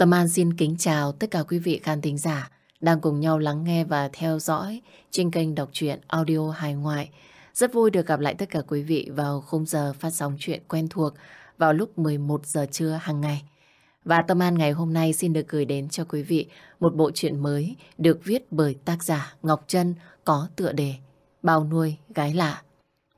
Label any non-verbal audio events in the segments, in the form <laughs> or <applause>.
Tâm An xin kính chào tất cả quý vị khán thính giả đang cùng nhau lắng nghe và theo dõi trên kênh đọc truyện audio hài ngoại. Rất vui được gặp lại tất cả quý vị vào khung giờ phát sóng chuyện quen thuộc vào lúc 11 giờ trưa hàng ngày. Và Tâm An ngày hôm nay xin được gửi đến cho quý vị một bộ truyện mới được viết bởi tác giả Ngọc Trân có tựa đề Bao nuôi gái lạ.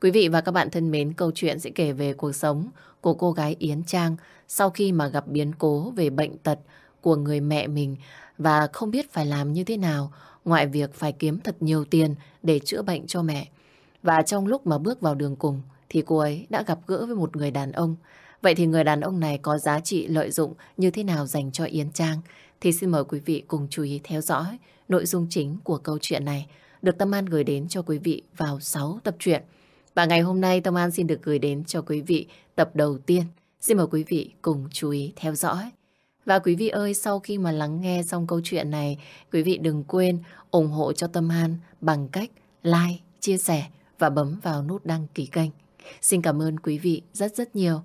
Quý vị và các bạn thân mến, câu chuyện sẽ kể về cuộc sống của cô gái Yến Trang sau khi mà gặp biến cố về bệnh tật của người mẹ mình và không biết phải làm như thế nào, ngoại việc phải kiếm thật nhiều tiền để chữa bệnh cho mẹ. Và trong lúc mà bước vào đường cùng thì cô ấy đã gặp gỡ với một người đàn ông. Vậy thì người đàn ông này có giá trị lợi dụng như thế nào dành cho Yến Trang? Thì xin mời quý vị cùng chú ý theo dõi nội dung chính của câu chuyện này được Tâm An gửi đến cho quý vị vào 6 tập truyện. Và ngày hôm nay Tâm An xin được gửi đến cho quý vị tập đầu tiên. Xin mời quý vị cùng chú ý theo dõi. Và quý vị ơi, sau khi mà lắng nghe xong câu chuyện này, quý vị đừng quên ủng hộ cho Tâm An bằng cách like, chia sẻ và bấm vào nút đăng ký kênh. Xin cảm ơn quý vị rất rất nhiều.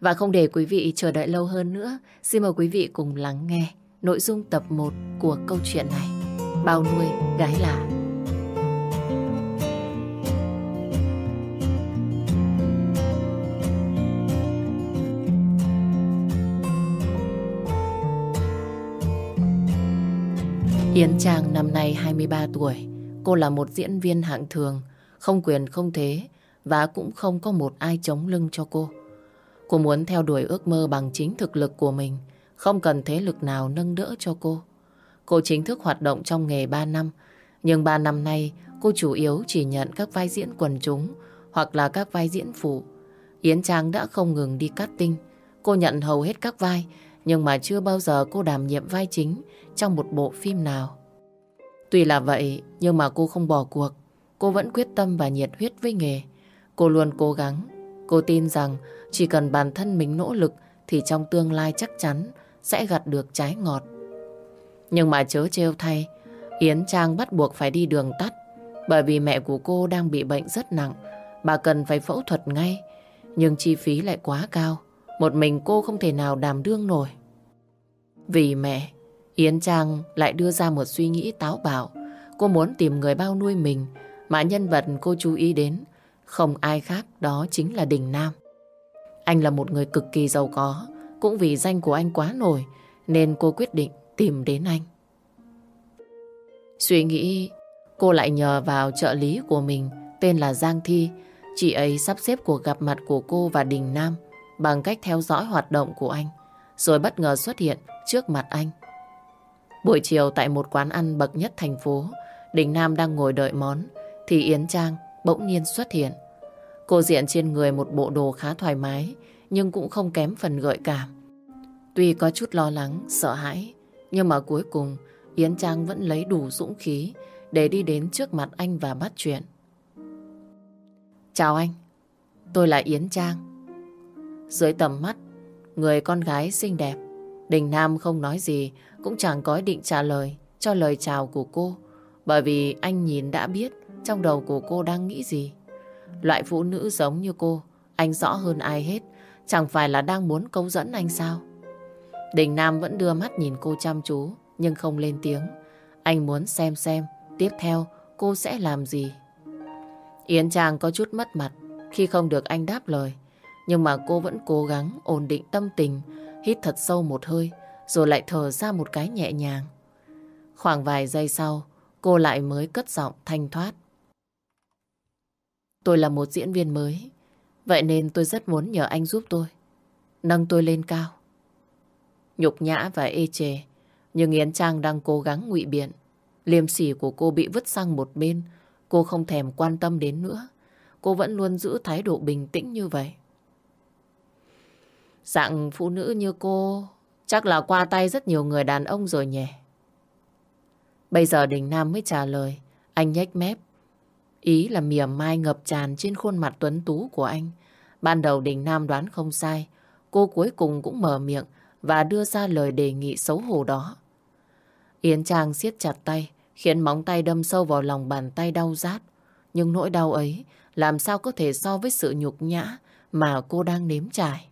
Và không để quý vị chờ đợi lâu hơn nữa, xin mời quý vị cùng lắng nghe nội dung tập 1 của câu chuyện này. Bao nuôi gái lạ. Yến Trang năm nay 23 tuổi. Cô là một diễn viên hạng thường, không quyền không thế và cũng không có một ai chống lưng cho cô. Cô muốn theo đuổi ước mơ bằng chính thực lực của mình, không cần thế lực nào nâng đỡ cho cô. Cô chính thức hoạt động trong nghề 3 năm, nhưng 3 năm nay cô chủ yếu chỉ nhận các vai diễn quần chúng hoặc là các vai diễn phụ. Yến Trang đã không ngừng đi casting, cô nhận hầu hết các vai, nhưng mà chưa bao giờ cô đảm nhiệm vai chính trong một bộ phim nào. Tuy là vậy, nhưng mà cô không bỏ cuộc. Cô vẫn quyết tâm và nhiệt huyết với nghề. Cô luôn cố gắng. Cô tin rằng chỉ cần bản thân mình nỗ lực thì trong tương lai chắc chắn sẽ gặt được trái ngọt. Nhưng mà chớ trêu thay, Yến Trang bắt buộc phải đi đường tắt bởi vì mẹ của cô đang bị bệnh rất nặng. Bà cần phải phẫu thuật ngay, nhưng chi phí lại quá cao. Một mình cô không thể nào đảm đương nổi. Vì mẹ, Yến Trang lại đưa ra một suy nghĩ táo bạo. Cô muốn tìm người bao nuôi mình, mà nhân vật cô chú ý đến không ai khác đó chính là Đình Nam. Anh là một người cực kỳ giàu có, cũng vì danh của anh quá nổi nên cô quyết định tìm đến anh. Suy nghĩ, cô lại nhờ vào trợ lý của mình tên là Giang Thi. Chị ấy sắp xếp cuộc gặp mặt của cô và Đình Nam bằng cách theo dõi hoạt động của anh, rồi bất ngờ xuất hiện trước mặt anh. Buổi chiều tại một quán ăn bậc nhất thành phố, Đình Nam đang ngồi đợi món, thì Yến Trang bỗng nhiên xuất hiện. Cô diện trên người một bộ đồ khá thoải mái, nhưng cũng không kém phần gợi cảm. Tuy có chút lo lắng, sợ hãi, nhưng mà cuối cùng Yến Trang vẫn lấy đủ dũng khí để đi đến trước mặt anh và bắt chuyện. Chào anh, tôi là Yến Trang. Dưới tầm mắt, người con gái xinh đẹp, Đình Nam không nói gì, cũng chẳng có ý định trả lời cho lời chào của cô, bởi vì anh nhìn đã biết trong đầu của cô đang nghĩ gì. Loại phụ nữ giống như cô, anh rõ hơn ai hết, chẳng phải là đang muốn câu dẫn anh sao? Đình Nam vẫn đưa mắt nhìn cô chăm chú, nhưng không lên tiếng. Anh muốn xem xem, tiếp theo cô sẽ làm gì. Yến Trang có chút mất mặt khi không được anh đáp lời. Nhưng mà cô vẫn cố gắng ổn định tâm tình, hít thật sâu một hơi, rồi lại thở ra một cái nhẹ nhàng. Khoảng vài giây sau, cô lại mới cất giọng thanh thoát. Tôi là một diễn viên mới, vậy nên tôi rất muốn nhờ anh giúp tôi, nâng tôi lên cao. Nhục nhã và ê chề, nhưng Yến Trang đang cố gắng ngụy biện. Liêm sỉ của cô bị vứt sang một bên, cô không thèm quan tâm đến nữa. Cô vẫn luôn giữ thái độ bình tĩnh như vậy. Dạng phụ nữ như cô chắc là qua tay rất nhiều người đàn ông rồi nhỉ. Bây giờ Đình Nam mới trả lời. Anh nhếch mép. Ý là mỉa mai ngập tràn trên khuôn mặt tuấn tú của anh. Ban đầu Đình Nam đoán không sai. Cô cuối cùng cũng mở miệng và đưa ra lời đề nghị xấu hổ đó. Yến Trang siết chặt tay, khiến móng tay đâm sâu vào lòng bàn tay đau rát. Nhưng nỗi đau ấy làm sao có thể so với sự nhục nhã mà cô đang nếm trải.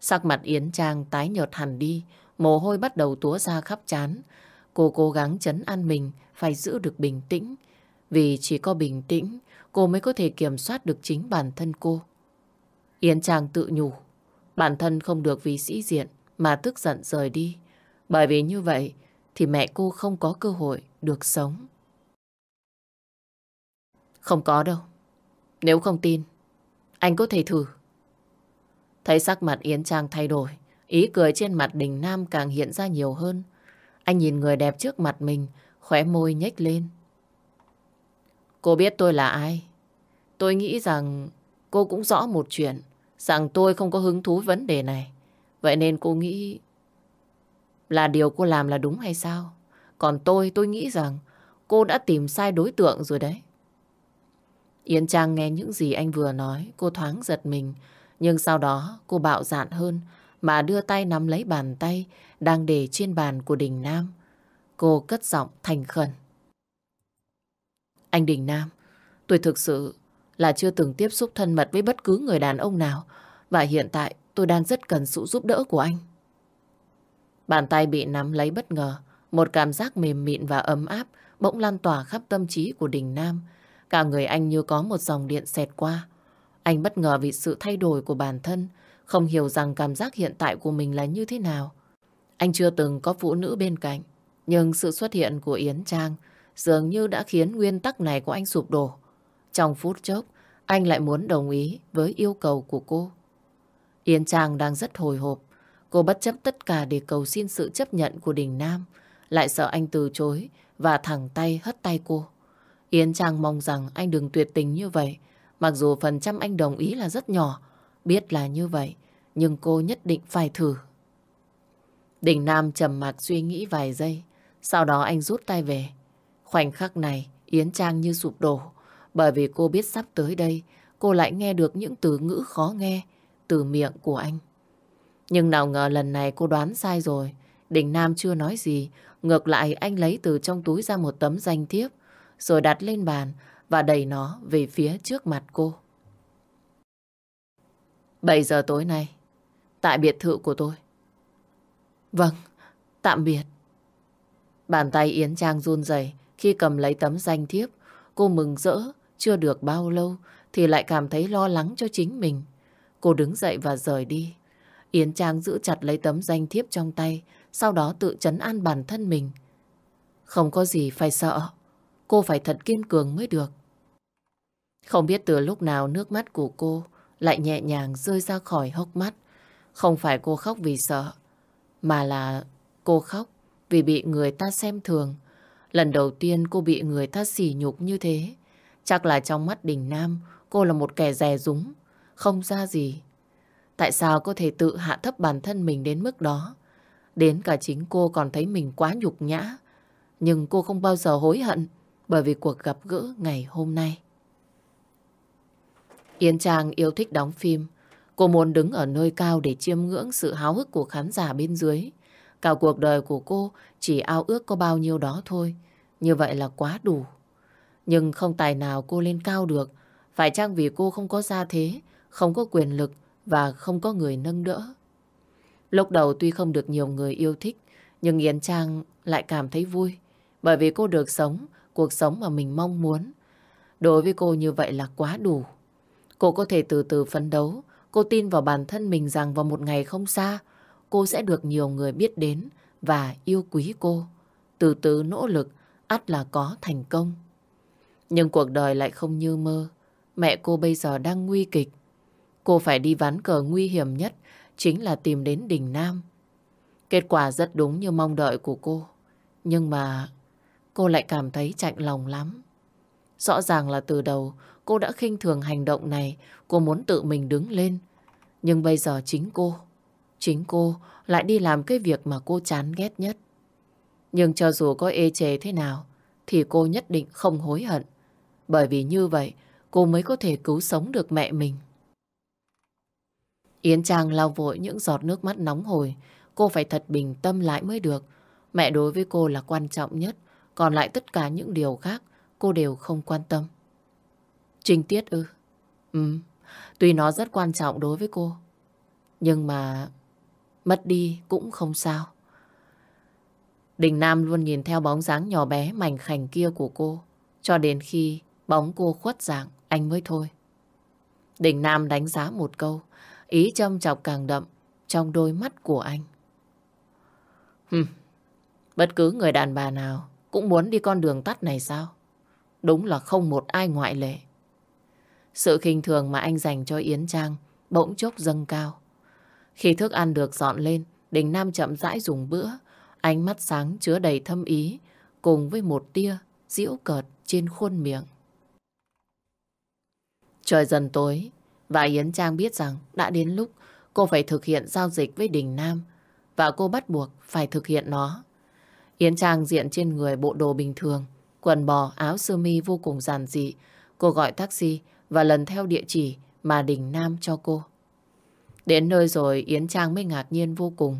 Sắc mặt Yến Trang tái nhợt hẳn đi, Mồ hôi bắt đầu túa ra khắp trán. Cô cố gắng chấn an mình phải giữ được bình tĩnh. Vì chỉ có bình tĩnh, cô mới có thể kiểm soát được chính bản thân cô. Yến Trang tự nhủ, bản thân không được vì sĩ diện mà tức giận rời đi. Bởi vì như vậy thì mẹ cô không có cơ hội được sống. Không có đâu. Nếu không tin, anh có thể thử. Thấy sắc mặt Yến Trang thay đổi, ý cười trên mặt Đình Nam càng hiện ra nhiều hơn. Anh nhìn người đẹp trước mặt mình, khóe môi nhếch lên. Cô biết tôi là ai? Tôi nghĩ rằng cô cũng rõ một chuyện, rằng tôi không có hứng thú vấn đề này. Vậy nên cô nghĩ là điều cô làm là đúng hay sao? Còn tôi, tôi nghĩ rằng cô đã tìm sai đối tượng rồi đấy. Yến Trang nghe những gì anh vừa nói, cô thoáng giật mình. Nhưng sau đó cô bạo dạn hơn mà đưa tay nắm lấy bàn tay đang để trên bàn của Đình Nam. Cô cất giọng thành khẩn. Anh Đình Nam, tôi thực sự là chưa từng tiếp xúc thân mật với bất cứ người đàn ông nào và hiện tại tôi đang rất cần sự giúp đỡ của anh. Bàn tay bị nắm lấy bất ngờ, một cảm giác mềm mịn và ấm áp bỗng lan tỏa khắp tâm trí của Đình Nam. Cả người anh như có một dòng điện xẹt qua. Anh bất ngờ vì sự thay đổi của bản thân, không hiểu rằng cảm giác hiện tại của mình là như thế nào. Anh chưa từng có phụ nữ bên cạnh, nhưng sự xuất hiện của Yến Trang dường như đã khiến nguyên tắc này của anh sụp đổ. Trong phút chốc, anh lại muốn đồng ý với yêu cầu của cô. Yến Trang đang rất hồi hộp. Cô bất chấp tất cả để cầu xin sự chấp nhận của Đình Nam. Lại sợ anh từ chối và thẳng tay hất tay cô. Yến Trang mong rằng anh đừng tuyệt tình như vậy. Mặc dù phần trăm anh đồng ý là rất nhỏ. Biết là như vậy, nhưng cô nhất định phải thử. Đình Nam trầm mặc suy nghĩ vài giây. Sau đó anh rút tay về. Khoảnh khắc này, Yến Trang như sụp đổ. Bởi vì cô biết sắp tới đây, cô lại nghe được những từ ngữ khó nghe từ miệng của anh. Nhưng nào ngờ lần này cô đoán sai rồi. Đình Nam chưa nói gì. Ngược lại anh lấy từ trong túi ra một tấm danh thiếp rồi đặt lên bàn và đẩy nó về phía trước mặt cô. 7 giờ tối nay, tại biệt thự của tôi. Vâng, tạm biệt. Bàn tay Yến Trang run rẩy khi cầm lấy tấm danh thiếp. Cô mừng rỡ, chưa được bao lâu thì lại cảm thấy lo lắng cho chính mình. Cô đứng dậy và rời đi. Yến Trang giữ chặt lấy tấm danh thiếp trong tay, sau đó tự chấn an bản thân mình. Không có gì phải sợ, cô phải thật kiên cường mới được. Không biết từ lúc nào nước mắt của cô lại nhẹ nhàng rơi ra khỏi hốc mắt. Không phải cô khóc vì sợ, mà là cô khóc vì bị người ta xem thường. Lần đầu tiên cô bị người ta sỉ nhục như thế. Chắc là trong mắt Đình Nam, cô là một kẻ rè rúng, không ra gì. Tại sao có thể tự hạ thấp bản thân mình đến mức đó? Đến cả chính cô còn thấy mình quá nhục nhã. Nhưng cô không bao giờ hối hận bởi vì cuộc gặp gỡ ngày hôm nay. Yến Trang yêu thích đóng phim. Cô muốn đứng ở nơi cao để chiêm ngưỡng sự háo hức của khán giả bên dưới. Cả cuộc đời của cô chỉ ao ước có bao nhiêu đó thôi. Như vậy là quá đủ. Nhưng không tài nào cô lên cao được. Phải chăng vì cô không có gia thế, không có quyền lực và không có người nâng đỡ. Lúc đầu tuy không được nhiều người yêu thích, nhưng Yến Trang lại cảm thấy vui. Bởi vì cô được sống cuộc sống mà mình mong muốn. Đối với cô như vậy là quá đủ. Cô có thể từ từ phấn đấu. Cô tin vào bản thân mình rằng vào một ngày không xa, cô sẽ được nhiều người biết đến và yêu quý cô. Từ từ nỗ lực, ắt là có thành công. Nhưng cuộc đời lại không như mơ. Mẹ cô bây giờ đang nguy kịch. Cô phải đi ván cờ nguy hiểm nhất, chính là tìm đến đỉnh Nam. Kết quả rất đúng như mong đợi của cô. Nhưng mà cô lại cảm thấy chạnh lòng lắm. Rõ ràng là từ đầu cô đã khinh thường hành động này, cô muốn tự mình đứng lên. Nhưng bây giờ chính cô, chính cô lại đi làm cái việc mà cô chán ghét nhất. Nhưng cho dù có ê chề thế nào, thì cô nhất định không hối hận. Bởi vì như vậy, cô mới có thể cứu sống được mẹ mình. Yến Trang lau vội những giọt nước mắt nóng hổi. Cô phải thật bình tâm lại mới được. Mẹ đối với cô là quan trọng nhất. Còn lại tất cả những điều khác cô đều không quan tâm. Trình tiết ư? Ừ, tuy nó rất quan trọng đối với cô. Nhưng mà mất đi cũng không sao. Đình Nam luôn nhìn theo bóng dáng nhỏ bé mảnh khảnh kia của cô, cho đến khi bóng cô khuất dạng, anh mới thôi. Đình Nam đánh giá một câu, ý châm chọc càng đậm trong đôi mắt của anh. Hừm, bất cứ người đàn bà nào cũng muốn đi con đường tắt này sao? Đúng là không một ai ngoại lệ. Sự khinh thường mà anh dành cho Yến Trang bỗng chốc dâng cao. Khi thức ăn được dọn lên, Đình Nam chậm rãi dùng bữa, ánh mắt sáng chứa đầy thâm ý, cùng với một tia diễu cợt trên khuôn miệng. Trời dần tối, và Yến Trang biết rằng đã đến lúc cô phải thực hiện giao dịch với Đình Nam, và cô bắt buộc phải thực hiện nó. Yến Trang diện trên người bộ đồ bình thường, quần bò, áo sơ mi vô cùng giản dị. Cô gọi taxi và lần theo địa chỉ mà Đình Nam cho cô. Đến nơi rồi Yến Trang mới ngạc nhiên vô cùng.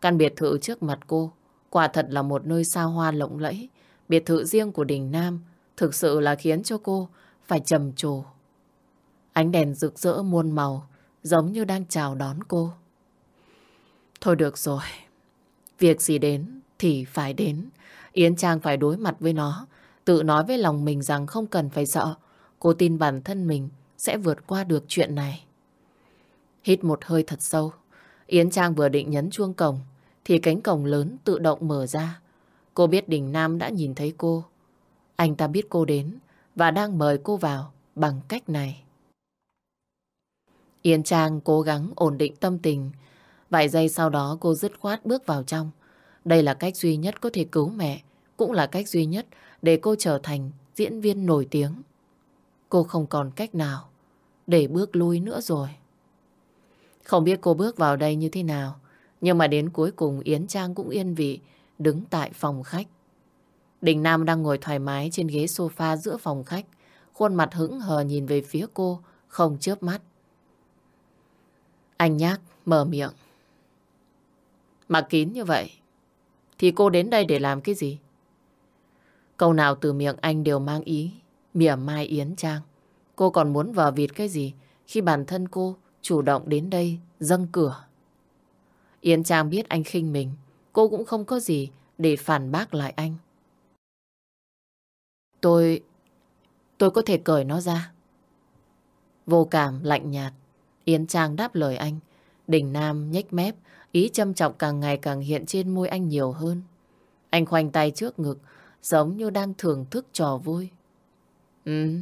Căn biệt thự trước mặt cô quả thật là một nơi xa hoa lộng lẫy. Biệt thự riêng của Đình Nam thực sự là khiến cho cô phải trầm trồ. Ánh đèn rực rỡ muôn màu giống như đang chào đón cô. Thôi được rồi. Việc gì đến thì phải đến. Yến Trang phải đối mặt với nó. Tự nói với lòng mình rằng không cần phải sợ. Cô tin bản thân mình sẽ vượt qua được chuyện này. Hít một hơi thật sâu. Yến Trang vừa định nhấn chuông cổng, thì cánh cổng lớn tự động mở ra. Cô biết Đình Nam đã nhìn thấy cô. Anh ta biết cô đến và đang mời cô vào bằng cách này. Yến Trang cố gắng ổn định tâm tình. Vài giây sau đó, cô dứt khoát bước vào trong. Đây là cách duy nhất có thể cứu mẹ, cũng là cách duy nhất để cô trở thành diễn viên nổi tiếng. Cô không còn cách nào để bước lui nữa rồi. Không biết cô bước vào đây như thế nào, nhưng mà đến cuối cùng Yến Trang cũng yên vị đứng tại phòng khách. Đình Nam đang ngồi thoải mái trên ghế sofa giữa phòng khách, khuôn mặt hững hờ nhìn về phía cô, không chớp mắt. Anh nhác mở miệng. Mà kín như vậy, thì cô đến đây để làm cái gì? Câu nào từ miệng anh đều mang ý, mỉa mai Yến Trang. Cô còn muốn vờ vịt cái gì khi bản thân cô chủ động đến đây dâng cửa. Yến Trang biết anh khinh mình, cô cũng không có gì để phản bác lại anh. Tôi... tôi có thể cởi nó ra. Vô cảm, lạnh nhạt, Yến Trang đáp lời anh. Đình Nam nhếch mép, ý châm trọng càng ngày càng hiện trên môi anh nhiều hơn. Anh khoanh tay trước ngực, giống như đang thưởng thức trò vui. Ừ,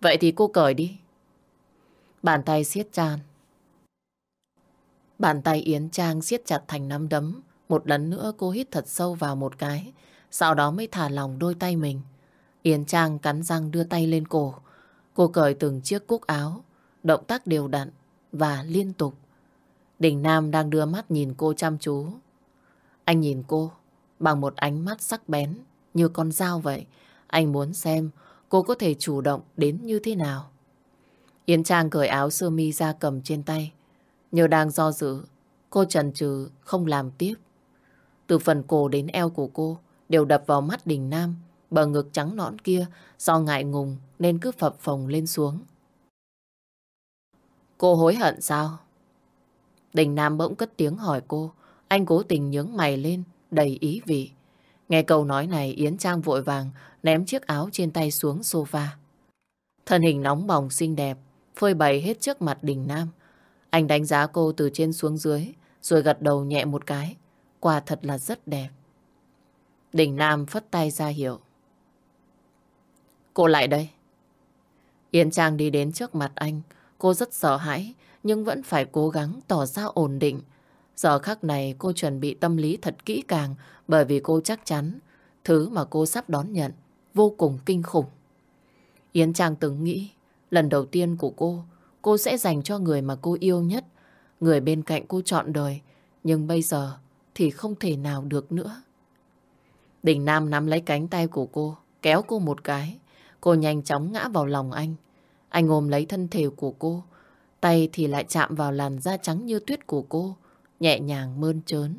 vậy thì cô cởi đi. Bàn tay siết chan. Bàn tay Yến Trang siết chặt thành nắm đấm. Một lần nữa cô hít thật sâu vào một cái. Sau đó mới thả lòng đôi tay mình. Yến Trang cắn răng đưa tay lên cổ. Cô cởi từng chiếc cúc áo. Động tác đều đặn và liên tục. Đình Nam đang đưa mắt nhìn cô chăm chú. Anh nhìn cô bằng một ánh mắt sắc bén như con dao vậy. Anh muốn xem cô có thể chủ động đến như thế nào. Yến Trang cởi áo sơ mi ra cầm trên tay. Nhờ đang do dự, cô chần chừ không làm tiếp. Từ phần cổ đến eo của cô đều đập vào mắt Đình Nam, bờ ngực trắng nõn kia do ngại ngùng nên cứ phập phồng lên xuống. Cô hối hận sao? Đình Nam bỗng cất tiếng hỏi cô, anh cố tình nhướng mày lên, đầy ý vị. Nghe câu nói này Yến Trang vội vàng ném chiếc áo trên tay xuống sofa. Thân hình nóng bỏng xinh đẹp, phơi bày hết trước mặt Đình Nam. Anh đánh giá cô từ trên xuống dưới, rồi gật đầu nhẹ một cái. Quả thật là rất đẹp. Đình Nam phất tay ra hiệu. Cô lại đây. Yến Trang đi đến trước mặt anh. Cô rất sợ hãi, nhưng vẫn phải cố gắng tỏ ra ổn định. Giờ khắc này cô chuẩn bị tâm lý thật kỹ càng bởi vì cô chắc chắn thứ mà cô sắp đón nhận vô cùng kinh khủng. Yến Trang từng nghĩ lần đầu tiên của cô cô sẽ dành cho người mà cô yêu nhất, người bên cạnh cô chọn đời. Nhưng bây giờ thì không thể nào được nữa. Đình Nam nắm lấy cánh tay của cô, kéo cô một cái. Cô nhanh chóng ngã vào lòng anh. Anh ôm lấy thân thể của cô, tay thì lại chạm vào làn da trắng như tuyết của cô, nhẹ nhàng mơn trớn.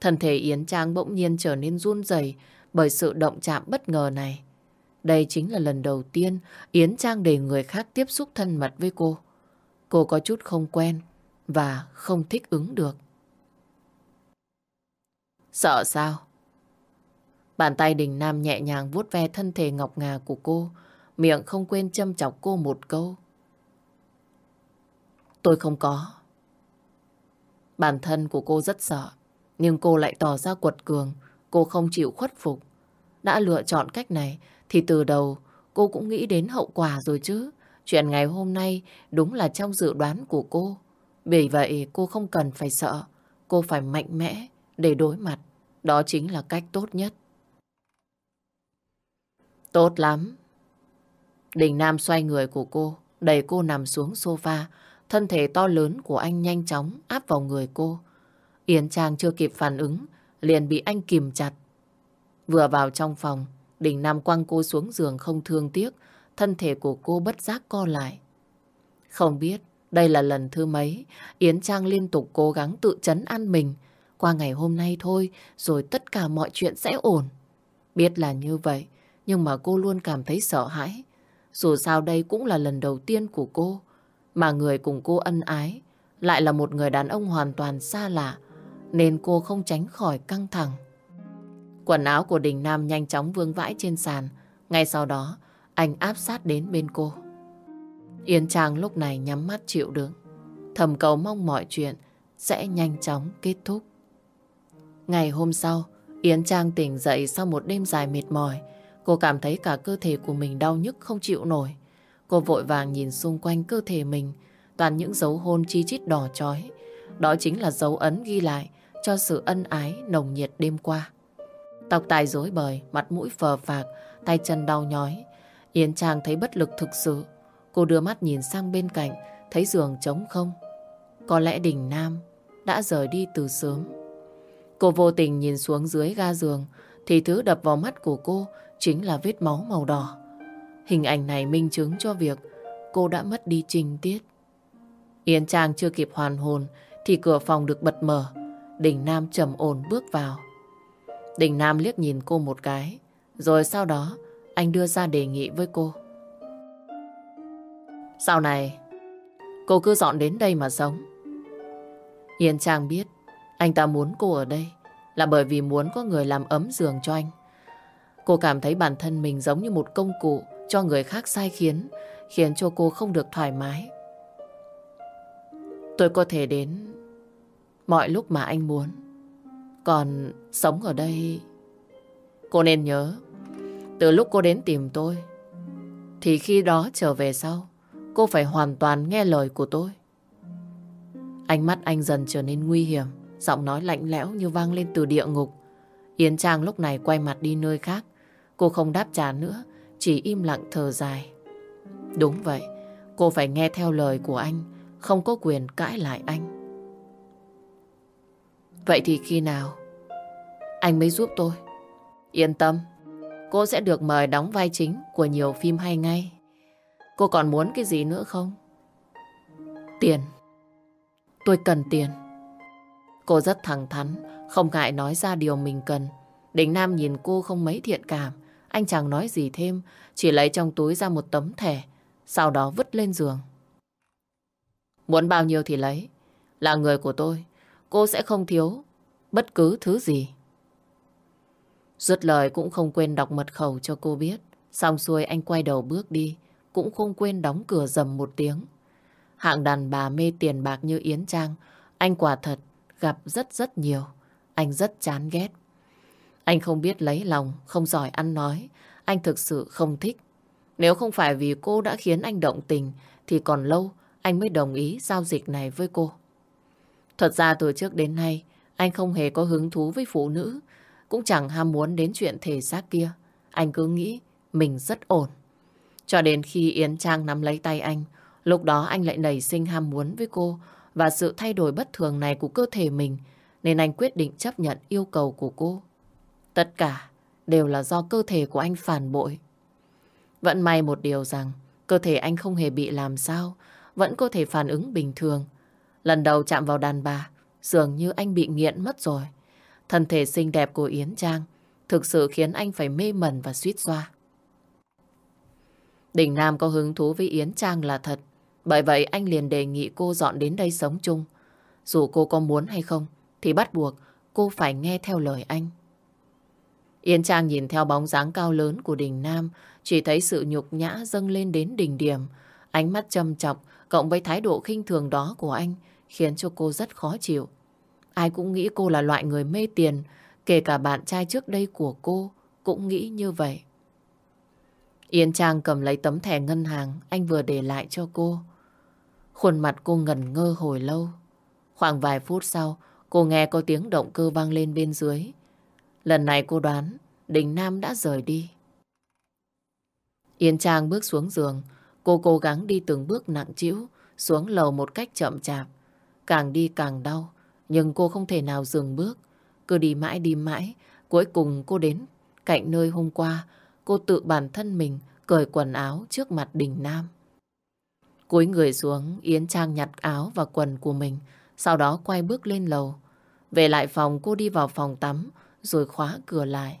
Thân thể Yến Trang bỗng nhiên trở nên run rẩy bởi sự động chạm bất ngờ này. Đây chính là lần đầu tiên Yến Trang để người khác tiếp xúc thân mật với cô. Cô có chút không quen và không thích ứng được. Sợ sao? Bàn tay Đình Nam nhẹ nhàng vuốt ve thân thể ngọc ngà của cô, miệng không quên châm chọc cô một câu. Tôi không có. Bản thân của cô rất sợ, nhưng cô lại tỏ ra quật cường, cô không chịu khuất phục. Đã lựa chọn cách này thì từ đầu cô cũng nghĩ đến hậu quả rồi chứ. Chuyện ngày hôm nay đúng là trong dự đoán của cô. Vì vậy cô không cần phải sợ, cô phải mạnh mẽ để đối mặt. Đó chính là cách tốt nhất. Tốt lắm. Đình Nam xoay người của cô, đẩy cô nằm xuống sofa. Thân thể to lớn của anh nhanh chóng áp vào người cô. Yến Trang chưa kịp phản ứng, liền bị anh kìm chặt. Vừa vào trong phòng, Đình Nam quăng cô xuống giường không thương tiếc, thân thể của cô bất giác co lại. Không biết đây là lần thứ mấy, Yến Trang liên tục cố gắng tự chấn an mình. Qua ngày hôm nay thôi, rồi tất cả mọi chuyện sẽ ổn. Biết là như vậy, nhưng mà cô luôn cảm thấy sợ hãi. Dù sao đây cũng là lần đầu tiên của cô, mà người cùng cô ân ái lại là một người đàn ông hoàn toàn xa lạ, nên cô không tránh khỏi căng thẳng. Quần áo của Đình Nam nhanh chóng vương vãi trên sàn. Ngay sau đó, anh áp sát đến bên cô. Yến Trang lúc này nhắm mắt chịu đựng. Thầm cầu mong mọi chuyện sẽ nhanh chóng kết thúc. Ngày hôm sau, Yến Trang tỉnh dậy sau một đêm dài mệt mỏi. Cô cảm thấy cả cơ thể của mình đau nhức không chịu nổi. Cô vội vàng nhìn xung quanh cơ thể mình, toàn những dấu hôn chi chít đỏ chói. Đó chính là dấu ấn ghi lại cho sự ân ái nồng nhiệt đêm qua. Tóc tai rối bời, mặt mũi phờ phạc, tay chân đau nhói. Yến Trang thấy bất lực thực sự. Cô đưa mắt nhìn sang bên cạnh, thấy giường trống không. Có lẽ Đình Nam đã rời đi từ sớm. Cô vô tình nhìn xuống dưới ga giường, thì thứ đập vào mắt của cô chính là vết máu màu đỏ. Hình ảnh này minh chứng cho việc cô đã mất đi trình tiết. Yến Trang chưa kịp hoàn hồn thì cửa phòng được bật mở. Đình Nam trầm ổn bước vào. Đình Nam liếc nhìn cô một cái, rồi sau đó anh đưa ra đề nghị với cô. Sau này, cô cứ dọn đến đây mà sống. Yên Trang biết anh ta muốn cô ở đây là bởi vì muốn có người làm ấm giường cho anh. Cô cảm thấy bản thân mình giống như một công cụ cho người khác sai khiến, khiến cho cô không được thoải mái. Tôi có thể đến mọi lúc mà anh muốn. Còn sống ở đây... Cô nên nhớ, từ lúc cô đến tìm tôi, thì khi đó trở về sau, cô phải hoàn toàn nghe lời của tôi. Ánh mắt anh dần trở nên nguy hiểm, giọng nói lạnh lẽo như vang lên từ địa ngục. Yến Trang lúc này quay mặt đi nơi khác. Cô không đáp trả nữa, chỉ im lặng thở dài. Đúng vậy, cô phải nghe theo lời của anh, không có quyền cãi lại anh. Vậy thì khi nào anh mới giúp tôi? Yên tâm, cô sẽ được mời đóng vai chính của nhiều phim hay ngay. Cô còn muốn cái gì nữa không? Tiền. Tôi cần tiền. Cô rất thẳng thắn, không ngại nói ra điều mình cần. Đình Nam nhìn cô không mấy thiện cảm. Anh chẳng nói gì thêm, chỉ lấy trong túi ra một tấm thẻ, sau đó vứt lên giường. Muốn bao nhiêu thì lấy. Là người của tôi, cô sẽ không thiếu bất cứ thứ gì. Dứt lời cũng không quên đọc mật khẩu cho cô biết. Xong xuôi anh quay đầu bước đi, cũng không quên đóng cửa dầm một tiếng. Hạng đàn bà mê tiền bạc như Yến Trang, anh quả thật gặp rất rất nhiều. Anh rất chán ghét. Anh không biết lấy lòng, không giỏi ăn nói. Anh thực sự không thích. Nếu không phải vì cô đã khiến anh động tình, thì còn lâu anh mới đồng ý giao dịch này với cô. Thật ra từ trước đến nay, anh không hề có hứng thú với phụ nữ, cũng chẳng ham muốn đến chuyện thể xác kia. Anh cứ nghĩ mình rất ổn. Cho đến khi Yến Trang nắm lấy tay anh, lúc đó anh lại nảy sinh ham muốn với cô và sự thay đổi bất thường này của cơ thể mình, nên anh quyết định chấp nhận yêu cầu của cô. Tất cả đều là do cơ thể của anh phản bội. Vẫn may một điều rằng, cơ thể anh không hề bị làm sao, vẫn có thể phản ứng bình thường. Lần đầu chạm vào đàn bà, dường như anh bị nghiện mất rồi. Thân thể xinh đẹp của Yến Trang thực sự khiến anh phải mê mẩn và suýt xoa. Đình Nam có hứng thú với Yến Trang là thật. Bởi vậy anh liền đề nghị cô dọn đến đây sống chung. Dù cô có muốn hay không, thì bắt buộc cô phải nghe theo lời anh. Yên Trang nhìn theo bóng dáng cao lớn của Đình Nam, chỉ thấy sự nhục nhã dâng lên đến đỉnh điểm. Ánh mắt châm chọc, cộng với thái độ khinh thường đó của anh, khiến cho cô rất khó chịu. Ai cũng nghĩ cô là loại người mê tiền, kể cả bạn trai trước đây của cô cũng nghĩ như vậy. Yên Trang cầm lấy tấm thẻ ngân hàng anh vừa để lại cho cô. Khuôn mặt cô ngẩn ngơ hồi lâu. Khoảng vài phút sau, cô nghe có tiếng động cơ vang lên bên dưới. Lần này cô đoán Đình Nam đã rời đi. Yên Trang bước xuống giường, cô cố gắng đi từng bước nặng trĩu xuống lầu một cách chậm chạp. Càng đi càng đau, nhưng cô không thể nào dừng bước. Cứ đi mãi đi mãi, cuối cùng cô đến cạnh nơi hôm qua cô tự bản thân mình cởi quần áo trước mặt Đình Nam. Cúi người xuống, Yến Trang nhặt áo và quần của mình, sau đó quay bước lên lầu. Về lại phòng, cô đi vào phòng tắm, rồi khóa cửa lại.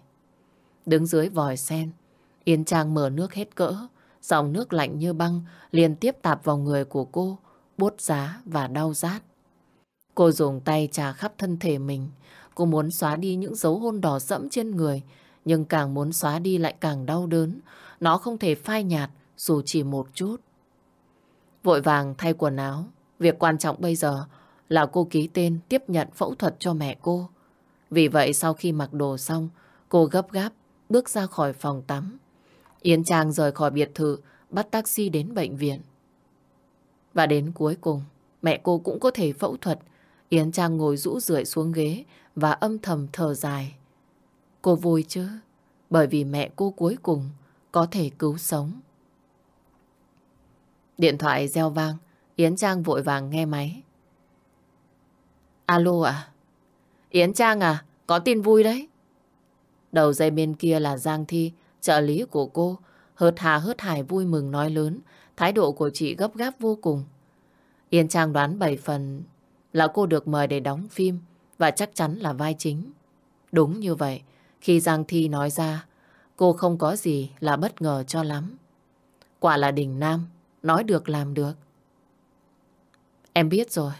Đứng dưới vòi sen, Yến Trang mở nước hết cỡ, dòng nước lạnh như băng liên tiếp tạp vào người của cô, bốt giá và đau rát. Cô dùng tay trà khắp thân thể mình, cô muốn xóa đi những dấu hôn đỏ sẫm trên người, nhưng càng muốn xóa đi lại càng đau đớn. Nó không thể phai nhạt dù chỉ một chút. Vội vàng thay quần áo. Việc quan trọng bây giờ là cô ký tên tiếp nhận phẫu thuật cho mẹ cô. Vì vậy sau khi mặc đồ xong, cô gấp gáp bước ra khỏi phòng tắm. Yến Trang rời khỏi biệt thự, bắt taxi đến bệnh viện. Và đến cuối cùng, mẹ cô cũng có thể phẫu thuật. Yến Trang ngồi rũ rượi xuống ghế và âm thầm thở dài. Cô vui chứ, bởi vì mẹ cô cuối cùng có thể cứu sống. Điện thoại reo vang, Yến Trang vội vàng nghe máy. Alo à? Yến Trang à, có tin vui đấy. Đầu dây bên kia là Giang Thi, trợ lý của cô, hớt hà hớt hải vui mừng nói lớn, thái độ của chị gấp gáp vô cùng. Yến Trang đoán bảy phần là cô được mời để đóng phim và chắc chắn là vai chính. Đúng như vậy, khi Giang Thi nói ra, cô không có gì là bất ngờ cho lắm. Quả là Đình Nam, nói được làm được. Em biết rồi.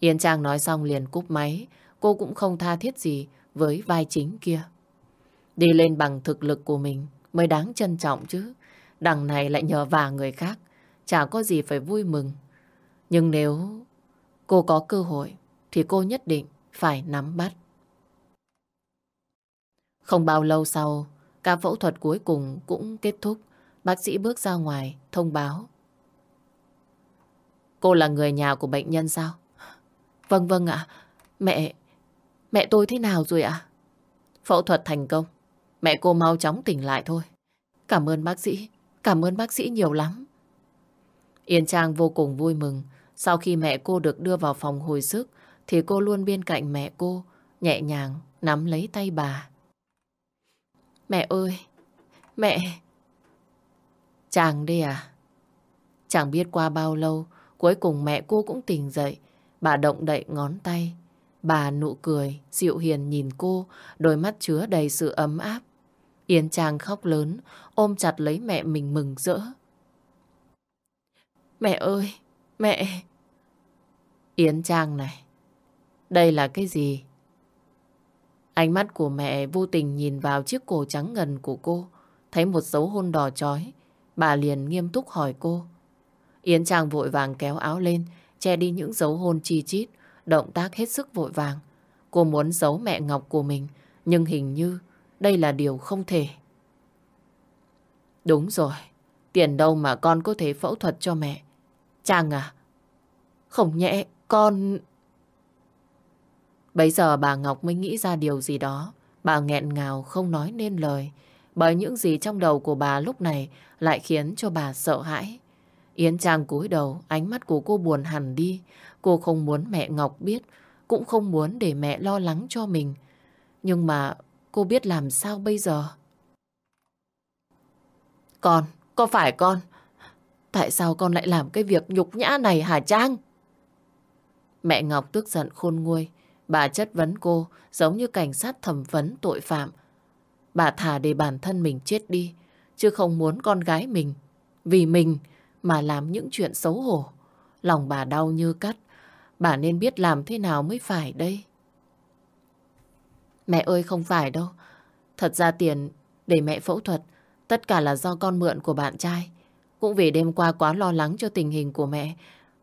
Yến Trang nói xong liền cúp máy, cô cũng không tha thiết gì với vai chính kia. Đi lên bằng thực lực của mình mới đáng trân trọng chứ. Đằng này lại nhờ vả người khác, chả có gì phải vui mừng. Nhưng nếu cô có cơ hội, thì cô nhất định phải nắm bắt. Không bao lâu sau, ca phẫu thuật cuối cùng cũng kết thúc. Bác sĩ bước ra ngoài, thông báo. Cô là người nhà của bệnh nhân sao? Vâng vâng ạ. Mẹ, mẹ tôi thế nào rồi ạ? Phẫu thuật thành công. Mẹ cô mau chóng tỉnh lại thôi. Cảm ơn bác sĩ, cảm ơn bác sĩ nhiều lắm. Yên Trang vô cùng vui mừng. Sau khi mẹ cô được đưa vào phòng hồi sức, thì cô luôn bên cạnh mẹ cô, nhẹ nhàng nắm lấy tay bà. Mẹ ơi! Mẹ! Chàng đi à? Chẳng biết qua bao lâu, cuối cùng mẹ cô cũng tỉnh dậy. Bà động đậy ngón tay. Bà nụ cười, dịu hiền nhìn cô, đôi mắt chứa đầy sự ấm áp. Yến Trang khóc lớn, ôm chặt lấy mẹ mình mừng rỡ. Mẹ ơi! Mẹ! Yến Trang này, đây là cái gì? Ánh mắt của mẹ vô tình nhìn vào chiếc cổ trắng ngần của cô, thấy một dấu hôn đỏ chói. Bà liền nghiêm túc hỏi cô. Yến Trang vội vàng kéo áo lên, che đi những dấu hôn chi chít, động tác hết sức vội vàng. Cô muốn giấu mẹ Ngọc của mình, nhưng hình như đây là điều không thể. Đúng rồi, tiền đâu mà con có thể phẫu thuật cho mẹ. Trang à, không nhẹ, con... Bây giờ bà Ngọc mới nghĩ ra điều gì đó. Bà nghẹn ngào không nói nên lời. Bởi những gì trong đầu của bà lúc này lại khiến cho bà sợ hãi. Yến Trang cúi đầu, ánh mắt của cô buồn hẳn đi. Cô không muốn mẹ Ngọc biết, cũng không muốn để mẹ lo lắng cho mình. Nhưng mà cô biết làm sao bây giờ? Con, có phải con? Tại sao con lại làm cái việc nhục nhã này hả Trang? Mẹ Ngọc tức giận khôn nguôi. Bà chất vấn cô giống như cảnh sát thẩm vấn tội phạm. Bà thả để bản thân mình chết đi, chứ không muốn con gái mình vì mình mà làm những chuyện xấu hổ. Lòng bà đau như cắt, bà nên biết làm thế nào mới phải đây. Mẹ ơi không phải đâu. Thật ra tiền để mẹ phẫu thuật tất cả là do con mượn của bạn trai. Cũng vì đêm qua quá lo lắng cho tình hình của mẹ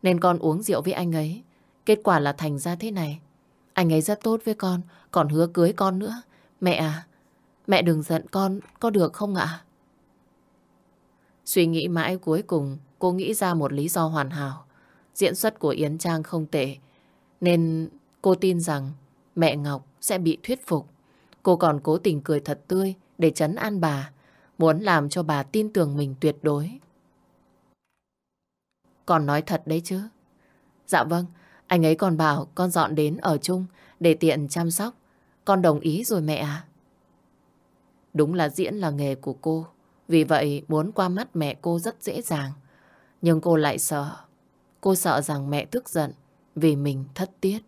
nên con uống rượu với anh ấy. Kết quả là thành ra thế này. Anh ấy rất tốt với con, còn hứa cưới con nữa. Mẹ à, mẹ đừng giận con, có được không ạ? Suy nghĩ mãi cuối cùng, cô nghĩ ra một lý do hoàn hảo. Diễn xuất của Yến Trang không tệ, nên cô tin rằng mẹ Ngọc sẽ bị thuyết phục. Cô còn cố tình cười thật tươi để chấn an bà, muốn làm cho bà tin tưởng mình tuyệt đối. Còn nói thật đấy chứ. Dạ vâng, anh ấy còn bảo con dọn đến ở chung để tiện chăm sóc. Con đồng ý rồi mẹ à. Đúng là diễn là nghề của cô. Vì vậy muốn qua mắt mẹ cô rất dễ dàng. Nhưng cô lại sợ. Cô sợ rằng mẹ tức giận vì mình thất tiết.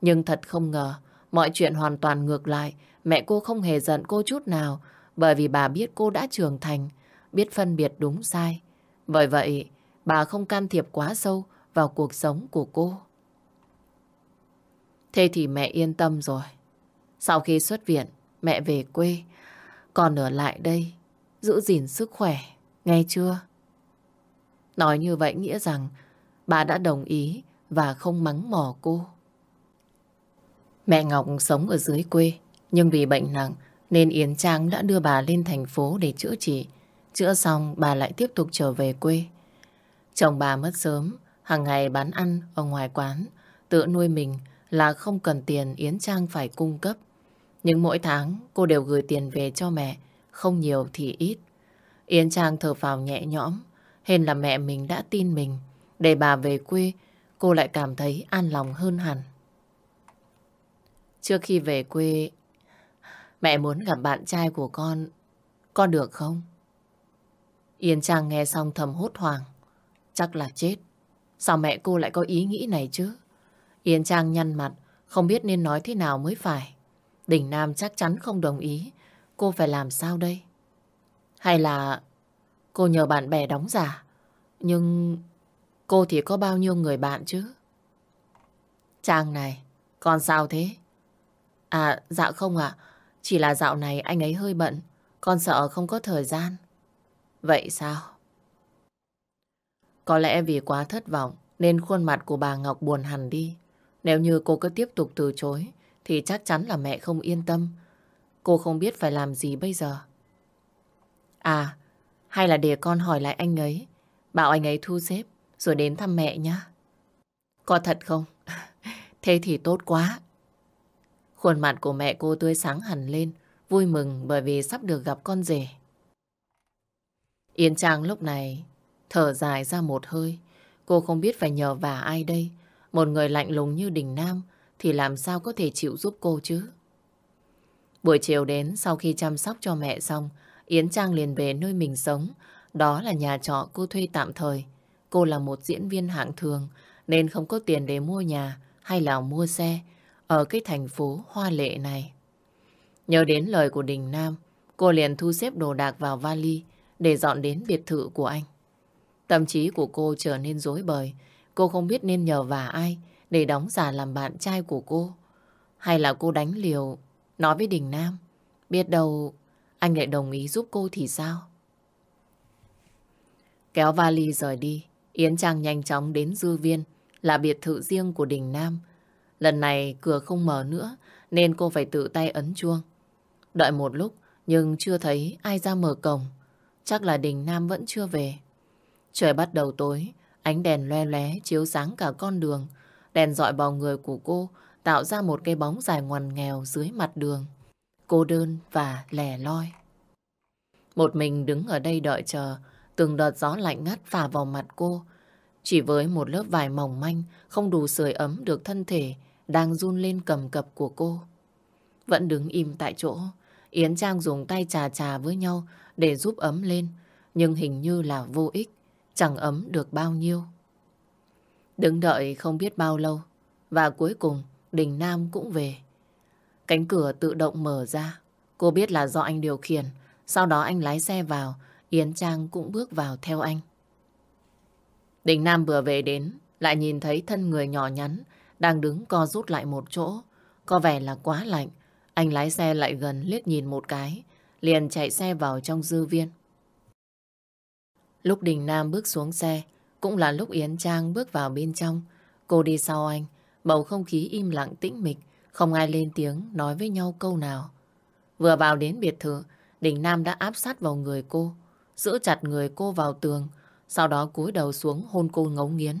Nhưng thật không ngờ, mọi chuyện hoàn toàn ngược lại. Mẹ cô không hề giận cô chút nào bởi vì bà biết cô đã trưởng thành, biết phân biệt đúng sai. Bởi vậy, bà không can thiệp quá sâu vào cuộc sống của cô. Thế thì mẹ yên tâm rồi. Sau khi xuất viện, mẹ về quê. Còn ở lại đây, giữ gìn sức khỏe, nghe chưa? Nói như vậy nghĩa rằng bà đã đồng ý và không mắng mỏ cô. Mẹ Ngọc sống ở dưới quê, nhưng vì bệnh nặng nên Yến Trang đã đưa bà lên thành phố để chữa trị. Chữa xong bà lại tiếp tục trở về quê. Chồng bà mất sớm, hàng ngày bán ăn ở ngoài quán, tự nuôi mình là không cần tiền Yến Trang phải cung cấp. Nhưng mỗi tháng cô đều gửi tiền về cho mẹ, không nhiều thì ít. Yến Trang thở phào nhẹ nhõm, hên là mẹ mình đã tin mình. Để bà về quê, cô lại cảm thấy an lòng hơn hẳn. Trước khi về quê, mẹ muốn gặp bạn trai của con, con được không? Yên Trang nghe xong thầm hốt hoảng. Chắc là chết. Sao mẹ cô lại có ý nghĩ này chứ? Yên Trang nhăn mặt, không biết nên nói thế nào mới phải. Đình Nam chắc chắn không đồng ý. Cô phải làm sao đây? Hay là cô nhờ bạn bè đóng giả? Nhưng cô thì có bao nhiêu người bạn chứ? Trang này, con sao thế? À, dạ không ạ. Chỉ là dạo này anh ấy hơi bận. Con sợ không có thời gian. Vậy sao? Có lẽ vì quá thất vọng nên khuôn mặt của bà Ngọc buồn hẳn đi. Nếu như cô cứ tiếp tục từ chối thì chắc chắn là mẹ không yên tâm. Cô không biết phải làm gì bây giờ. À, hay là để con hỏi lại anh ấy, bảo anh ấy thu xếp rồi đến thăm mẹ nhá. Có thật không? <laughs> Thế thì tốt quá. Khuôn mặt của mẹ cô tươi sáng hẳn lên, vui mừng bởi vì sắp được gặp con rể. Yên Trang lúc này thở dài ra một hơi. Cô không biết phải nhờ vả ai đây. Một người lạnh lùng như Đình Nam thì làm sao có thể chịu giúp cô chứ? Buổi chiều đến, sau khi chăm sóc cho mẹ xong, Yến Trang liền về nơi mình sống. Đó là nhà trọ cô thuê tạm thời. Cô là một diễn viên hạng thường, nên không có tiền để mua nhà hay là mua xe ở cái thành phố hoa lệ này. Nhớ đến lời của Đình Nam, cô liền thu xếp đồ đạc vào vali để dọn đến biệt thự của anh. Tâm trí của cô trở nên rối bời. Cô không biết nên nhờ vả ai để đóng giả làm bạn trai của cô. Hay là cô đánh liều, nói với Đình Nam. Biết đâu anh lại đồng ý giúp cô thì sao? Kéo vali rời đi, Yến Trang nhanh chóng đến Dư Viên, là biệt thự riêng của Đình Nam. Lần này cửa không mở nữa, nên cô phải tự tay ấn chuông. Đợi một lúc, nhưng chưa thấy ai ra mở cổng. Chắc là Đình Nam vẫn chưa về. Trời bắt đầu tối, ánh đèn loe lé chiếu sáng cả con đường. Đèn dọi vào người của cô tạo ra một cái bóng dài ngoằn nghèo dưới mặt đường. Cô đơn và lẻ loi. Một mình đứng ở đây đợi chờ, từng đợt gió lạnh ngắt phả vào mặt cô. Chỉ với một lớp vải mỏng manh, không đủ sưởi ấm được thân thể đang run lên cầm cập của cô. Vẫn đứng im tại chỗ, Yến Trang dùng tay trà trà với nhau để giúp ấm lên, nhưng hình như là vô ích, chẳng ấm được bao nhiêu. Đứng đợi không biết bao lâu, và cuối cùng Đình Nam cũng về. Cánh cửa tự động mở ra, cô biết là do anh điều khiển, sau đó anh lái xe vào, Yến Trang cũng bước vào theo anh. Đình Nam vừa về đến, lại nhìn thấy thân người nhỏ nhắn, đang đứng co rút lại một chỗ. Có vẻ là quá lạnh, Anh lái xe lại gần liếc nhìn một cái, liền chạy xe vào trong dư viên. Lúc Đình Nam bước xuống xe, cũng là lúc Yến Trang bước vào bên trong. Cô đi sau anh, bầu không khí im lặng tĩnh mịch, không ai lên tiếng nói với nhau câu nào. Vừa vào đến biệt thự, Đình Nam đã áp sát vào người cô, giữ chặt người cô vào tường, sau đó cúi đầu xuống hôn cô ngấu nghiến.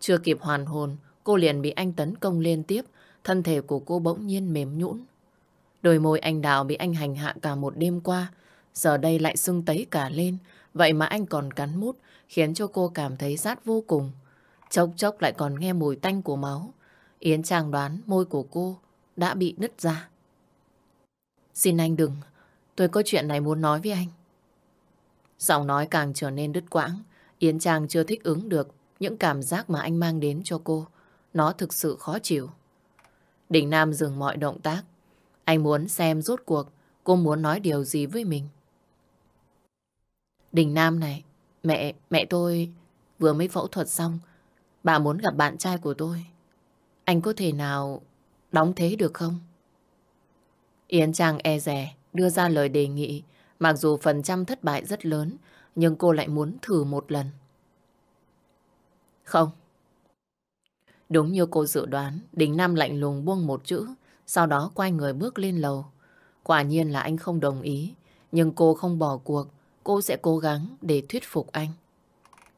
Chưa kịp hoàn hồn, cô liền bị anh tấn công liên tiếp, thân thể của cô bỗng nhiên mềm nhũn. Đôi môi anh đào bị anh hành hạ cả một đêm qua, giờ đây lại sưng tấy cả lên, vậy mà anh còn cắn mút, khiến cho cô cảm thấy rát vô cùng. Chốc chốc lại còn nghe mùi tanh của máu. Yến Trang đoán môi của cô đã bị nứt ra. Xin anh đừng, tôi có chuyện này muốn nói với anh. Giọng nói càng trở nên đứt quãng, Yến Trang chưa thích ứng được những cảm giác mà anh mang đến cho cô. Nó thực sự khó chịu. Đình Nam dừng mọi động tác. Anh muốn xem rốt cuộc cô muốn nói điều gì với mình. Đình Nam này, mẹ, mẹ tôi vừa mới phẫu thuật xong. Bà muốn gặp bạn trai của tôi. Anh có thể nào đóng thế được không? Yến Trang e rè đưa ra lời đề nghị. Mặc dù phần trăm thất bại rất lớn, nhưng cô lại muốn thử một lần. Không. Đúng như cô dự đoán, Đình Nam lạnh lùng buông một chữ, sau đó quay người bước lên lầu. Quả nhiên là anh không đồng ý, nhưng cô không bỏ cuộc, cô sẽ cố gắng để thuyết phục anh.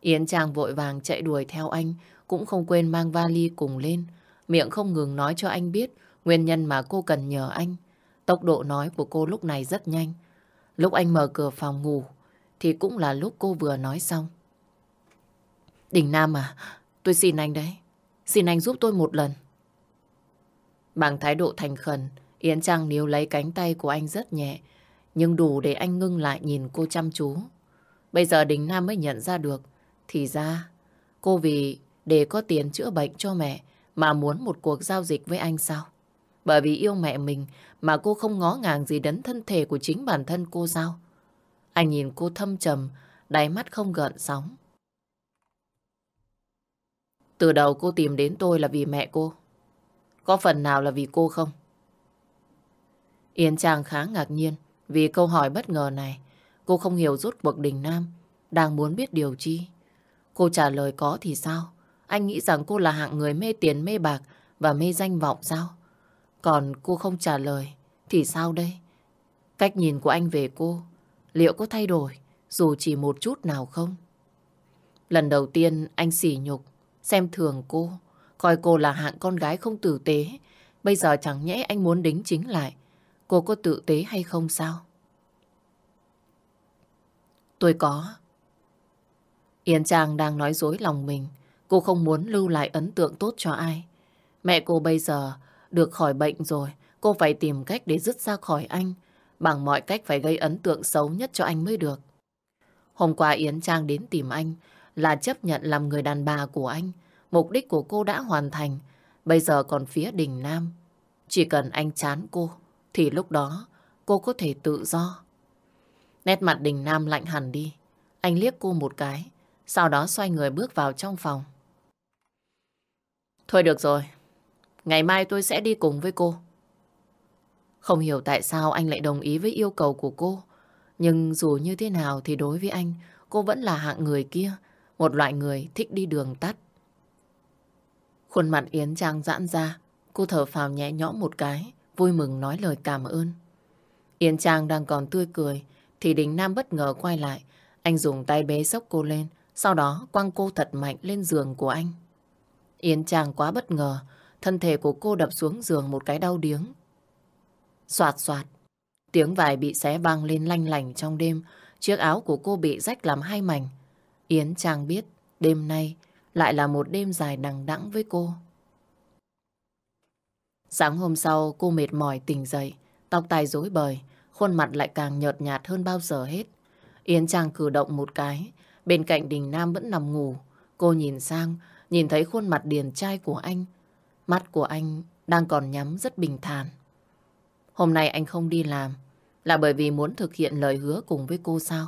Yến Trang vội vàng chạy đuổi theo anh, cũng không quên mang vali cùng lên, miệng không ngừng nói cho anh biết nguyên nhân mà cô cần nhờ anh. Tốc độ nói của cô lúc này rất nhanh. Lúc anh mở cửa phòng ngủ, thì cũng là lúc cô vừa nói xong. Đình Nam à, tôi xin anh đấy. Xin anh giúp tôi một lần. Bằng thái độ thành khẩn, Yến Trang níu lấy cánh tay của anh rất nhẹ, nhưng đủ để anh ngưng lại nhìn cô chăm chú. Bây giờ Đình Nam mới nhận ra được, thì ra cô vì để có tiền chữa bệnh cho mẹ mà muốn một cuộc giao dịch với anh sao? Bởi vì yêu mẹ mình mà cô không ngó ngàng gì đến thân thể của chính bản thân cô sao? Anh nhìn cô thâm trầm, đáy mắt không gợn sóng. Từ đầu cô tìm đến tôi là vì mẹ cô. Có phần nào là vì cô không? Yến Trang khá ngạc nhiên vì câu hỏi bất ngờ này. Cô không hiểu rốt cuộc Đình Nam đang muốn biết điều chi. Cô trả lời có thì sao? Anh nghĩ rằng cô là hạng người mê tiền mê bạc và mê danh vọng sao? Còn cô không trả lời thì sao đây? Cách nhìn của anh về cô liệu có thay đổi dù chỉ một chút nào không? Lần đầu tiên anh sỉ nhục, xem thường cô, coi cô là hạng con gái không tử tế. Bây giờ chẳng nhẽ anh muốn đính chính lại. Cô có tử tế hay không sao? Tôi có. Yến Trang đang nói dối lòng mình. Cô không muốn lưu lại ấn tượng tốt cho ai. Mẹ cô bây giờ được khỏi bệnh rồi. Cô phải tìm cách để dứt ra khỏi anh. Bằng mọi cách phải gây ấn tượng xấu nhất cho anh mới được. Hôm qua Yến Trang đến tìm anh là chấp nhận làm người đàn bà của anh. Mục đích của cô đã hoàn thành. Bây giờ còn phía đình Nam. Chỉ cần anh chán cô, thì lúc đó cô có thể tự do. Nét mặt đình Nam lạnh hẳn đi. Anh liếc cô một cái, sau đó xoay người bước vào trong phòng. Thôi được rồi, ngày mai tôi sẽ đi cùng với cô. Không hiểu tại sao anh lại đồng ý với yêu cầu của cô. Nhưng dù như thế nào thì đối với anh, cô vẫn là hạng người kia, một loại người thích đi đường tắt. Khuôn mặt Yến Trang giãn ra, cô thở phào nhẹ nhõm một cái, vui mừng nói lời cảm ơn. Yến Trang đang còn tươi cười, thì Đình Nam bất ngờ quay lại. Anh dùng tay bế sốc cô lên, sau đó quăng cô thật mạnh lên giường của anh. Yến Trang quá bất ngờ, thân thể của cô đập xuống giường một cái đau điếng. Xoạt xoạt, tiếng vải bị xé vang lên lanh lành trong đêm, chiếc áo của cô bị rách làm hai mảnh. Yến Trang biết đêm nay lại là một đêm dài đằng đẵng với cô. Sáng hôm sau cô mệt mỏi tỉnh dậy, tóc tai rối bời, khuôn mặt lại càng nhợt nhạt hơn bao giờ hết. Yến Trang cử động một cái, bên cạnh Đình Nam vẫn nằm ngủ. Cô nhìn sang, nhìn thấy khuôn mặt điền trai của anh. Mắt của anh đang còn nhắm rất bình thản. Hôm nay anh không đi làm, là bởi vì muốn thực hiện lời hứa cùng với cô sao?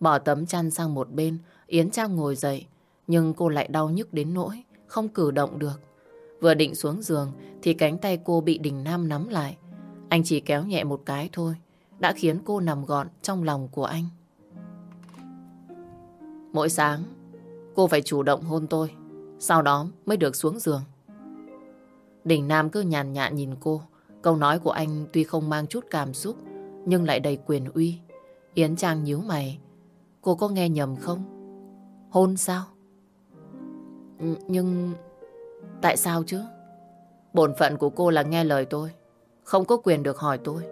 Bỏ tấm chăn sang một bên, Yến Trang ngồi dậy, nhưng cô lại đau nhức đến nỗi, không cử động được. Vừa định xuống giường thì cánh tay cô bị Đình Nam nắm lại. Anh chỉ kéo nhẹ một cái thôi, đã khiến cô nằm gọn trong lòng của anh. Mỗi sáng, cô phải chủ động hôn tôi, sau đó mới được xuống giường. Đình Nam cứ nhàn nhạt nhìn cô, câu nói của anh tuy không mang chút cảm xúc, nhưng lại đầy quyền uy. Yến Trang nhíu mày, cô có nghe nhầm không? Hôn sao? Ừ, nhưng tại sao chứ? Bổn phận của cô là nghe lời tôi, không có quyền được hỏi tôi.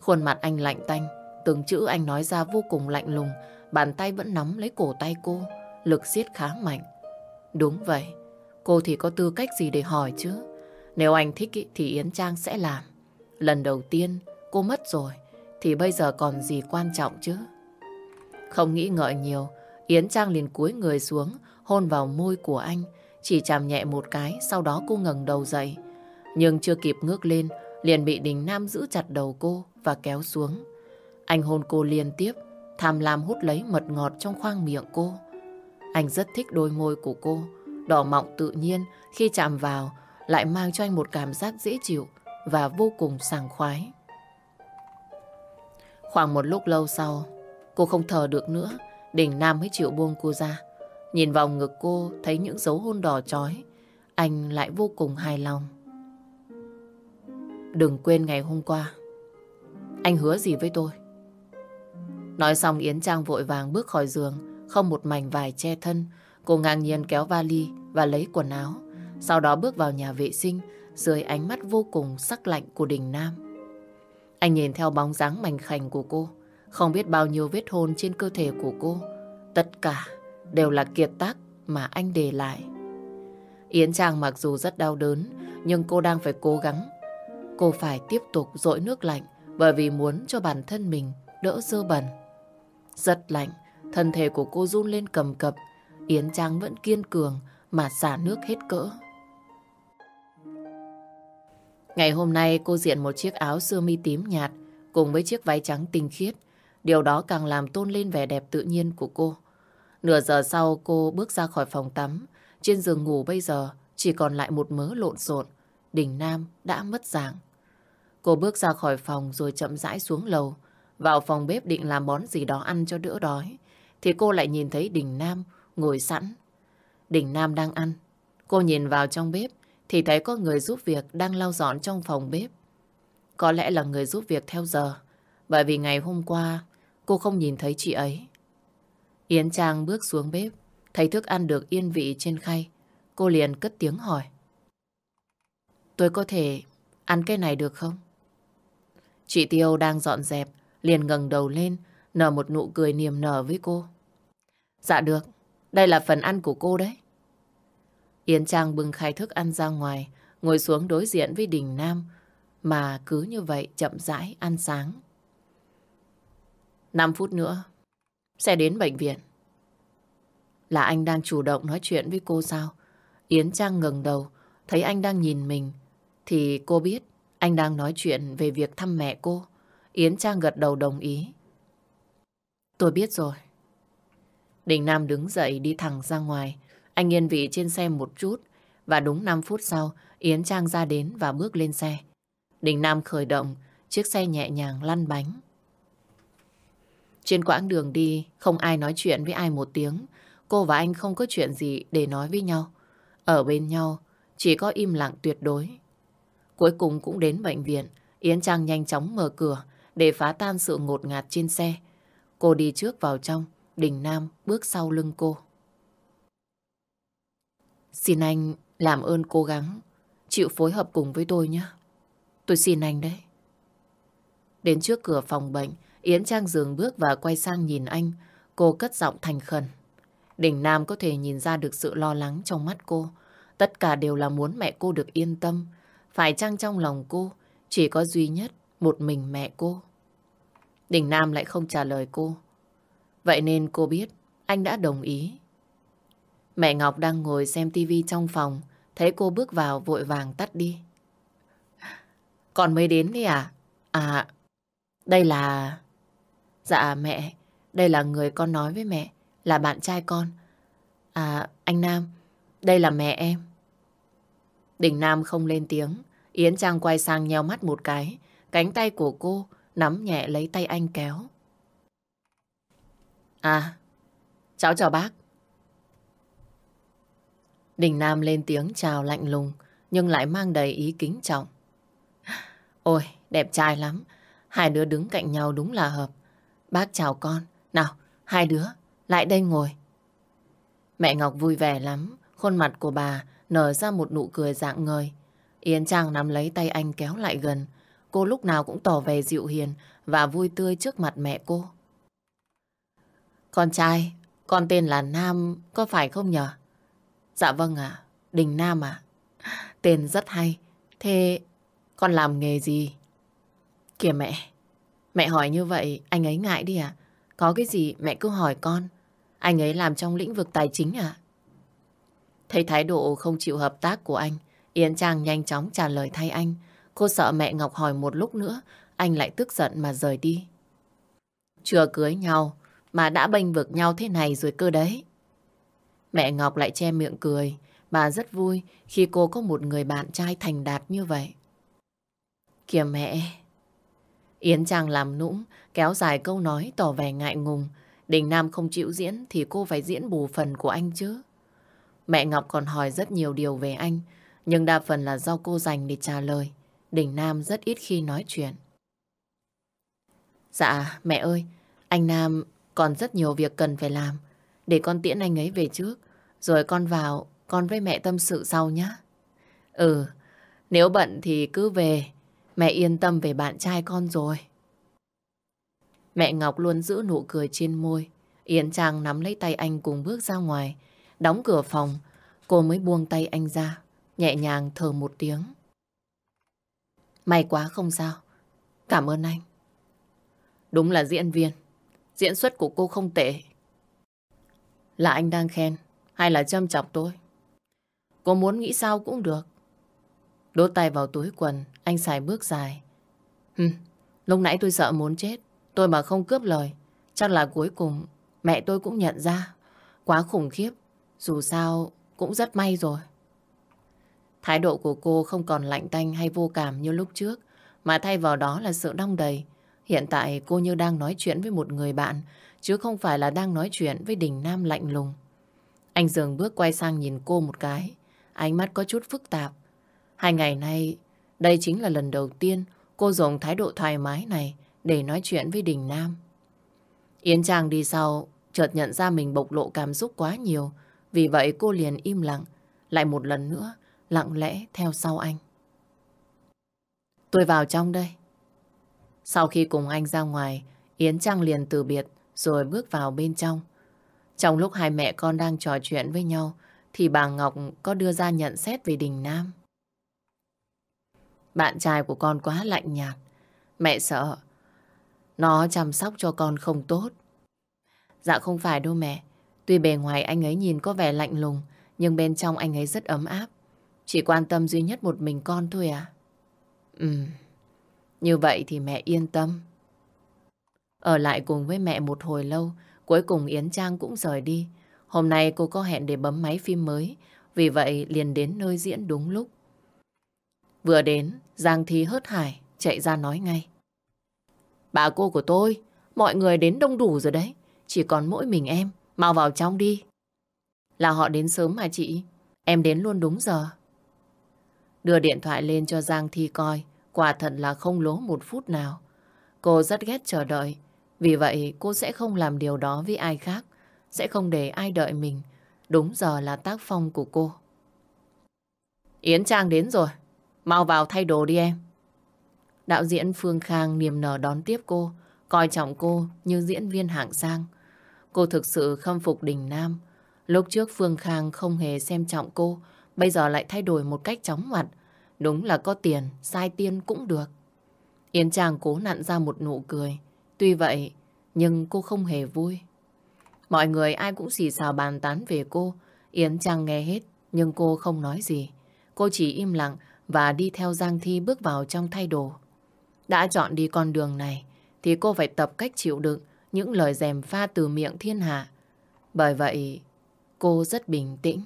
Khuôn mặt anh lạnh tanh, từng chữ anh nói ra vô cùng lạnh lùng, bàn tay vẫn nắm lấy cổ tay cô, lực siết khá mạnh. Đúng vậy, cô thì có tư cách gì để hỏi chứ? Nếu anh thích thì Yến Trang sẽ làm. Lần đầu tiên cô mất rồi, thì bây giờ còn gì quan trọng chứ? Không nghĩ ngợi nhiều, Yến Trang liền cúi người xuống, hôn vào môi của anh, chỉ chạm nhẹ một cái, sau đó cô ngẩng đầu dậy. Nhưng chưa kịp ngước lên, liền bị Đình Nam giữ chặt đầu cô và kéo xuống. Anh hôn cô liên tiếp, tham lam hút lấy mật ngọt trong khoang miệng cô. Anh rất thích đôi môi của cô, đỏ mọng tự nhiên khi chạm vào lại mang cho anh một cảm giác dễ chịu và vô cùng sảng khoái. Khoảng một lúc lâu sau, cô không thở được nữa, Đình Nam mới chịu buông cô ra. Nhìn vào ngực cô thấy những dấu hôn đỏ chói, anh lại vô cùng hài lòng. Đừng quên ngày hôm qua, anh hứa gì với tôi? Nói xong Yến Trang vội vàng bước khỏi giường, không một mảnh vải che thân. Cô ngang nhiên kéo vali và lấy quần áo. Sau đó bước vào nhà vệ sinh dưới ánh mắt vô cùng sắc lạnh của Đình Nam. Anh nhìn theo bóng dáng mảnh khảnh của cô, không biết bao nhiêu vết hôn trên cơ thể của cô. Tất cả đều là kiệt tác mà anh để lại. Yến Trang mặc dù rất đau đớn, nhưng cô đang phải cố gắng. Cô phải tiếp tục dội nước lạnh bởi vì muốn cho bản thân mình đỡ dơ bẩn. Rất lạnh, thân thể của cô run lên cầm cập. Yến Trang vẫn kiên cường mà xả nước hết cỡ. Ngày hôm nay cô diện một chiếc áo sơ mi tím nhạt cùng với chiếc váy trắng tinh khiết. Điều đó càng làm tôn lên vẻ đẹp tự nhiên của cô. Nửa giờ sau cô bước ra khỏi phòng tắm. Trên giường ngủ bây giờ chỉ còn lại một mớ lộn xộn. Đình Nam đã mất dạng. Cô bước ra khỏi phòng rồi chậm rãi xuống lầu. Vào phòng bếp định làm món gì đó ăn cho đỡ đói. Thì cô lại nhìn thấy Đình Nam ngồi sẵn. Đình Nam đang ăn. Cô nhìn vào trong bếp thì thấy có người giúp việc đang lau dọn trong phòng bếp. Có lẽ là người giúp việc theo giờ. Bởi vì ngày hôm qua cô không nhìn thấy chị ấy. Yến Trang bước xuống bếp, thấy thức ăn được yên vị trên khay. Cô liền cất tiếng hỏi. Tôi có thể ăn cái này được không? Chị Tiêu đang dọn dẹp, liền ngẩng đầu lên, nở một nụ cười niềm nở với cô. Dạ được, đây là phần ăn của cô đấy. Yến Trang bưng khai thức ăn ra ngoài, ngồi xuống đối diện với Đình Nam, mà cứ như vậy chậm rãi ăn sáng. 5 phút nữa, sẽ đến bệnh viện. Là anh đang chủ động nói chuyện với cô sao? Yến Trang ngừng đầu, thấy anh đang nhìn mình, thì cô biết anh đang nói chuyện về việc thăm mẹ cô. Yến Trang gật đầu đồng ý. Tôi biết rồi. Đình Nam đứng dậy đi thẳng ra ngoài. Anh yên vị trên xe một chút. Và đúng 5 phút sau, Yến Trang ra đến và bước lên xe. Đình Nam khởi động, chiếc xe nhẹ nhàng lăn bánh. Trên quãng đường đi, không ai nói chuyện với ai một tiếng. Cô và anh không có chuyện gì để nói với nhau. Ở bên nhau, chỉ có im lặng tuyệt đối. Cuối cùng cũng đến bệnh viện, Yến Trang nhanh chóng mở cửa để phá tan sự ngột ngạt trên xe. Cô đi trước vào trong, Đình Nam bước sau lưng cô. Xin anh làm ơn cố gắng, chịu phối hợp cùng với tôi nhé. Tôi xin anh đấy. Đến trước cửa phòng bệnh, Yến Trang dường bước và quay sang nhìn anh. Cô cất giọng thành khẩn. Đình Nam có thể nhìn ra được sự lo lắng trong mắt cô. Tất cả đều là muốn mẹ cô được yên tâm. Phải chăng trong lòng cô chỉ có duy nhất một mình mẹ cô? Đình Nam lại không trả lời cô. Vậy nên cô biết anh đã đồng ý. Mẹ Ngọc đang ngồi xem tivi trong phòng, thấy cô bước vào vội vàng tắt đi. Còn mới đến đi à? À, đây là... Dạ mẹ, đây là người con nói với mẹ, là bạn trai con. À, anh Nam, đây là mẹ em. Đình Nam không lên tiếng, Yến Trang quay sang nheo mắt một cái. Cánh tay của cô nắm nhẹ lấy tay anh kéo. À, cháu chào bác. Đình Nam lên tiếng chào lạnh lùng, nhưng lại mang đầy ý kính trọng. Ôi, đẹp trai lắm. Hai đứa đứng cạnh nhau đúng là hợp. Bác chào con. Nào, hai đứa, lại đây ngồi. Mẹ Ngọc vui vẻ lắm. Khuôn mặt của bà nở ra một nụ cười dạng ngời. Yến Trang nắm lấy tay anh kéo lại gần. Cô lúc nào cũng tỏ vẻ dịu hiền và vui tươi trước mặt mẹ cô. Con trai, con tên là Nam, có phải không nhở? Dạ vâng ạ, Đình Nam ạ. Tên rất hay. Thế con làm nghề gì? Kìa mẹ, mẹ hỏi như vậy anh ấy ngại đi à? Có cái gì mẹ cứ hỏi con. Anh ấy làm trong lĩnh vực tài chính à? Thấy thái độ không chịu hợp tác của anh, Yến Trang nhanh chóng trả lời thay anh. Cô sợ mẹ Ngọc hỏi một lúc nữa, anh lại tức giận mà rời đi. Chưa cưới nhau, mà đã bênh vực nhau thế này rồi cơ đấy. Mẹ Ngọc lại che miệng cười. Bà rất vui khi cô có một người bạn trai thành đạt như vậy. Kìa mẹ! Yến Trang làm nũng, kéo dài câu nói tỏ vẻ ngại ngùng. Đình Nam không chịu diễn thì cô phải diễn bù phần của anh chứ. Mẹ Ngọc còn hỏi rất nhiều điều về anh, nhưng đa phần là do cô dành để trả lời. Đình Nam rất ít khi nói chuyện. Dạ, mẹ ơi, anh Nam còn rất nhiều việc cần phải làm. Để con tiễn anh ấy về trước. Rồi con vào, con với mẹ tâm sự sau nhé. Ừ, nếu bận thì cứ về. Mẹ yên tâm về bạn trai con rồi. Mẹ Ngọc luôn giữ nụ cười trên môi. Yến Trang nắm lấy tay anh cùng bước ra ngoài. Đóng cửa phòng, cô mới buông tay anh ra. Nhẹ nhàng thở một tiếng. May quá không sao. Cảm ơn anh. Đúng là diễn viên. Diễn xuất của cô không tệ. Là anh đang khen hay là châm chọc tôi? Cô muốn nghĩ sao cũng được. Đốt tay vào túi quần, anh xài bước dài. Hừm, lúc nãy tôi sợ muốn chết. Tôi mà không cướp lời. Chắc là cuối cùng mẹ tôi cũng nhận ra. Quá khủng khiếp. Dù sao cũng rất may rồi. Thái độ của cô không còn lạnh tanh hay vô cảm như lúc trước, mà thay vào đó là sự đong đầy. Hiện tại cô như đang nói chuyện với một người bạn, chứ không phải là đang nói chuyện với Đình Nam lạnh lùng. Anh dường bước quay sang nhìn cô một cái, ánh mắt có chút phức tạp. Hai ngày nay, đây chính là lần đầu tiên cô dùng thái độ thoải mái này để nói chuyện với Đình Nam. Yến Trang đi sau, chợt nhận ra mình bộc lộ cảm xúc quá nhiều, vì vậy cô liền im lặng, lại một lần nữa lặng lẽ theo sau anh. Tôi vào trong đây. Sau khi cùng anh ra ngoài, Yến Trang liền từ biệt rồi bước vào bên trong. Trong lúc hai mẹ con đang trò chuyện với nhau, thì bà Ngọc có đưa ra nhận xét về Đình Nam. Bạn trai của con quá lạnh nhạt. Mẹ sợ. Nó chăm sóc cho con không tốt. Dạ không phải đâu mẹ. Tuy bề ngoài anh ấy nhìn có vẻ lạnh lùng, nhưng bên trong anh ấy rất ấm áp. Chỉ quan tâm duy nhất một mình con thôi à? Ừ, như vậy thì mẹ yên tâm. Ở lại cùng với mẹ một hồi lâu, cuối cùng Yến Trang cũng rời đi. Hôm nay cô có hẹn để bấm máy phim mới, vì vậy liền đến nơi diễn đúng lúc. Vừa đến, Giang Thi hớt hải, chạy ra nói ngay. Bà cô của tôi, mọi người đến đông đủ rồi đấy. Chỉ còn mỗi mình em, mau vào trong đi. Là họ đến sớm mà chị, em đến luôn đúng giờ. Đưa điện thoại lên cho Giang Thi coi, quả thật là không lố một phút nào. Cô rất ghét chờ đợi, vì vậy cô sẽ không làm điều đó với ai khác, sẽ không để ai đợi mình. Đúng giờ là tác phong của cô. Yến Trang đến rồi, mau vào thay đồ đi em. Đạo diễn Phương Khang niềm nở đón tiếp cô, coi trọng cô như diễn viên hạng sang. Cô thực sự khâm phục Đình Nam. Lúc trước Phương Khang không hề xem trọng cô, bây giờ lại thay đổi một cách chóng mặt. Đúng là có tiền, sai tiên cũng được. Yến Trang cố nặn ra một nụ cười. Tuy vậy, nhưng cô không hề vui. Mọi người ai cũng xì xào bàn tán về cô. Yến Trang nghe hết, nhưng cô không nói gì. Cô chỉ im lặng và đi theo Giang Thi bước vào trong thay đồ. Đã chọn đi con đường này, thì cô phải tập cách chịu đựng những lời dèm pha từ miệng thiên hạ. Bởi vậy, cô rất bình tĩnh.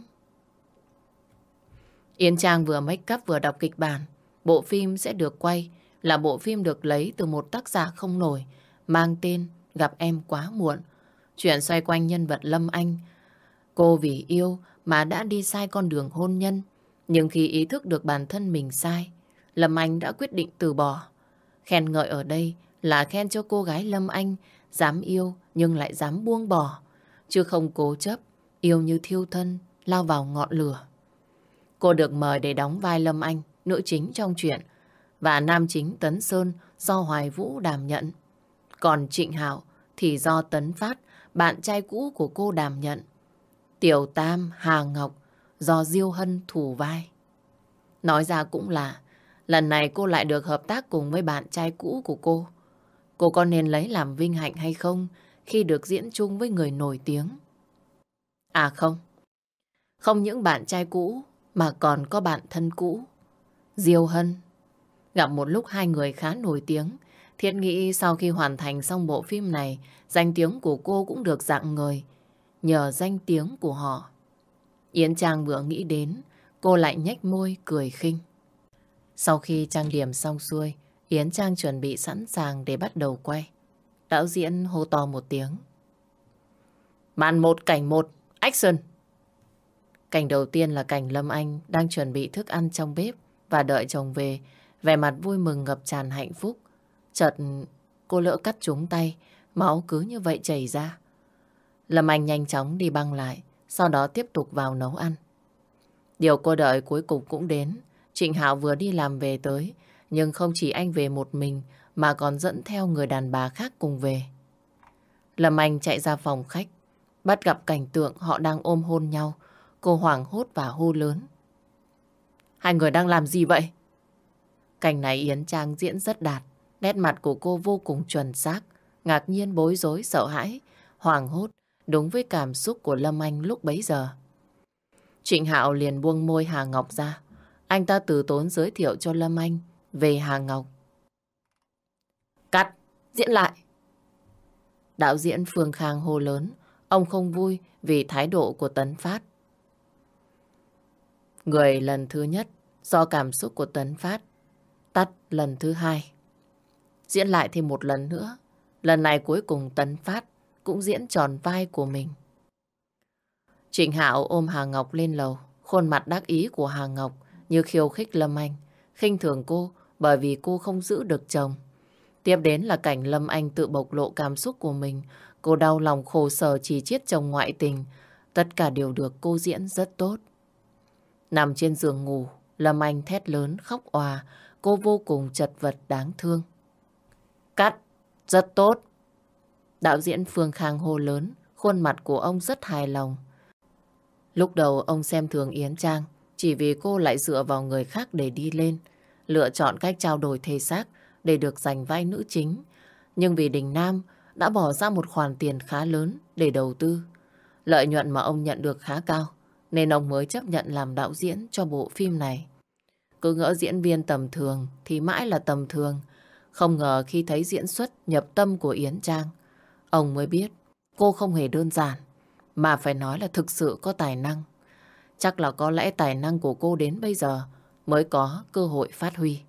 Yến Trang vừa make up vừa đọc kịch bản. bộ phim sẽ được quay là bộ phim được lấy từ một tác giả không nổi mang tên Gặp Em Quá Muộn. Chuyện xoay quanh nhân vật Lâm Anh. Cô vì yêu mà đã đi sai con đường hôn nhân. Nhưng khi ý thức được bản thân mình sai, Lâm Anh đã quyết định từ bỏ. Khen ngợi ở đây là khen cho cô gái Lâm Anh dám yêu nhưng lại dám buông bỏ, chứ không cố chấp, yêu như thiêu thân, lao vào ngọn lửa. Cô được mời để đóng vai Lâm Anh, nữ chính trong chuyện, và nam chính Tấn Sơn do Hoài Vũ đảm nhận. Còn Trịnh Hạo thì do Tấn Phát, bạn trai cũ của cô đảm nhận. Tiểu Tam, Hà Ngọc do Diêu Hân thủ vai. Nói ra cũng là, lần này cô lại được hợp tác cùng với bạn trai cũ của cô. Cô có nên lấy làm vinh hạnh hay không khi được diễn chung với người nổi tiếng? À không, không những bạn trai cũ mà còn có bạn thân cũ. Diêu Hân. Gặp một lúc hai người khá nổi tiếng. Thiết nghĩ sau khi hoàn thành xong bộ phim này, danh tiếng của cô cũng được dạng người. Nhờ danh tiếng của họ. Yến Trang vừa nghĩ đến, cô lại nhếch môi cười khinh. Sau khi trang điểm xong xuôi, Yến Trang chuẩn bị sẵn sàng để bắt đầu quay. Đạo diễn hô to một tiếng. Màn một cảnh một, action! Cảnh đầu tiên là cảnh Lâm Anh đang chuẩn bị thức ăn trong bếp và đợi chồng về, vẻ mặt vui mừng ngập tràn hạnh phúc. Chợt cô lỡ cắt trúng tay, máu cứ như vậy chảy ra. Lâm Anh nhanh chóng đi băng lại, sau đó tiếp tục vào nấu ăn. Điều cô đợi cuối cùng cũng đến. Trịnh Hạo vừa đi làm về tới, nhưng không chỉ anh về một mình mà còn dẫn theo người đàn bà khác cùng về. Lâm Anh chạy ra phòng khách, bắt gặp cảnh tượng họ đang ôm hôn nhau. Cô hoảng hốt và hô lớn. Hai người đang làm gì vậy? Cảnh này Yến Trang diễn rất đạt. Nét mặt của cô vô cùng chuẩn xác, ngạc nhiên bối rối, sợ hãi, hoảng hốt, đúng với cảm xúc của Lâm Anh lúc bấy giờ. Trịnh Hạo liền buông môi Hà Ngọc ra. Anh ta từ tốn giới thiệu cho Lâm Anh về Hà Ngọc. Cắt, diễn lại. Đạo diễn Phương Khang hô lớn, ông không vui vì thái độ của Tấn Phát. Người lần thứ nhất do cảm xúc của Tấn Phát, tắt lần thứ hai. Diễn lại thêm một lần nữa. Lần này cuối cùng Tấn Phát cũng diễn tròn vai của mình. Trịnh Hạo ôm Hà Ngọc lên lầu. Khuôn mặt đắc ý của Hà Ngọc như khiêu khích Lâm Anh. khinh thường cô bởi vì cô không giữ được chồng. Tiếp đến là cảnh Lâm Anh tự bộc lộ cảm xúc của mình. Cô đau lòng khổ sở chỉ chiết chồng ngoại tình. Tất cả đều được cô diễn rất tốt. Nằm trên giường ngủ, Lâm Anh thét lớn, khóc òa. Cô vô cùng chật vật đáng thương. Cắt, rất tốt. Đạo diễn Phương Khang hô lớn, khuôn mặt của ông rất hài lòng. Lúc đầu ông xem thường Yến Trang, chỉ vì cô lại dựa vào người khác để đi lên, lựa chọn cách trao đổi thể xác để được giành vai nữ chính. Nhưng vì Đình Nam đã bỏ ra một khoản tiền khá lớn để đầu tư. Lợi nhuận mà ông nhận được khá cao, nên ông mới chấp nhận làm đạo diễn cho bộ phim này. Cứ ngỡ diễn viên tầm thường thì mãi là tầm thường. Không ngờ khi thấy diễn xuất nhập tâm của Yến Trang, ông mới biết cô không hề đơn giản, mà phải nói là thực sự có tài năng. Chắc là có lẽ tài năng của cô đến bây giờ mới có cơ hội phát huy.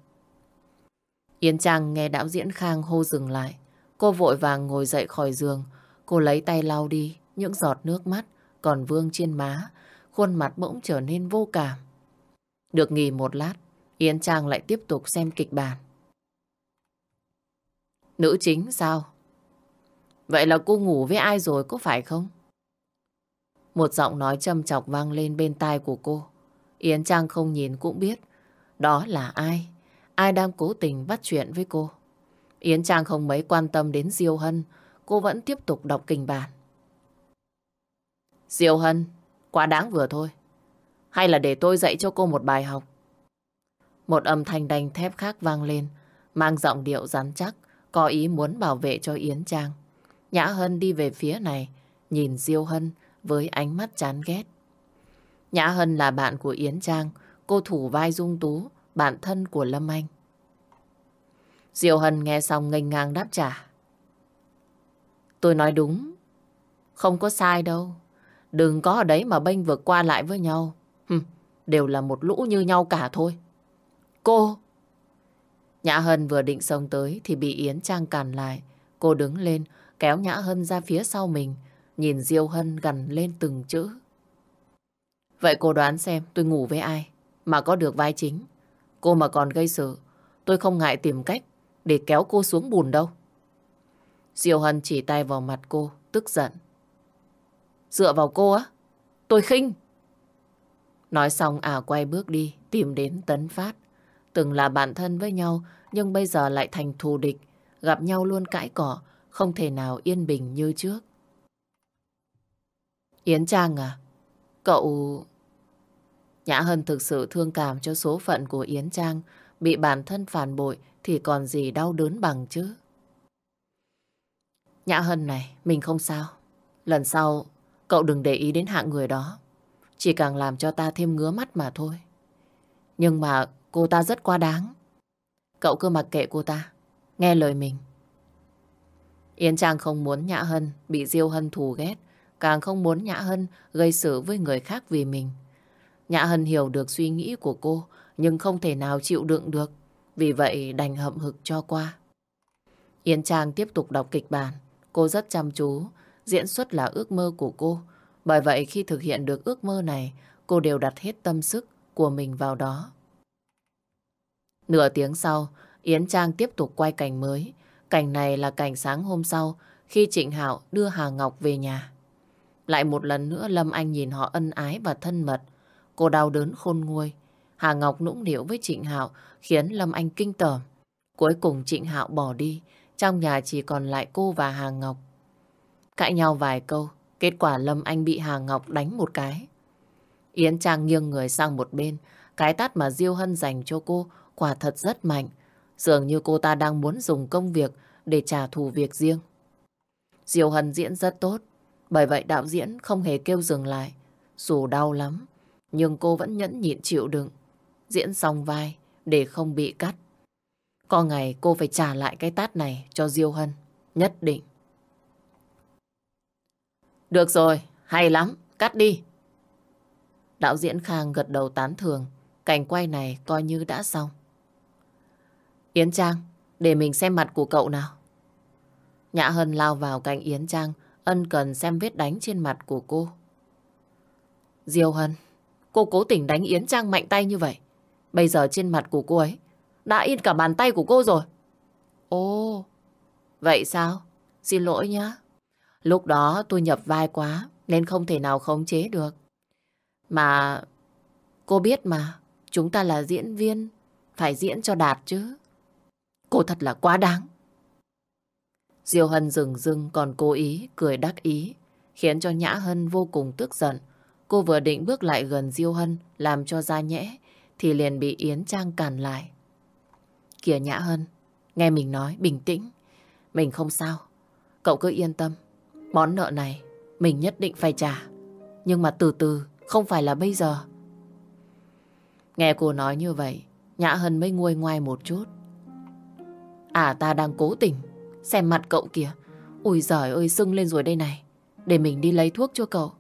Yến Trang nghe đạo diễn Khang hô dừng lại. Cô vội vàng ngồi dậy khỏi giường. Cô lấy tay lau đi những giọt nước mắt còn vương trên má. Khuôn mặt bỗng trở nên vô cảm. Được nghỉ một lát, Yến Trang lại tiếp tục xem kịch bản. Nữ chính sao? Vậy là cô ngủ với ai rồi có phải không? Một giọng nói châm chọc vang lên bên tai của cô. Yến Trang không nhìn cũng biết. Đó là ai? Ai đang cố tình bắt chuyện với cô? Yến Trang không mấy quan tâm đến Diêu Hân. Cô vẫn tiếp tục đọc kịch bản. Diêu Hân, quá đáng vừa thôi. Hay là để tôi dạy cho cô một bài học? Một âm thanh đanh thép khác vang lên, mang giọng điệu rắn chắc, có ý muốn bảo vệ cho Yến Trang. Nhã Hân đi về phía này, nhìn Diêu Hân với ánh mắt chán ghét. Nhã Hân là bạn của Yến Trang, cô thủ vai Dung Tú, bạn thân của Lâm Anh. Diệu Hân nghe xong ngênh ngang đáp trả. Tôi nói đúng, không có sai đâu. Đừng có ở đấy mà bênh vực qua lại với nhau. Hừm, đều là một lũ như nhau cả thôi. Cô, Nhã Hân vừa định xông tới thì bị Yến Trang cản lại. Cô đứng lên, kéo Nhã Hân ra phía sau mình, nhìn Diêu Hân gần lên từng chữ. Vậy cô đoán xem tôi ngủ với ai mà có được vai chính. Cô mà còn gây sự, tôi không ngại tìm cách để kéo cô xuống bùn đâu. Diêu Hân chỉ tay vào mặt cô, tức giận. Dựa vào cô á? Tôi khinh. Nói xong à quay bước đi, tìm đến Tấn Phát. Từng là bạn thân với nhau, nhưng bây giờ lại thành thù địch. Gặp nhau luôn cãi cỏ, không thể nào yên bình như trước. Yến Trang à, cậu... Nhã Hân thực sự thương cảm cho số phận của Yến Trang. Bị bản thân phản bội thì còn gì đau đớn bằng chứ. Nhã Hân này, mình không sao. Lần sau, cậu đừng để ý đến hạng người đó. Chỉ càng làm cho ta thêm ngứa mắt mà thôi. Nhưng mà cô ta rất quá đáng. Cậu cứ mặc kệ cô ta. Nghe lời mình. Yến Trang không muốn Nhã Hân bị Diêu Hân thù ghét. Càng không muốn Nhã Hân gây sự với người khác vì mình. Nhã Hân hiểu được suy nghĩ của cô, nhưng không thể nào chịu đựng được. Vì vậy đành hậm hực cho qua. Yến Trang tiếp tục đọc kịch bản. Cô rất chăm chú, diễn xuất là ước mơ của cô. Bởi vậy khi thực hiện được ước mơ này, cô đều đặt hết tâm sức của mình vào đó. Nửa tiếng sau, Yến Trang tiếp tục quay cảnh mới. Cảnh này là cảnh sáng hôm sau khi Trịnh Hạo đưa Hà Ngọc về nhà. Lại một lần nữa Lâm Anh nhìn họ ân ái và thân mật. Cô đau đớn khôn nguôi. Hà Ngọc nũng nịu với Trịnh Hạo khiến Lâm Anh kinh tởm. Cuối cùng Trịnh Hạo bỏ đi. Trong nhà chỉ còn lại cô và Hà Ngọc. Cãi nhau vài câu, kết quả Lâm Anh bị Hà Ngọc đánh một cái. Yến Trang nghiêng người sang một bên, cái tát mà Diêu Hân dành cho cô quả thật rất mạnh. Dường như cô ta đang muốn dùng công việc để trả thù việc riêng. Diêu Hân diễn rất tốt, bởi vậy đạo diễn không hề kêu dừng lại. Dù đau lắm, nhưng cô vẫn nhẫn nhịn chịu đựng. Diễn xong vai để không bị cắt. Có ngày cô phải trả lại cái tát này cho Diêu Hân. Nhất định. Được rồi, hay lắm, cắt đi. Đạo diễn Khang gật đầu tán thường. Cảnh quay này coi như đã xong. Yến Trang, để mình xem mặt của cậu nào. Nhã Hân lao vào cạnh Yến Trang, ân cần xem vết đánh trên mặt của cô. Diêu Hân, cô cố tình đánh Yến Trang mạnh tay như vậy. Bây giờ trên mặt của cô ấy đã in cả bàn tay của cô rồi. Ồ, vậy sao? Xin lỗi nhá. Lúc đó tôi nhập vai quá nên không thể nào khống chế được. Mà cô biết mà, chúng ta là diễn viên, phải diễn cho đạt chứ. Cô thật là quá đáng. Diêu Hân dừng dưng còn cố ý, cười đắc ý, khiến cho Nhã Hân vô cùng tức giận. Cô vừa định bước lại gần Diêu Hân, làm cho ra nhẽ, thì liền bị Yến Trang cản lại. Kìa Nhã Hân, nghe mình nói, bình tĩnh. Mình không sao, cậu cứ yên tâm. Món nợ này, mình nhất định phải trả. Nhưng mà từ từ, không phải là bây giờ. Nghe cô nói như vậy, Nhã Hân mới nguôi ngoai một chút. À ta đang cố tình. Xem mặt cậu kìa. Ui giời ơi sưng lên rồi đây này. Để mình đi lấy thuốc cho cậu.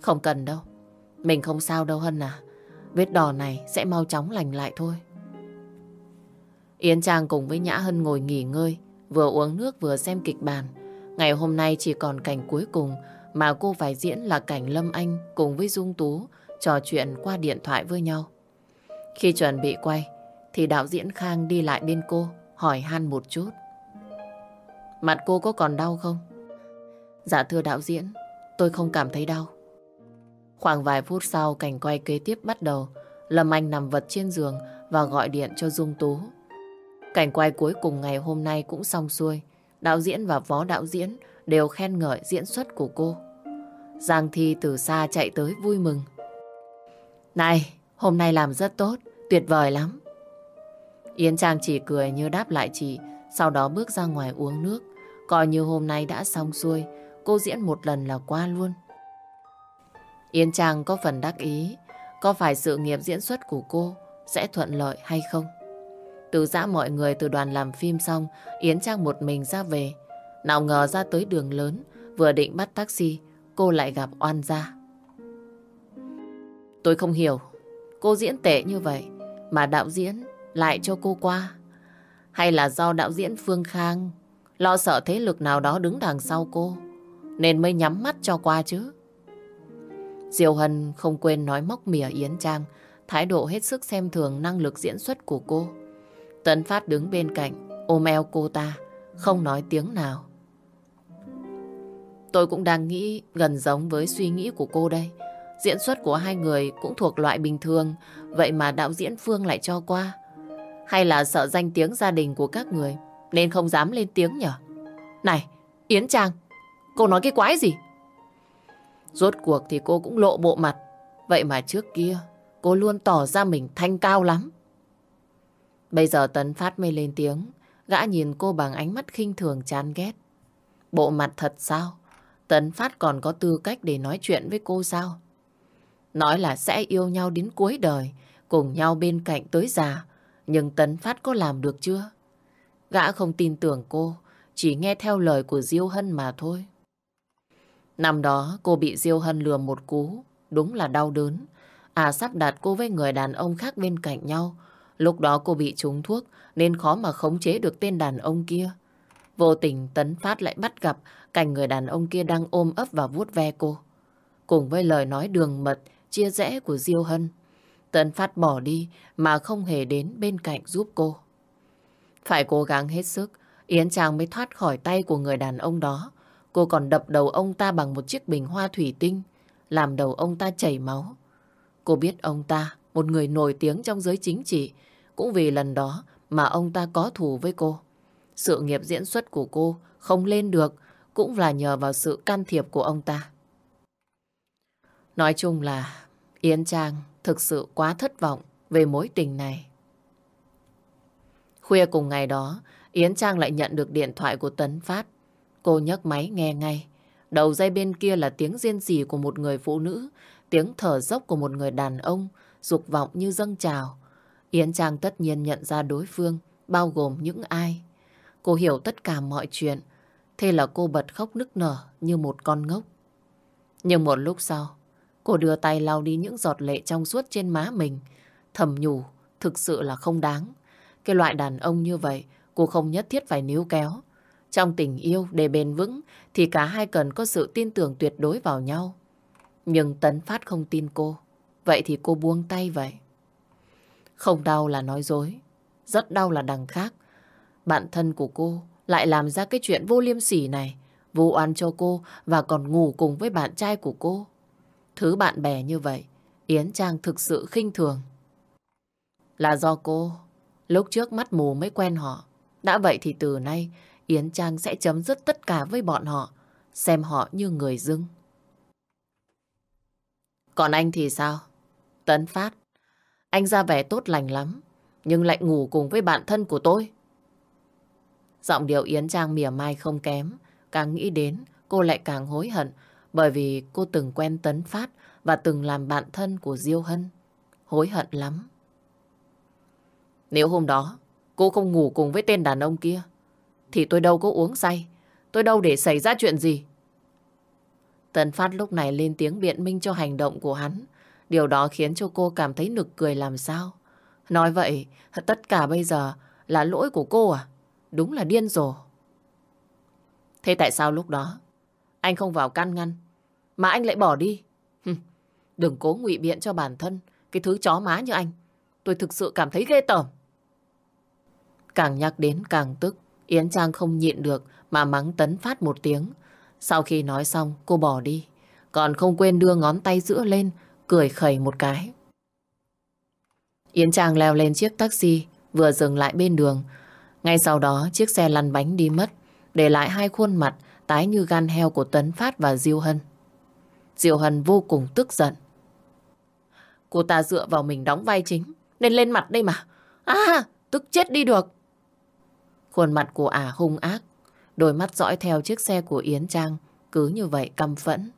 Không cần đâu. Mình không sao đâu Hân à. Vết đỏ này sẽ mau chóng lành lại thôi. Yến Trang cùng với Nhã Hân ngồi nghỉ ngơi. Vừa uống nước vừa xem kịch bản. Ngày hôm nay chỉ còn cảnh cuối cùng mà cô phải diễn là cảnh Lâm Anh cùng với Dung Tú trò chuyện qua điện thoại với nhau. Khi chuẩn bị quay thì đạo diễn Khang đi lại bên cô hỏi han một chút. Mặt cô có còn đau không? Dạ thưa đạo diễn, tôi không cảm thấy đau. Khoảng vài phút sau, cảnh quay kế tiếp bắt đầu. Lâm Anh nằm vật trên giường và gọi điện cho Dung Tú. Cảnh quay cuối cùng ngày hôm nay cũng xong xuôi. Đạo diễn và phó đạo diễn đều khen ngợi diễn xuất của cô. Giang Thi từ xa chạy tới vui mừng. Này, hôm nay làm rất tốt, tuyệt vời lắm. Yến Trang chỉ cười như đáp lại chị, sau đó bước ra ngoài uống nước. Coi như hôm nay đã xong xuôi, cô diễn một lần là qua luôn. Yến Trang có phần đắc ý, có phải sự nghiệp diễn xuất của cô sẽ thuận lợi hay không? Từ giã mọi người từ đoàn làm phim xong, Yến Trang một mình ra về. Nào ngờ ra tới đường lớn, vừa định bắt taxi, cô lại gặp oan gia. Tôi không hiểu, cô diễn tệ như vậy, mà đạo diễn lại cho cô qua. Hay là do đạo diễn Phương Khang lo sợ thế lực nào đó đứng đằng sau cô nên mới nhắm mắt cho qua chứ? Diệu Hân không quên nói móc mỉa Yến Trang thái độ hết sức xem thường năng lực diễn xuất của cô. Tấn Phát đứng bên cạnh ôm eo cô ta không nói tiếng nào. Tôi cũng đang nghĩ gần giống với suy nghĩ của cô đây. Diễn xuất của hai người cũng thuộc loại bình thường, vậy mà đạo diễn Phương lại cho qua. Hay là sợ danh tiếng gia đình của các người, nên không dám lên tiếng nhở? Này, Yến Trang, cô nói cái quái gì? Rốt cuộc thì cô cũng lộ bộ mặt, vậy mà trước kia cô luôn tỏ ra mình thanh cao lắm. Bây giờ Tấn Phát mới lên tiếng, gã nhìn cô bằng ánh mắt khinh thường chán ghét. Bộ mặt thật sao? Tấn Phát còn có tư cách để nói chuyện với cô sao? Nói là sẽ yêu nhau đến cuối đời, cùng nhau bên cạnh tới già. Nhưng Tấn Phát có làm được chưa? Gã không tin tưởng cô, chỉ nghe theo lời của Diêu Hân mà thôi. Năm đó cô bị Diêu Hân lừa một cú, đúng là đau đớn. À sắp đặt cô với người đàn ông khác bên cạnh nhau. Lúc đó cô bị trúng thuốc nên khó mà khống chế được tên đàn ông kia. Vô tình Tấn Phát lại bắt gặp cảnh người đàn ông kia đang ôm ấp và vuốt ve cô. Cùng với lời nói đường mật, chia rẽ của Diêu Hân, Tấn Phát bỏ đi mà không hề đến bên cạnh giúp cô. Phải cố gắng hết sức, Yến Trang mới thoát khỏi tay của người đàn ông đó. Cô còn đập đầu ông ta bằng một chiếc bình hoa thủy tinh, làm đầu ông ta chảy máu. Cô biết ông ta, một người nổi tiếng trong giới chính trị, cũng vì lần đó mà ông ta có thù với cô. Sự nghiệp diễn xuất của cô không lên được cũng là nhờ vào sự can thiệp của ông ta. Nói chung là Yến Trang thực sự quá thất vọng về mối tình này. Khuya cùng ngày đó, Yến Trang lại nhận được điện thoại của Tấn Phát. Cô nhấc máy nghe ngay. Đầu dây bên kia là tiếng riêng rỉ của một người phụ nữ, tiếng thở dốc của một người đàn ông, dục vọng như dâng trào. Yến Trang tất nhiên nhận ra đối phương, bao gồm những ai. Cô hiểu tất cả mọi chuyện, thế là cô bật khóc nức nở như một con ngốc. Nhưng một lúc sau, cô đưa tay lau đi những giọt lệ trong suốt trên má mình, thầm nhủ, thực sự là không đáng. Cái loại đàn ông như vậy, cô không nhất thiết phải níu kéo. Trong tình yêu để bền vững thì cả hai cần có sự tin tưởng tuyệt đối vào nhau. Nhưng Tấn Phát không tin cô. Vậy thì cô buông tay vậy. Không đau là nói dối. Rất đau là đằng khác. Bạn thân của cô lại làm ra cái chuyện vô liêm sỉ này. Vô oan cho cô và còn ngủ cùng với bạn trai của cô. Thứ bạn bè như vậy, Yến Trang thực sự khinh thường. Là do cô, lúc trước mắt mù mới quen họ. Đã vậy thì từ nay, Yến Trang sẽ chấm dứt tất cả với bọn họ, xem họ như người dưng. Còn anh thì sao? Tấn Phát, anh ra vẻ tốt lành lắm, nhưng lại ngủ cùng với bạn thân của tôi. Giọng điệu Yến Trang mỉa mai không kém, càng nghĩ đến cô lại càng hối hận bởi vì cô từng quen Tấn Phát và từng làm bạn thân của Diêu Hân. Hối hận lắm. Nếu hôm đó cô không ngủ cùng với tên đàn ông kia thì tôi đâu có uống say, tôi đâu để xảy ra chuyện gì. Tấn Phát lúc này lên tiếng biện minh cho hành động của hắn. Điều đó khiến cho cô cảm thấy nực cười làm sao. Nói vậy, tất cả bây giờ là lỗi của cô à? Đúng là điên rồ. Thế tại sao lúc đó anh không vào can ngăn mà anh lại bỏ đi? đừng cố ngụy biện cho bản thân cái thứ chó má như anh. Tôi thực sự cảm thấy ghê tởm. Càng nhắc đến càng tức, Yến Trang không nhịn được mà mắng Tấn Phát một tiếng. Sau khi nói xong, cô bỏ đi. Còn không quên đưa ngón tay giữa lên, cười khẩy một cái. Yến Trang leo lên chiếc taxi, vừa dừng lại bên đường. Ngay sau đó, chiếc xe lăn bánh đi mất, để lại hai khuôn mặt tái như gan heo của Tấn Phát và Diêu Hân. Diêu Hân vô cùng tức giận. Cô ta dựa vào mình đóng vai chính, nên lên mặt đây mà. À, tức chết đi được. Khuôn mặt của ả hung ác, đôi mắt dõi theo chiếc xe của Yến Trang, cứ như vậy căm phẫn.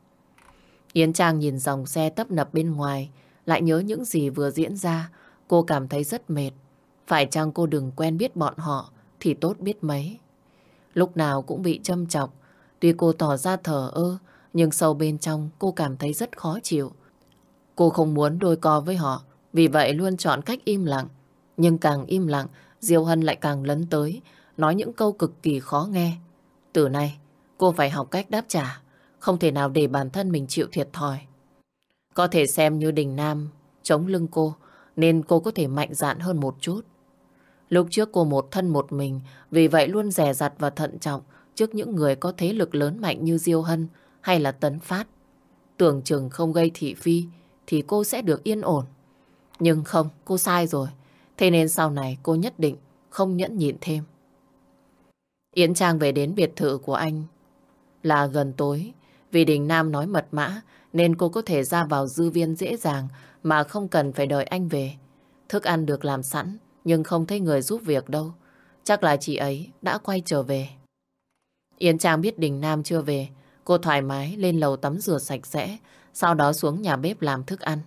Yến Trang nhìn dòng xe tấp nập bên ngoài, lại nhớ những gì vừa diễn ra, cô cảm thấy rất mệt. Phải chăng cô đừng quen biết bọn họ thì tốt biết mấy. Lúc nào cũng bị châm chọc, tuy cô tỏ ra thờ ơ, nhưng sâu bên trong cô cảm thấy rất khó chịu. Cô không muốn đôi co với họ, vì vậy luôn chọn cách im lặng. Nhưng càng im lặng Diêu Hân lại càng lấn tới, nói những câu cực kỳ khó nghe. Từ nay, cô phải học cách đáp trả, không thể nào để bản thân mình chịu thiệt thòi. Có thể xem như Đình Nam chống lưng cô, nên cô có thể mạnh dạn hơn một chút. Lúc trước cô một thân một mình, vì vậy luôn rẻ rặt và thận trọng trước những người có thế lực lớn mạnh như Diêu Hân hay là Tấn Phát. Tưởng chừng không gây thị phi thì cô sẽ được yên ổn. Nhưng không, cô sai rồi. Thế nên sau này cô nhất định không nhẫn nhịn thêm. Yến Trang về đến biệt thự của anh là gần tối. Vì Đình Nam nói mật mã nên cô có thể ra vào dư viên dễ dàng mà không cần phải đợi anh về. Thức ăn được làm sẵn nhưng không thấy người giúp việc đâu. Chắc là chị ấy đã quay trở về. Yến Trang biết Đình Nam chưa về. Cô thoải mái lên lầu tắm rửa sạch sẽ sau đó xuống nhà bếp làm thức ăn.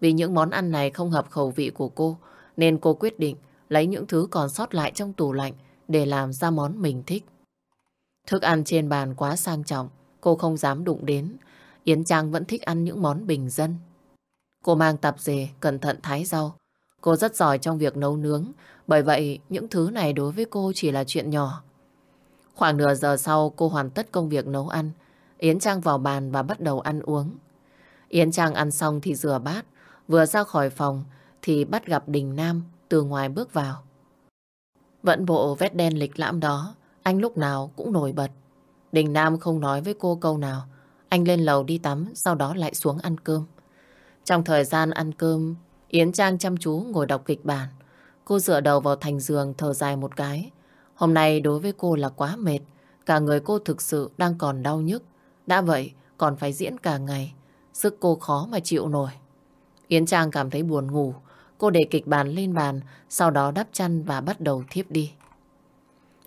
Vì những món ăn này không hợp khẩu vị của cô nên cô quyết định lấy những thứ còn sót lại trong tủ lạnh để làm ra món mình thích. Thức ăn trên bàn quá sang trọng, cô không dám đụng đến. Yến Trang vẫn thích ăn những món bình dân. Cô mang tạp dề, cẩn thận thái rau. Cô rất giỏi trong việc nấu nướng, bởi vậy những thứ này đối với cô chỉ là chuyện nhỏ. Khoảng nửa giờ sau cô hoàn tất công việc nấu ăn. Yến Trang vào bàn và bắt đầu ăn uống. Yến Trang ăn xong thì rửa bát, vừa ra khỏi phòng thì bắt gặp Đình Nam từ ngoài bước vào. Vẫn bộ vét đen lịch lãm đó, anh lúc nào cũng nổi bật. Đình Nam không nói với cô câu nào. Anh lên lầu đi tắm, sau đó lại xuống ăn cơm. Trong thời gian ăn cơm, Yến Trang chăm chú ngồi đọc kịch bản. Cô dựa đầu vào thành giường thở dài một cái. Hôm nay đối với cô là quá mệt. Cả người cô thực sự đang còn đau nhức. Đã vậy, còn phải diễn cả ngày. Sức cô khó mà chịu nổi. Yến Trang cảm thấy buồn ngủ. Cô để kịch bản lên bàn, sau đó đắp chăn và bắt đầu thiếp đi.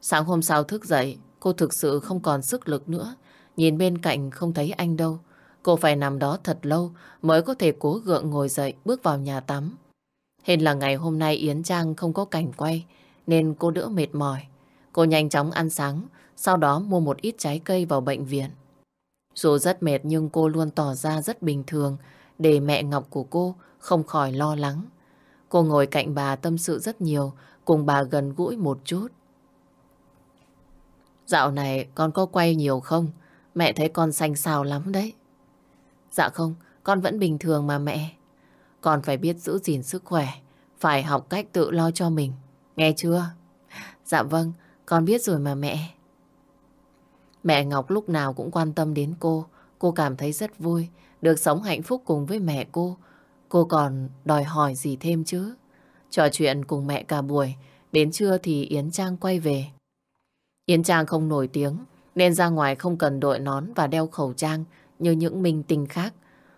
Sáng hôm sau thức dậy, cô thực sự không còn sức lực nữa. Nhìn bên cạnh không thấy anh đâu. Cô phải nằm đó thật lâu mới có thể cố gượng ngồi dậy bước vào nhà tắm. Hên là ngày hôm nay Yến Trang không có cảnh quay nên cô đỡ mệt mỏi. Cô nhanh chóng ăn sáng, sau đó mua một ít trái cây vào bệnh viện. Dù rất mệt nhưng cô luôn tỏ ra rất bình thường để mẹ Ngọc của cô không khỏi lo lắng. Cô ngồi cạnh bà tâm sự rất nhiều, cùng bà gần gũi một chút. Dạo này con có quay nhiều không? Mẹ thấy con xanh xao lắm đấy. Dạ không, con vẫn bình thường mà mẹ. Con phải biết giữ gìn sức khỏe, phải học cách tự lo cho mình. Nghe chưa? Dạ vâng, con biết rồi mà mẹ. Mẹ Ngọc lúc nào cũng quan tâm đến cô. Cô cảm thấy rất vui, được sống hạnh phúc cùng với mẹ cô. Cô còn đòi hỏi gì thêm chứ? Trò chuyện cùng mẹ cả buổi, đến trưa thì Yến Trang quay về. Yến Trang không nổi tiếng, nên ra ngoài không cần đội nón và đeo khẩu trang như những minh tinh khác.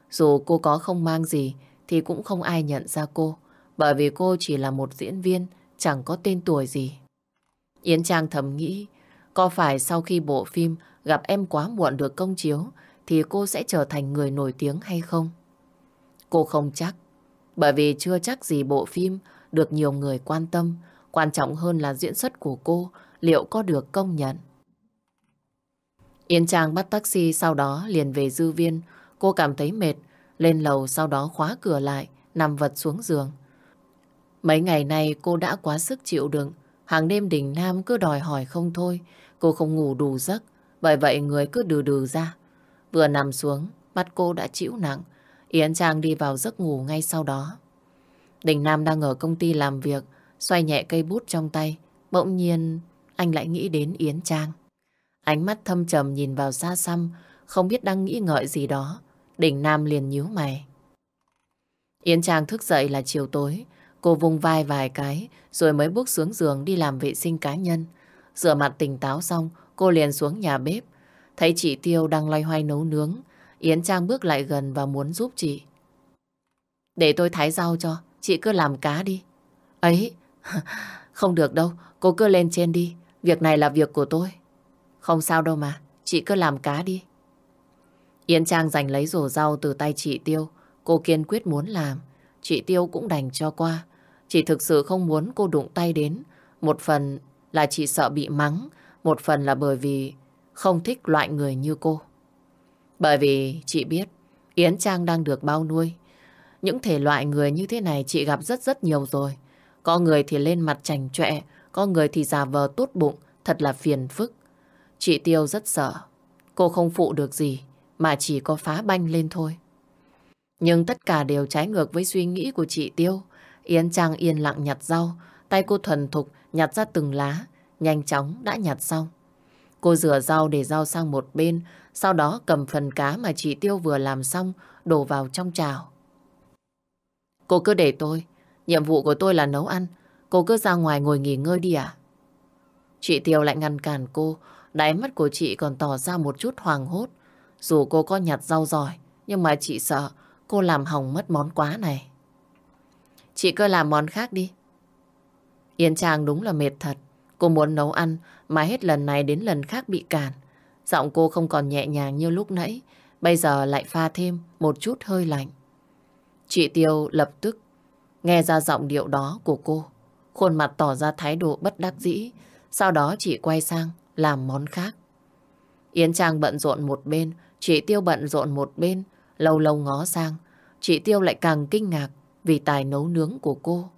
Dù cô có không mang gì thì cũng không ai nhận ra cô, bởi vì cô chỉ là một diễn viên, chẳng có tên tuổi gì. Yến Trang thầm nghĩ, có phải sau khi bộ phim gặp em quá muộn được công chiếu thì cô sẽ trở thành người nổi tiếng hay không? Cô không chắc, bởi vì chưa chắc gì bộ phim được nhiều người quan tâm. Quan trọng hơn là diễn xuất của cô liệu có được công nhận. Yến Trang bắt taxi sau đó liền về dư viên. Cô cảm thấy mệt, lên lầu sau đó khóa cửa lại, nằm vật xuống giường. Mấy ngày nay cô đã quá sức chịu đựng. Hàng đêm đình Nam cứ đòi hỏi không thôi. Cô không ngủ đủ giấc, bởi vậy người cứ đừ đừ ra. Vừa nằm xuống, mắt cô đã chịu nặng. Yến Trang đi vào giấc ngủ ngay sau đó. Đình Nam đang ở công ty làm việc, xoay nhẹ cây bút trong tay. Bỗng nhiên, anh lại nghĩ đến Yến Trang. Ánh mắt thâm trầm nhìn vào xa xăm, không biết đang nghĩ ngợi gì đó. đỉnh Nam liền nhíu mày. Yến Trang thức dậy là chiều tối. Cô vùng vai vài cái, rồi mới bước xuống giường đi làm vệ sinh cá nhân. Rửa mặt tỉnh táo xong, cô liền xuống nhà bếp. Thấy chị Tiêu đang loay hoay nấu nướng. Yến Trang bước lại gần và muốn giúp chị. Để tôi thái rau cho, chị cứ làm cá đi. Ấy, <laughs> không được đâu, cô cứ lên trên đi. Việc này là việc của tôi. Không sao đâu mà, chị cứ làm cá đi. Yến Trang giành lấy rổ rau từ tay chị Tiêu. Cô kiên quyết muốn làm. Chị Tiêu cũng đành cho qua. Chị thực sự không muốn cô đụng tay đến. Một phần là chị sợ bị mắng. Một phần là bởi vì không thích loại người như cô. Bởi vì chị biết Yến Trang đang được bao nuôi. Những thể loại người như thế này chị gặp rất rất nhiều rồi. Có người thì lên mặt chành chọe, có người thì giả vờ tốt bụng, thật là phiền phức. Chị Tiêu rất sợ. Cô không phụ được gì, mà chỉ có phá banh lên thôi. Nhưng tất cả đều trái ngược với suy nghĩ của chị Tiêu. Yến Trang yên lặng nhặt rau, tay cô thuần thục nhặt ra từng lá, nhanh chóng đã nhặt xong. Cô rửa rau để rau sang một bên, sau đó cầm phần cá mà chị Tiêu vừa làm xong, đổ vào trong chảo. Cô cứ để tôi, nhiệm vụ của tôi là nấu ăn, cô cứ ra ngoài ngồi nghỉ ngơi đi à? Chị Tiêu lại ngăn cản cô, đáy mắt của chị còn tỏ ra một chút hoàng hốt. Dù cô có nhặt rau giỏi, nhưng mà chị sợ cô làm hỏng mất món quá này. Chị cứ làm món khác đi. Yên Trang đúng là mệt thật. Cô muốn nấu ăn mà hết lần này đến lần khác bị cản. Giọng cô không còn nhẹ nhàng như lúc nãy. Bây giờ lại pha thêm một chút hơi lạnh. Chị Tiêu lập tức nghe ra giọng điệu đó của cô. Khuôn mặt tỏ ra thái độ bất đắc dĩ. Sau đó chị quay sang làm món khác. Yến Trang bận rộn một bên, chị Tiêu bận rộn một bên, lâu lâu ngó sang. Chị Tiêu lại càng kinh ngạc vì tài nấu nướng của cô.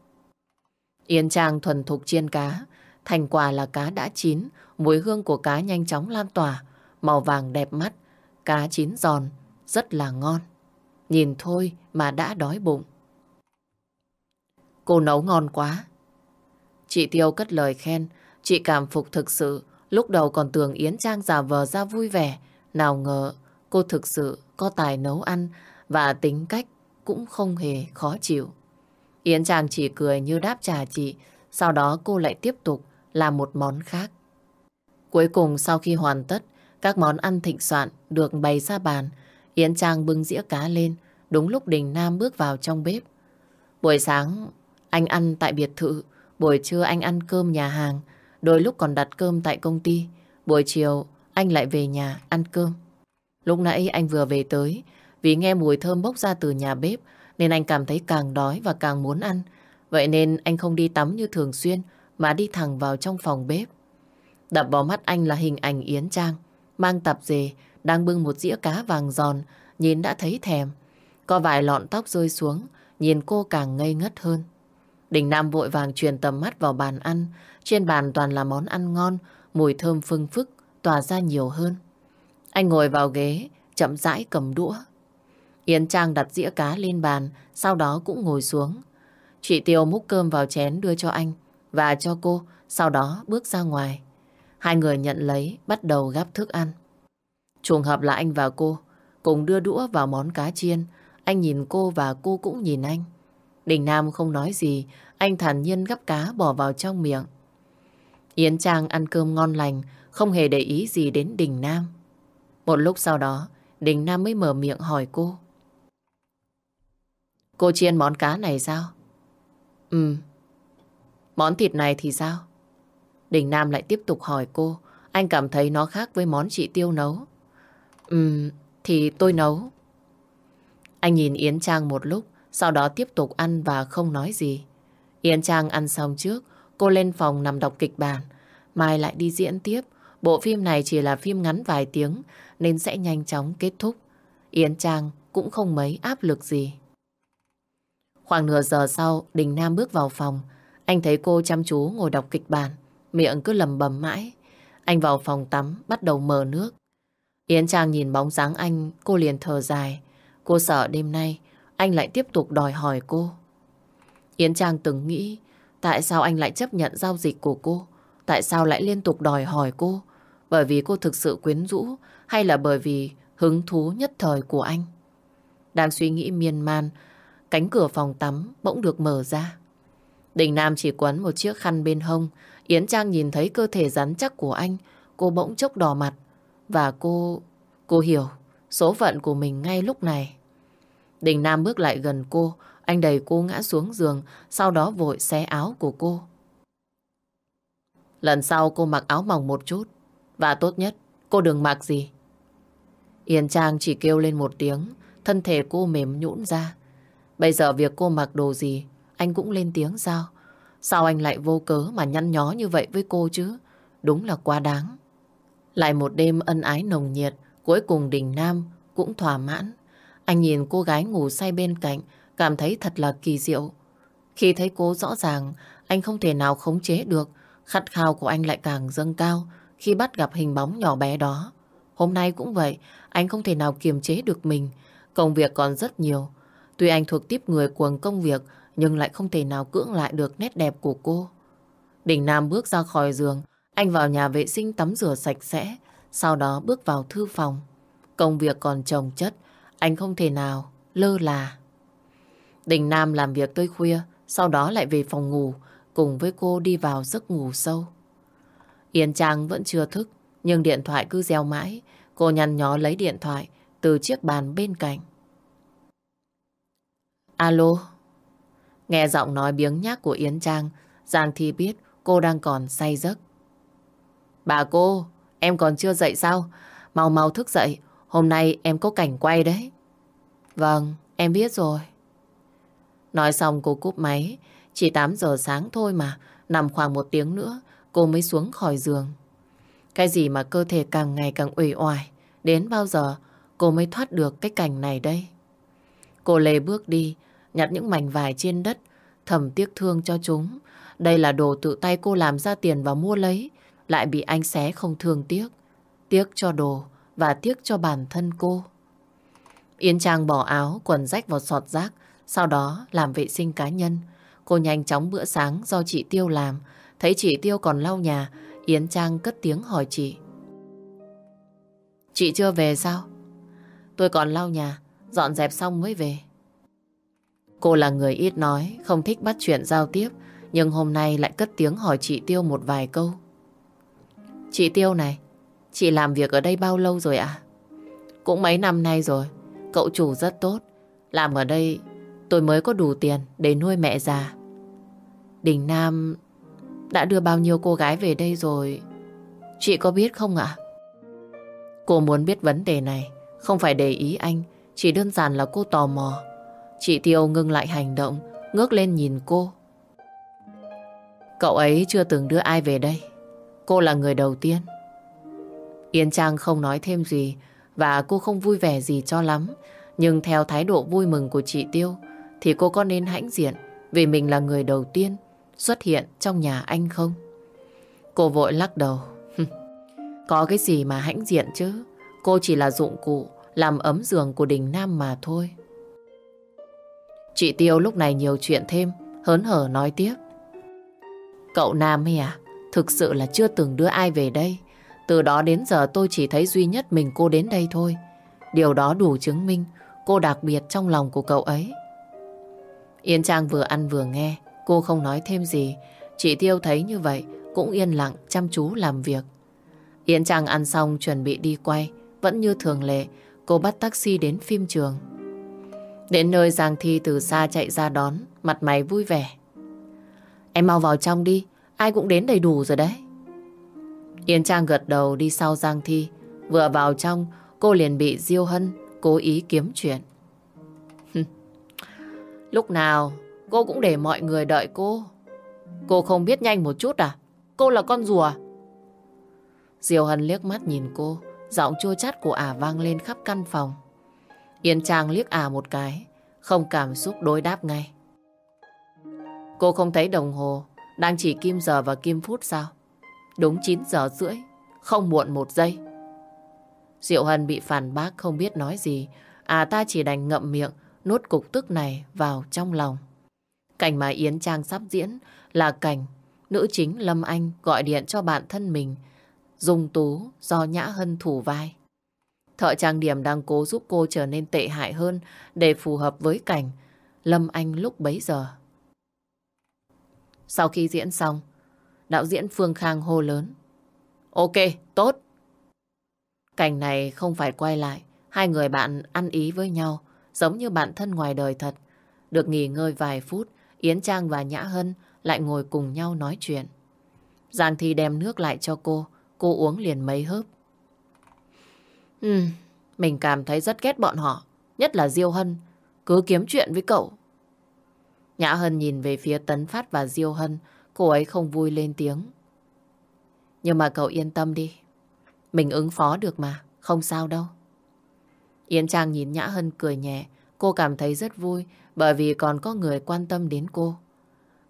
Yến Trang thuần thục chiên cá, thành quả là cá đã chín, mùi hương của cá nhanh chóng lan tỏa, màu vàng đẹp mắt, cá chín giòn, rất là ngon. Nhìn thôi mà đã đói bụng. Cô nấu ngon quá. Chị Tiêu cất lời khen, chị cảm phục thực sự, lúc đầu còn tưởng Yến Trang giả vờ ra vui vẻ, nào ngờ cô thực sự có tài nấu ăn và tính cách cũng không hề khó chịu. Yến Trang chỉ cười như đáp trả chị, sau đó cô lại tiếp tục làm một món khác. Cuối cùng sau khi hoàn tất, các món ăn thịnh soạn được bày ra bàn, Yến Trang bưng dĩa cá lên, đúng lúc Đình Nam bước vào trong bếp. Buổi sáng, anh ăn tại biệt thự, buổi trưa anh ăn cơm nhà hàng, đôi lúc còn đặt cơm tại công ty, buổi chiều anh lại về nhà ăn cơm. Lúc nãy anh vừa về tới, vì nghe mùi thơm bốc ra từ nhà bếp, nên anh cảm thấy càng đói và càng muốn ăn. Vậy nên anh không đi tắm như thường xuyên mà đi thẳng vào trong phòng bếp. Đập vào mắt anh là hình ảnh Yến Trang, mang tạp dề, đang bưng một dĩa cá vàng giòn, nhìn đã thấy thèm. Có vài lọn tóc rơi xuống, nhìn cô càng ngây ngất hơn. Đình Nam vội vàng truyền tầm mắt vào bàn ăn, trên bàn toàn là món ăn ngon, mùi thơm phưng phức, tỏa ra nhiều hơn. Anh ngồi vào ghế, chậm rãi cầm đũa. Yến Trang đặt dĩa cá lên bàn, sau đó cũng ngồi xuống. Chị Tiêu múc cơm vào chén đưa cho anh và cho cô, sau đó bước ra ngoài. Hai người nhận lấy, bắt đầu gắp thức ăn. Trùng hợp là anh và cô cùng đưa đũa vào món cá chiên. Anh nhìn cô và cô cũng nhìn anh. Đình Nam không nói gì, anh thản nhiên gắp cá bỏ vào trong miệng. Yến Trang ăn cơm ngon lành, không hề để ý gì đến Đình Nam. Một lúc sau đó, Đình Nam mới mở miệng hỏi cô. Cô chiên món cá này sao? Ừ. Món thịt này thì sao? Đình Nam lại tiếp tục hỏi cô. Anh cảm thấy nó khác với món chị Tiêu nấu. Ừ, thì tôi nấu. Anh nhìn Yến Trang một lúc, sau đó tiếp tục ăn và không nói gì. Yến Trang ăn xong trước, cô lên phòng nằm đọc kịch bản. Mai lại đi diễn tiếp. Bộ phim này chỉ là phim ngắn vài tiếng, nên sẽ nhanh chóng kết thúc. Yến Trang cũng không mấy áp lực gì. Khoảng nửa giờ sau, Đình Nam bước vào phòng. Anh thấy cô chăm chú ngồi đọc kịch bản, miệng cứ lầm bầm mãi. Anh vào phòng tắm, bắt đầu mở nước. Yến Trang nhìn bóng dáng anh, cô liền thở dài. Cô sợ đêm nay, anh lại tiếp tục đòi hỏi cô. Yến Trang từng nghĩ, tại sao anh lại chấp nhận giao dịch của cô? Tại sao lại liên tục đòi hỏi cô? Bởi vì cô thực sự quyến rũ, hay là bởi vì hứng thú nhất thời của anh? Đang suy nghĩ miên man, Cánh cửa phòng tắm bỗng được mở ra. Đình Nam chỉ quấn một chiếc khăn bên hông. Yến Trang nhìn thấy cơ thể rắn chắc của anh. Cô bỗng chốc đỏ mặt. Và cô... Cô hiểu số phận của mình ngay lúc này. Đình Nam bước lại gần cô. Anh đẩy cô ngã xuống giường. Sau đó vội xé áo của cô. Lần sau cô mặc áo mỏng một chút. Và tốt nhất, cô đừng mặc gì. Yên Trang chỉ kêu lên một tiếng. Thân thể cô mềm nhũn ra. Bây giờ việc cô mặc đồ gì, anh cũng lên tiếng sao? Sao anh lại vô cớ mà nhăn nhó như vậy với cô chứ? Đúng là quá đáng. Lại một đêm ân ái nồng nhiệt, cuối cùng Đình Nam cũng thỏa mãn. Anh nhìn cô gái ngủ say bên cạnh, cảm thấy thật là kỳ diệu. Khi thấy cô rõ ràng, anh không thể nào khống chế được. Khát khao của anh lại càng dâng cao khi bắt gặp hình bóng nhỏ bé đó. Hôm nay cũng vậy, anh không thể nào kiềm chế được mình. Công việc còn rất nhiều. Tuy anh thuộc tiếp người cuồng công việc, nhưng lại không thể nào cưỡng lại được nét đẹp của cô. Đình Nam bước ra khỏi giường, anh vào nhà vệ sinh tắm rửa sạch sẽ, sau đó bước vào thư phòng. Công việc còn chồng chất, anh không thể nào lơ là. Đình Nam làm việc tới khuya, sau đó lại về phòng ngủ, cùng với cô đi vào giấc ngủ sâu. Yên Trang vẫn chưa thức, nhưng điện thoại cứ reo mãi. Cô nhăn nhó lấy điện thoại từ chiếc bàn bên cạnh. Alo. Nghe giọng nói biếng nhác của Yến Trang, Giang Thi biết cô đang còn say giấc. Bà cô, em còn chưa dậy sao? Mau mau thức dậy, hôm nay em có cảnh quay đấy. Vâng, em biết rồi. Nói xong cô cúp máy, chỉ 8 giờ sáng thôi mà, nằm khoảng một tiếng nữa, cô mới xuống khỏi giường. Cái gì mà cơ thể càng ngày càng uể oải, đến bao giờ cô mới thoát được cái cảnh này đây? Cô lê bước đi, nhặt những mảnh vải trên đất, thầm tiếc thương cho chúng. Đây là đồ tự tay cô làm ra tiền và mua lấy, lại bị anh xé không thương tiếc. Tiếc cho đồ và tiếc cho bản thân cô. Yến Trang bỏ áo, quần rách vào sọt rác, sau đó làm vệ sinh cá nhân. Cô nhanh chóng bữa sáng do chị Tiêu làm. Thấy chị Tiêu còn lau nhà, Yến Trang cất tiếng hỏi chị. Chị chưa về sao? Tôi còn lau nhà, dọn dẹp xong mới về. Cô là người ít nói, không thích bắt chuyện giao tiếp, nhưng hôm nay lại cất tiếng hỏi chị Tiêu một vài câu. Chị Tiêu này, chị làm việc ở đây bao lâu rồi ạ? Cũng mấy năm nay rồi, cậu chủ rất tốt. Làm ở đây tôi mới có đủ tiền để nuôi mẹ già. Đình Nam đã đưa bao nhiêu cô gái về đây rồi? Chị có biết không ạ? Cô muốn biết vấn đề này, không phải để ý anh, chỉ đơn giản là cô tò mò. Chị Tiêu ngưng lại hành động, ngước lên nhìn cô. Cậu ấy chưa từng đưa ai về đây. Cô là người đầu tiên. Yên Trang không nói thêm gì và cô không vui vẻ gì cho lắm. Nhưng theo thái độ vui mừng của chị Tiêu thì cô có nên hãnh diện vì mình là người đầu tiên xuất hiện trong nhà anh không? Cô vội lắc đầu. Có cái gì mà hãnh diện chứ? Cô chỉ là dụng cụ làm ấm giường của đình Nam mà thôi. Chị Tiêu lúc này nhiều chuyện thêm, hớn hở nói tiếp. Cậu Nam ấy à, thực sự là chưa từng đưa ai về đây. Từ đó đến giờ tôi chỉ thấy duy nhất mình cô đến đây thôi. Điều đó đủ chứng minh cô đặc biệt trong lòng của cậu ấy. Yên Trang vừa ăn vừa nghe, cô không nói thêm gì. Chị Tiêu thấy như vậy, cũng yên lặng chăm chú làm việc. Yên Trang ăn xong chuẩn bị đi quay, vẫn như thường lệ, cô bắt taxi đến phim trường. Đến nơi Giang Thi từ xa chạy ra đón, mặt mày vui vẻ. Em mau vào trong đi, ai cũng đến đầy đủ rồi đấy. Yên Trang gật đầu đi sau Giang Thi. Vừa vào trong, cô liền bị Diêu Hân cố ý kiếm chuyện. Lúc nào cô cũng để mọi người đợi cô. Cô không biết nhanh một chút à? Cô là con rùa. Diêu Hân liếc mắt nhìn cô, giọng chua chát của ả vang lên khắp căn phòng. Yên Trang liếc ả một cái, không cảm xúc đối đáp ngay. Cô không thấy đồng hồ, đang chỉ kim giờ và kim phút sao? Đúng 9 giờ rưỡi, không muộn một giây. Diệu Hân bị phản bác không biết nói gì, à ta chỉ đành ngậm miệng, nuốt cục tức này vào trong lòng. Cảnh mà Yến Trang sắp diễn là cảnh nữ chính Lâm Anh gọi điện cho bạn thân mình, dùng tú do Nhã Hân thủ vai. Thợ trang điểm đang cố giúp cô trở nên tệ hại hơn để phù hợp với cảnh Lâm Anh lúc bấy giờ. Sau khi diễn xong, đạo diễn Phương Khang hô lớn. Ok, tốt. Cảnh này không phải quay lại, hai người bạn ăn ý với nhau, giống như bạn thân ngoài đời thật. Được nghỉ ngơi vài phút, Yến Trang và Nhã Hân lại ngồi cùng nhau nói chuyện. Giang Thi đem nước lại cho cô, cô uống liền mấy hớp. Ừ, mình cảm thấy rất ghét bọn họ, nhất là Diêu Hân, cứ kiếm chuyện với cậu. Nhã Hân nhìn về phía Tấn Phát và Diêu Hân, cô ấy không vui lên tiếng. Nhưng mà cậu yên tâm đi, mình ứng phó được mà, không sao đâu. Yến Trang nhìn Nhã Hân cười nhẹ, cô cảm thấy rất vui bởi vì còn có người quan tâm đến cô.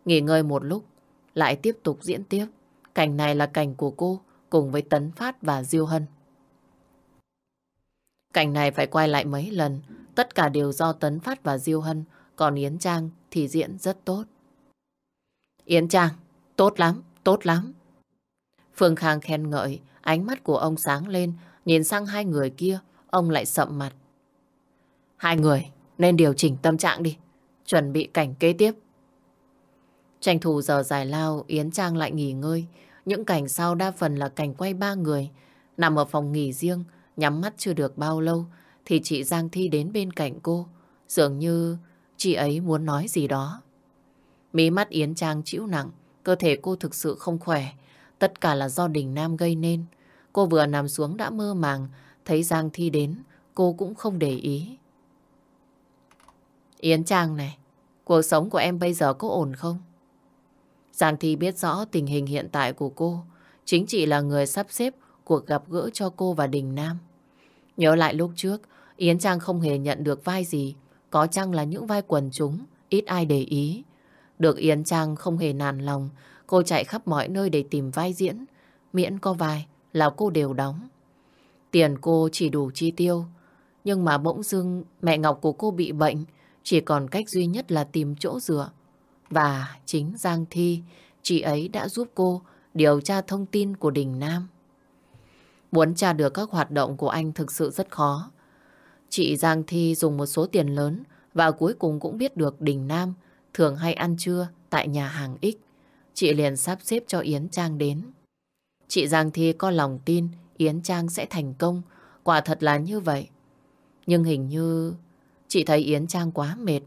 Nghỉ ngơi một lúc, lại tiếp tục diễn tiếp. Cảnh này là cảnh của cô cùng với Tấn Phát và Diêu Hân. Cảnh này phải quay lại mấy lần, tất cả đều do Tấn Phát và Diêu Hân, còn Yến Trang thì diễn rất tốt. Yến Trang, tốt lắm, tốt lắm. Phương Khang khen ngợi, ánh mắt của ông sáng lên, nhìn sang hai người kia, ông lại sậm mặt. Hai người nên điều chỉnh tâm trạng đi, chuẩn bị cảnh kế tiếp. Tranh thủ giờ giải lao, Yến Trang lại nghỉ ngơi. Những cảnh sau đa phần là cảnh quay ba người. Nằm ở phòng nghỉ riêng, nhắm mắt chưa được bao lâu, thì chị Giang Thi đến bên cạnh cô. Dường như chị ấy muốn nói gì đó. Mí mắt Yến Trang chịu nặng, cơ thể cô thực sự không khỏe. Tất cả là do Đình Nam gây nên. Cô vừa nằm xuống đã mơ màng, thấy Giang Thi đến, cô cũng không để ý. Yến Trang này, cuộc sống của em bây giờ có ổn không? Giang Thi biết rõ tình hình hiện tại của cô. Chính chị là người sắp xếp cuộc gặp gỡ cho cô và Đình Nam. Nhớ lại lúc trước, Yến Trang không hề nhận được vai gì. Có chăng là những vai quần chúng, ít ai để ý. Được Yến Trang không hề nản lòng, cô chạy khắp mọi nơi để tìm vai diễn. Miễn có vai là cô đều đóng. Tiền cô chỉ đủ chi tiêu. Nhưng mà bỗng dưng mẹ Ngọc của cô bị bệnh, chỉ còn cách duy nhất là tìm chỗ dựa. Và chính Giang Thi, chị ấy đã giúp cô điều tra thông tin của Đình Nam. Muốn tra được các hoạt động của anh thực sự rất khó. Chị Giang Thi dùng một số tiền lớn và cuối cùng cũng biết được Đình Nam thường hay ăn trưa tại nhà hàng X. Chị liền sắp xếp cho Yến Trang đến. Chị Giang Thi có lòng tin Yến Trang sẽ thành công. Quả thật là như vậy. Nhưng hình như chị thấy Yến Trang quá mệt.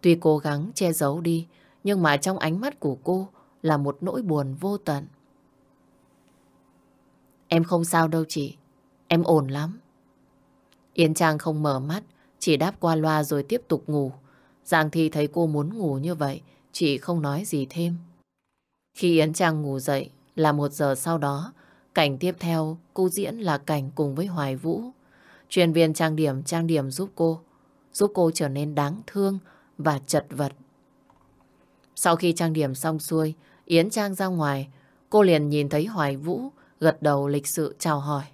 Tuy cố gắng che giấu đi, nhưng mà trong ánh mắt của cô là một nỗi buồn vô tận. Em không sao đâu chị, em ổn lắm. Yến Trang không mở mắt, chỉ đáp qua loa rồi tiếp tục ngủ. Giang Thi thấy cô muốn ngủ như vậy, chị không nói gì thêm. Khi Yến Trang ngủ dậy là một giờ sau đó, cảnh tiếp theo cô diễn là cảnh cùng với Hoài Vũ. Chuyên viên trang điểm trang điểm giúp cô, giúp cô trở nên đáng thương và chật vật. Sau khi trang điểm xong xuôi, Yến Trang ra ngoài, cô liền nhìn thấy Hoài Vũ gật đầu lịch sự chào hỏi.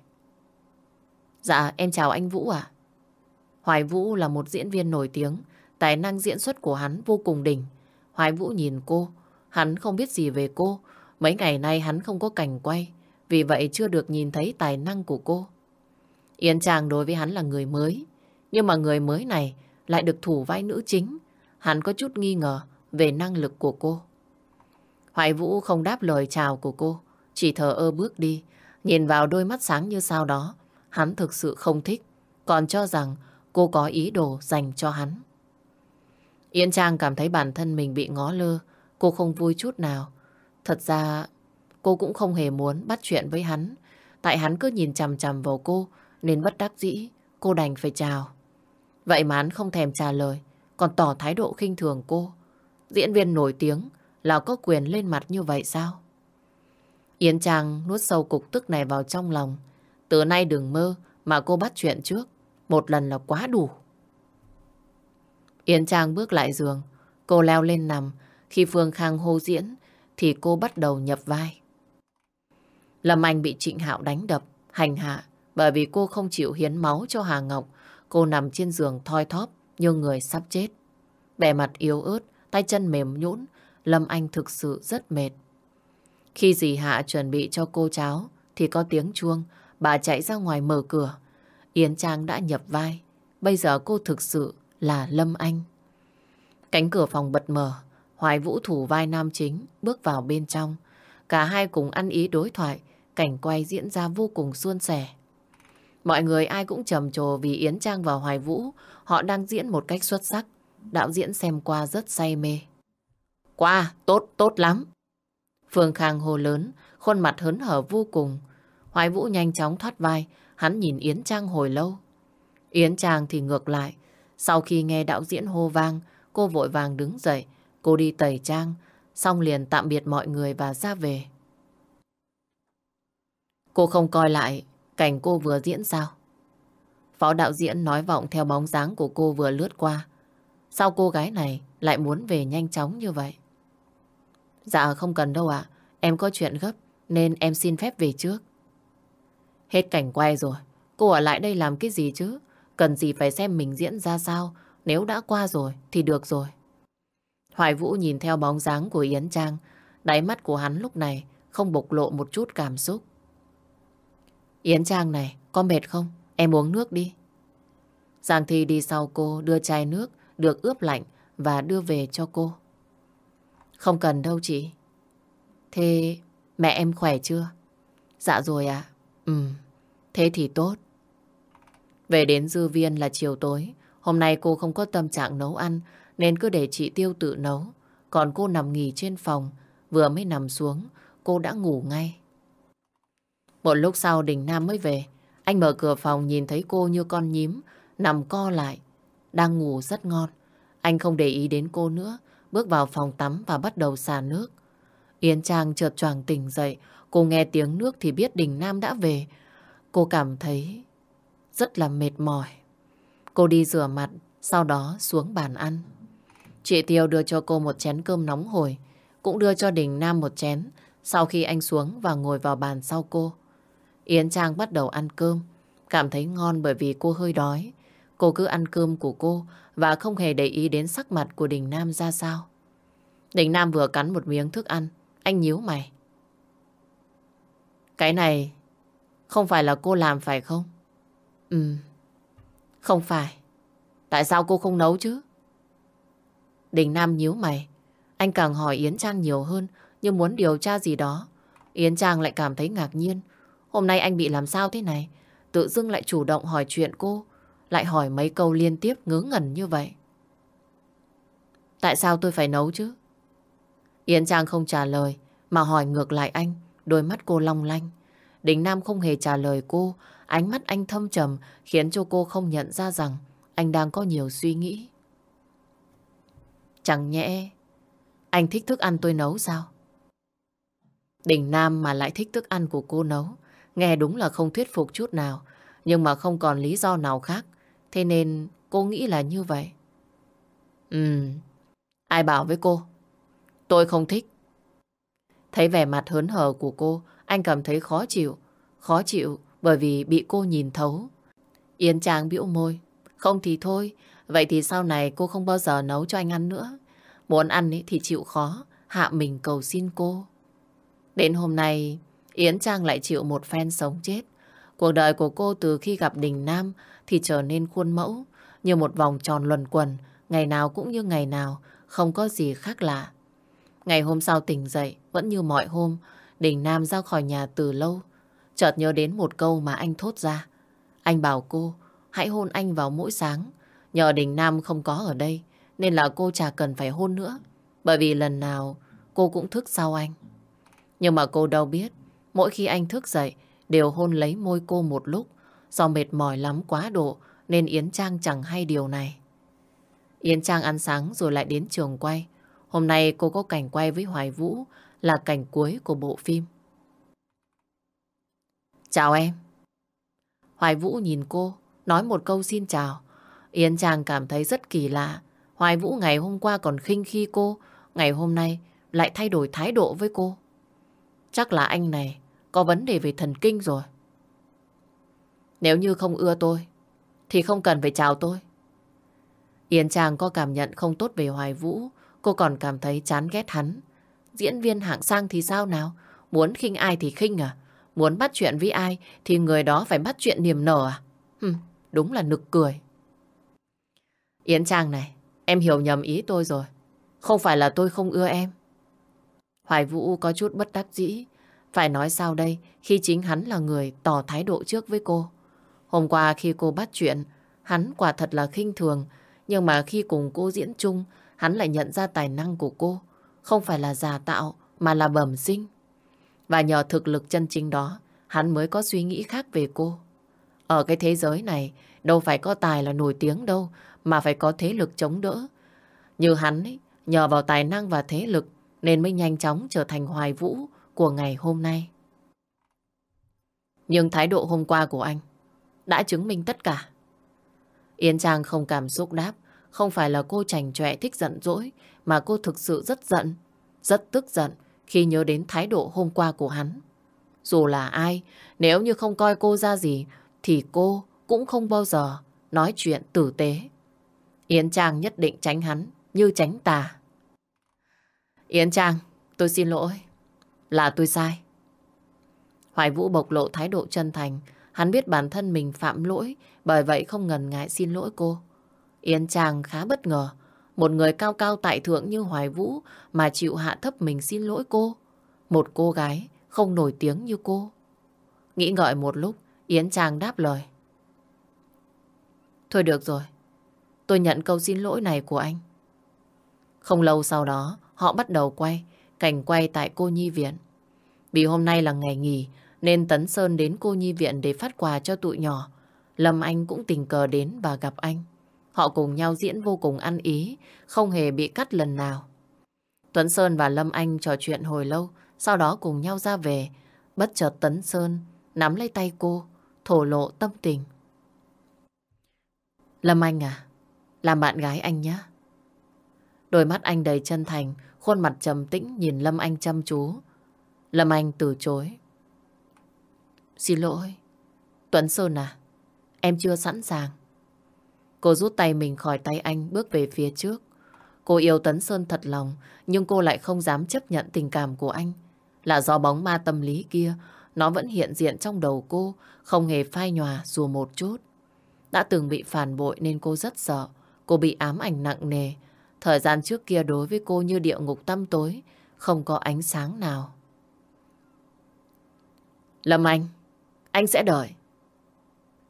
Dạ, em chào anh Vũ ạ. Hoài Vũ là một diễn viên nổi tiếng, tài năng diễn xuất của hắn vô cùng đỉnh. Hoài Vũ nhìn cô, hắn không biết gì về cô. Mấy ngày nay hắn không có cảnh quay, vì vậy chưa được nhìn thấy tài năng của cô. Yến Trang đối với hắn là người mới, nhưng mà người mới này lại được thủ vai nữ chính. Hắn có chút nghi ngờ về năng lực của cô. Hoài Vũ không đáp lời chào của cô, chỉ thờ ơ bước đi, nhìn vào đôi mắt sáng như sao đó. Hắn thực sự không thích, còn cho rằng cô có ý đồ dành cho hắn. Yến Trang cảm thấy bản thân mình bị ngó lơ, cô không vui chút nào. Thật ra, cô cũng không hề muốn bắt chuyện với hắn, tại hắn cứ nhìn chằm chằm vào cô, nên bất đắc dĩ, cô đành phải chào. Vậy mà hắn không thèm trả lời, còn tỏ thái độ khinh thường cô. Diễn viên nổi tiếng là có quyền lên mặt như vậy sao? Yến Trang nuốt sâu cục tức này vào trong lòng. Từ nay đừng mơ mà cô bắt chuyện trước. Một lần là quá đủ. Yến Trang bước lại giường. Cô leo lên nằm. Khi Phương Khang hô diễn thì cô bắt đầu nhập vai. Lâm Anh bị Trịnh Hạo đánh đập, hành hạ bởi vì cô không chịu hiến máu cho Hà Ngọc. Cô nằm trên giường thoi thóp như người sắp chết. Bẻ mặt yếu ớt, tay chân mềm nhũn, Lâm Anh thực sự rất mệt. Khi dì Hạ chuẩn bị cho cô cháo thì có tiếng chuông, bà chạy ra ngoài mở cửa. Yến Trang đã nhập vai, bây giờ cô thực sự là Lâm Anh. Cánh cửa phòng bật mở, Hoài Vũ thủ vai nam chính bước vào bên trong. Cả hai cùng ăn ý đối thoại, cảnh quay diễn ra vô cùng suôn sẻ. Mọi người ai cũng trầm trồ vì Yến Trang và Hoài Vũ, họ đang diễn một cách xuất sắc. Đạo diễn xem qua rất say mê. Qua, tốt, tốt lắm. Phương Khang hồ lớn, khuôn mặt hớn hở vô cùng. Hoài Vũ nhanh chóng thoát vai, hắn nhìn Yến Trang hồi lâu. Yến Trang thì ngược lại. Sau khi nghe đạo diễn hô vang, cô vội vàng đứng dậy. Cô đi tẩy trang, xong liền tạm biệt mọi người và ra về. Cô không coi lại cảnh cô vừa diễn sao? Phó đạo diễn nói vọng theo bóng dáng của cô vừa lướt qua. Sao cô gái này lại muốn về nhanh chóng như vậy? Dạ không cần đâu ạ. Em có chuyện gấp nên em xin phép về trước. Hết cảnh quay rồi. Cô ở lại đây làm cái gì chứ? Cần gì phải xem mình diễn ra sao? Nếu đã qua rồi thì được rồi. Hoài Vũ nhìn theo bóng dáng của Yến Trang. Đáy mắt của hắn lúc này không bộc lộ một chút cảm xúc. Yến Trang này, có mệt không? Em uống nước đi. Giang Thi đi sau cô đưa chai nước được ướp lạnh và đưa về cho cô. Không cần đâu chị. Thế mẹ em khỏe chưa? Dạ rồi ạ. À? Ừ, thế thì tốt. Về đến dư viên là chiều tối. Hôm nay cô không có tâm trạng nấu ăn nên cứ để chị Tiêu tự nấu. Còn cô nằm nghỉ trên phòng. Vừa mới nằm xuống, cô đã ngủ ngay. Một lúc sau Đình Nam mới về. Anh mở cửa phòng nhìn thấy cô như con nhím, nằm co lại, đang ngủ rất ngon. Anh không để ý đến cô nữa, bước vào phòng tắm và bắt đầu xả nước. Yến Trang chợt choàng tỉnh dậy, cô nghe tiếng nước thì biết Đình Nam đã về. Cô cảm thấy rất là mệt mỏi. Cô đi rửa mặt, sau đó xuống bàn ăn. Chị Tiêu đưa cho cô một chén cơm nóng hổi, cũng đưa cho Đình Nam một chén sau khi anh xuống và ngồi vào bàn sau cô. Yến Trang bắt đầu ăn cơm, cảm thấy ngon bởi vì cô hơi đói. Cô cứ ăn cơm của cô và không hề để ý đến sắc mặt của Đình Nam ra sao. Đình Nam vừa cắn một miếng thức ăn, anh nhíu mày. Cái này không phải là cô làm phải không? Ừ, không phải. Tại sao cô không nấu chứ? Đình Nam nhíu mày. Anh càng hỏi Yến Trang nhiều hơn như muốn điều tra gì đó. Yến Trang lại cảm thấy ngạc nhiên. Hôm nay anh bị làm sao thế này? Tự dưng lại chủ động hỏi chuyện cô. Lại hỏi mấy câu liên tiếp ngớ ngẩn như vậy. Tại sao tôi phải nấu chứ? Yến Trang không trả lời mà hỏi ngược lại anh. Đôi mắt cô long lanh. Đình Nam không hề trả lời cô. Ánh mắt anh thâm trầm khiến cho cô không nhận ra rằng anh đang có nhiều suy nghĩ. Chẳng nhẽ anh thích thức ăn tôi nấu sao? Đình Nam mà lại thích thức ăn của cô nấu. Nghe đúng là không thuyết phục chút nào. Nhưng mà không còn lý do nào khác. Thế nên cô nghĩ là như vậy. Ừ, ai bảo với cô? Tôi không thích. Thấy vẻ mặt hớn hở của cô, anh cảm thấy khó chịu. Khó chịu bởi vì bị cô nhìn thấu. Yến Trang bĩu môi. Không thì thôi, vậy thì sau này cô không bao giờ nấu cho anh ăn nữa. Muốn ăn ấy thì chịu khó, hạ mình cầu xin cô. Đến hôm nay, Yến Trang lại chịu một phen sống chết. Cuộc đời của cô từ khi gặp Đình Nam thì trở nên khuôn mẫu, như một vòng tròn luẩn quẩn, ngày nào cũng như ngày nào, không có gì khác lạ. Ngày hôm sau tỉnh dậy, vẫn như mọi hôm, Đình Nam ra khỏi nhà từ lâu. Chợt nhớ đến một câu mà anh thốt ra. Anh bảo cô, hãy hôn anh vào mỗi sáng. Nhờ Đình Nam không có ở đây, nên là cô chả cần phải hôn nữa. Bởi vì lần nào cô cũng thức sau anh. Nhưng mà cô đâu biết, mỗi khi anh thức dậy, đều hôn lấy môi cô một lúc. Do mệt mỏi lắm quá độ, nên Yến Trang chẳng hay điều này. Yến Trang ăn sáng rồi lại đến trường quay. Hôm nay cô có cảnh quay với Hoài Vũ, là cảnh cuối của bộ phim. Chào em. Hoài Vũ nhìn cô, nói một câu xin chào. Yến Trang cảm thấy rất kỳ lạ. Hoài Vũ ngày hôm qua còn khinh khi cô, ngày hôm nay lại thay đổi thái độ với cô. Chắc là anh này có vấn đề về thần kinh rồi. Nếu như không ưa tôi, thì không cần phải chào tôi. Yến Trang có cảm nhận không tốt về Hoài Vũ, cô còn cảm thấy chán ghét hắn. Diễn viên hạng sang thì sao nào? Muốn khinh ai thì khinh à? Muốn bắt chuyện với ai thì người đó phải bắt chuyện niềm nở à? Hừm, đúng là nực cười. Yến Trang này, em hiểu nhầm ý tôi rồi. Không phải là tôi không ưa em. Hoài Vũ có chút bất đắc dĩ. Phải nói sao đây khi chính hắn là người tỏ thái độ trước với cô. Hôm qua khi cô bắt chuyện, hắn quả thật là khinh thường. Nhưng mà khi cùng cô diễn chung, hắn lại nhận ra tài năng của cô. Không phải là giả tạo, mà là bẩm sinh. Và nhờ thực lực chân chính đó, hắn mới có suy nghĩ khác về cô. Ở cái thế giới này, đâu phải có tài là nổi tiếng đâu, mà phải có thế lực chống đỡ. Như hắn ấy, nhờ vào tài năng và thế lực nên mới nhanh chóng trở thành hoài vũ của ngày hôm nay. Nhưng thái độ hôm qua của anh đã chứng minh tất cả. Yến Trang không cảm xúc đáp, không phải là cô chảnh chọe thích giận dỗi, mà cô thực sự rất giận. rất tức giận khi nhớ đến thái độ hôm qua của hắn. Dù là ai, nếu như không coi cô ra gì, thì cô cũng không bao giờ nói chuyện tử tế. Yến Trang nhất định tránh hắn như tránh tà. Yến Trang, tôi xin lỗi. Là tôi sai. Hoài Vũ bộc lộ thái độ chân thành. Hắn biết bản thân mình phạm lỗi, bởi vậy không ngần ngại xin lỗi cô. Yến Trang khá bất ngờ. Một người cao cao tại thượng như Hoài Vũ mà chịu hạ thấp mình xin lỗi cô. Một cô gái không nổi tiếng như cô. Nghĩ ngợi một lúc, Yến Trang đáp lời. Thôi được rồi, tôi nhận câu xin lỗi này của anh. Không lâu sau đó, họ bắt đầu quay, cảnh quay tại cô nhi viện. Vì hôm nay là ngày nghỉ, nên Tấn Sơn đến cô nhi viện để phát quà cho tụi nhỏ. Lâm Anh cũng tình cờ đến và gặp anh. Họ cùng nhau diễn vô cùng ăn ý, không hề bị cắt lần nào. Tuấn Sơn và Lâm Anh trò chuyện hồi lâu, sau đó cùng nhau ra về. Bất chợt Tấn Sơn nắm lấy tay cô, thổ lộ tâm tình. Lâm Anh à, làm bạn gái anh nhé. Đôi mắt anh đầy chân thành, khuôn mặt trầm tĩnh nhìn Lâm Anh chăm chú. Lâm Anh từ chối. Xin lỗi. Tuấn Sơn à, em chưa sẵn sàng. Cô rút tay mình khỏi tay anh bước về phía trước. Cô yêu Tấn Sơn thật lòng, nhưng cô lại không dám chấp nhận tình cảm của anh. Là do bóng ma tâm lý kia, nó vẫn hiện diện trong đầu cô, không hề phai nhòa dù một chút. Đã từng bị phản bội nên cô rất sợ. Cô bị ám ảnh nặng nề. Thời gian trước kia đối với cô như địa ngục tăm tối, không có ánh sáng nào. Lâm Anh, anh sẽ đợi.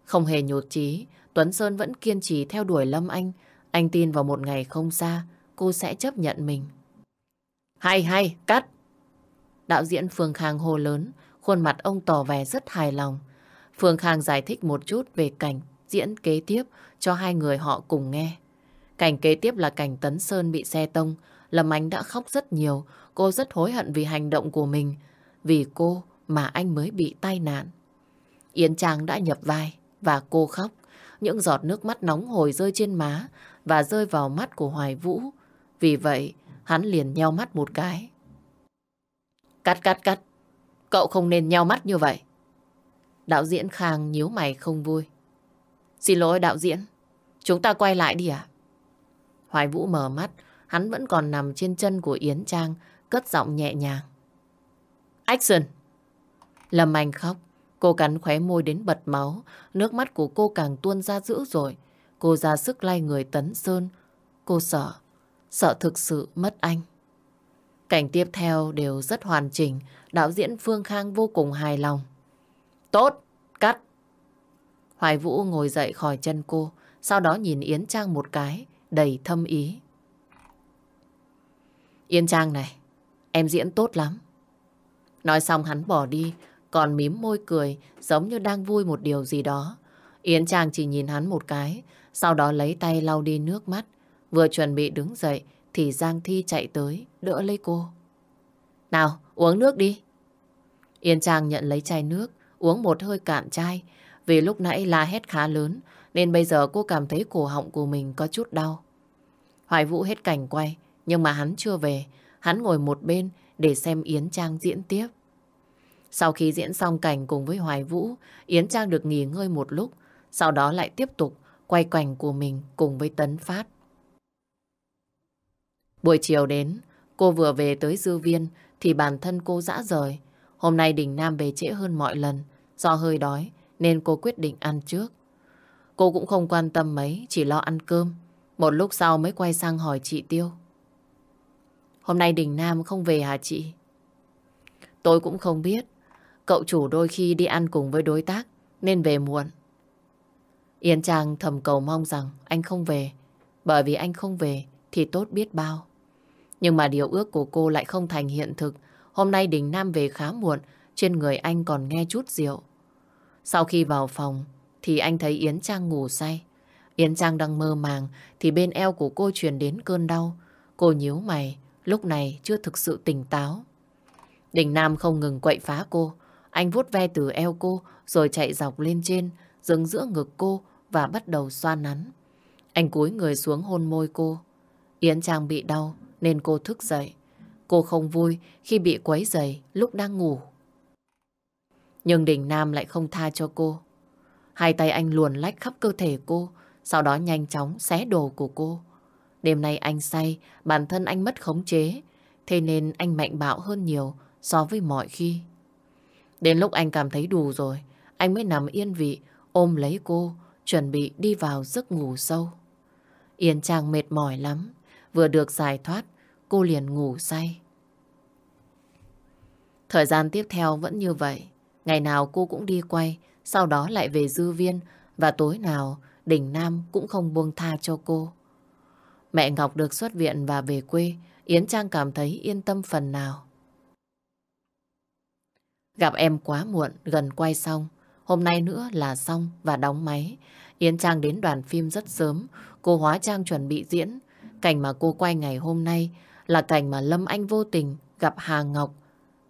Không hề nhột chí, Tuấn Sơn vẫn kiên trì theo đuổi Lâm Anh. Anh tin vào một ngày không xa, cô sẽ chấp nhận mình. Hay hay, cắt! Đạo diễn Phương Khang hô lớn, khuôn mặt ông tỏ vẻ rất hài lòng. Phương Khang giải thích một chút về cảnh diễn kế tiếp cho hai người họ cùng nghe. Cảnh kế tiếp là cảnh Tấn Sơn bị xe tông. Lâm Anh đã khóc rất nhiều. Cô rất hối hận vì hành động của mình. Vì cô mà anh mới bị tai nạn. Yến Trang đã nhập vai và cô khóc. Những giọt nước mắt nóng hồi rơi trên má và rơi vào mắt của Hoài Vũ. Vì vậy, hắn liền nheo mắt một cái. Cắt cắt cắt, cậu không nên nheo mắt như vậy. Đạo diễn Khang nhíu mày không vui. Xin lỗi đạo diễn, chúng ta quay lại đi ạ. Hoài Vũ mở mắt, hắn vẫn còn nằm trên chân của Yến Trang, cất giọng nhẹ nhàng. Action! Lâm Anh khóc, cô cắn khóe môi đến bật máu, nước mắt của cô càng tuôn ra dữ rồi. Cô ra sức lay người Tấn Sơn. Cô sợ, sợ thực sự mất anh. Cảnh tiếp theo đều rất hoàn chỉnh, đạo diễn Phương Khang vô cùng hài lòng. Tốt, cắt. Hoài Vũ ngồi dậy khỏi chân cô, sau đó nhìn Yến Trang một cái, đầy thâm ý. Yến Trang này, em diễn tốt lắm. Nói xong hắn bỏ đi, còn mím môi cười, giống như đang vui một điều gì đó. Yến Trang chỉ nhìn hắn một cái, sau đó lấy tay lau đi nước mắt. Vừa chuẩn bị đứng dậy, thì Giang Thi chạy tới, đỡ lấy cô. Nào, uống nước đi. Yến Trang nhận lấy chai nước, uống một hơi cạn chai, vì lúc nãy la hét khá lớn, nên bây giờ cô cảm thấy cổ họng của mình có chút đau. Hoài Vũ hết cảnh quay, nhưng mà hắn chưa về. Hắn ngồi một bên để xem Yến Trang diễn tiếp. Sau khi diễn xong cảnh cùng với Hoài Vũ, Yến Trang được nghỉ ngơi một lúc, sau đó lại tiếp tục quay cảnh của mình cùng với Tấn Phát. Buổi chiều đến, cô vừa về tới dư viên thì bản thân cô dã rời. Hôm nay Đình Nam về trễ hơn mọi lần, do hơi đói nên cô quyết định ăn trước. Cô cũng không quan tâm mấy, chỉ lo ăn cơm. Một lúc sau mới quay sang hỏi chị Tiêu. Hôm nay Đình Nam không về hả chị? Tôi cũng không biết. Cậu chủ đôi khi đi ăn cùng với đối tác nên về muộn. Yến Trang thầm cầu mong rằng anh không về. Bởi vì anh không về thì tốt biết bao. Nhưng mà điều ước của cô lại không thành hiện thực. Hôm nay Đình Nam về khá muộn, trên người anh còn nghe chút rượu. Sau khi vào phòng, thì anh thấy Yến Trang ngủ say. Yến Trang đang mơ màng, thì bên eo của cô truyền đến cơn đau. Cô nhíu mày, lúc này chưa thực sự tỉnh táo. Đình Nam không ngừng quậy phá cô. Anh vuốt ve từ eo cô, rồi chạy dọc lên trên, dừng giữa ngực cô và bắt đầu xoa nắn. Anh cúi người xuống hôn môi cô. Yến Trang bị đau, nên cô thức dậy. Cô không vui khi bị quấy dày lúc đang ngủ. Nhưng Đình Nam lại không tha cho cô. Hai tay anh luồn lách khắp cơ thể cô, sau đó nhanh chóng xé đồ của cô. Đêm nay anh say, bản thân anh mất khống chế, thế nên anh mạnh bạo hơn nhiều so với mọi khi. Đến lúc anh cảm thấy đủ rồi, anh mới nằm yên vị, ôm lấy cô, chuẩn bị đi vào giấc ngủ sâu. Yên Trang mệt mỏi lắm, vừa được giải thoát, cô liền ngủ say. Thời gian tiếp theo vẫn như vậy, ngày nào cô cũng đi quay, sau đó lại về dư viên, và tối nào Đình Nam cũng không buông tha cho cô. Mẹ Ngọc được xuất viện và về quê, Yến Trang cảm thấy yên tâm phần nào. Gặp em quá muộn, gần quay xong. Hôm nay nữa là xong và đóng máy. Yến Trang đến đoàn phim rất sớm. Cô hóa trang chuẩn bị diễn. Cảnh mà cô quay ngày hôm nay là cảnh mà Lâm Anh vô tình gặp Hà Ngọc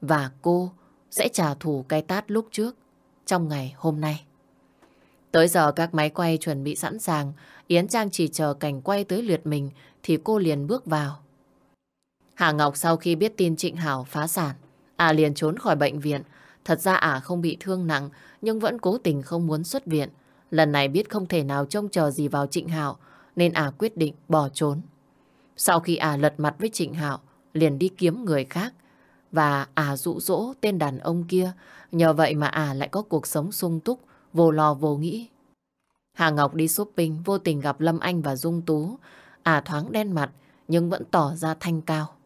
và cô sẽ trả thù cái tát lúc trước trong ngày hôm nay. Tới giờ các máy quay chuẩn bị sẵn sàng, Yến Trang chỉ chờ cảnh quay tới lượt mình thì cô liền bước vào. Hà Ngọc sau khi biết tin Trịnh Hảo phá sản, à liền trốn khỏi bệnh viện. Thật ra ả à không bị thương nặng nhưng vẫn cố tình không muốn xuất viện. Lần này biết không thể nào trông chờ gì vào Trịnh Hạo nên ả à quyết định bỏ trốn. Sau khi ả à lật mặt với Trịnh Hạo liền đi kiếm người khác và ả dụ dỗ tên đàn ông kia. Nhờ vậy mà ả lại có cuộc sống sung túc, vô lo vô nghĩ. Hà Ngọc đi shopping, vô tình gặp Lâm Anh và Dung Tú. Ả thoáng đen mặt, nhưng vẫn tỏ ra thanh cao.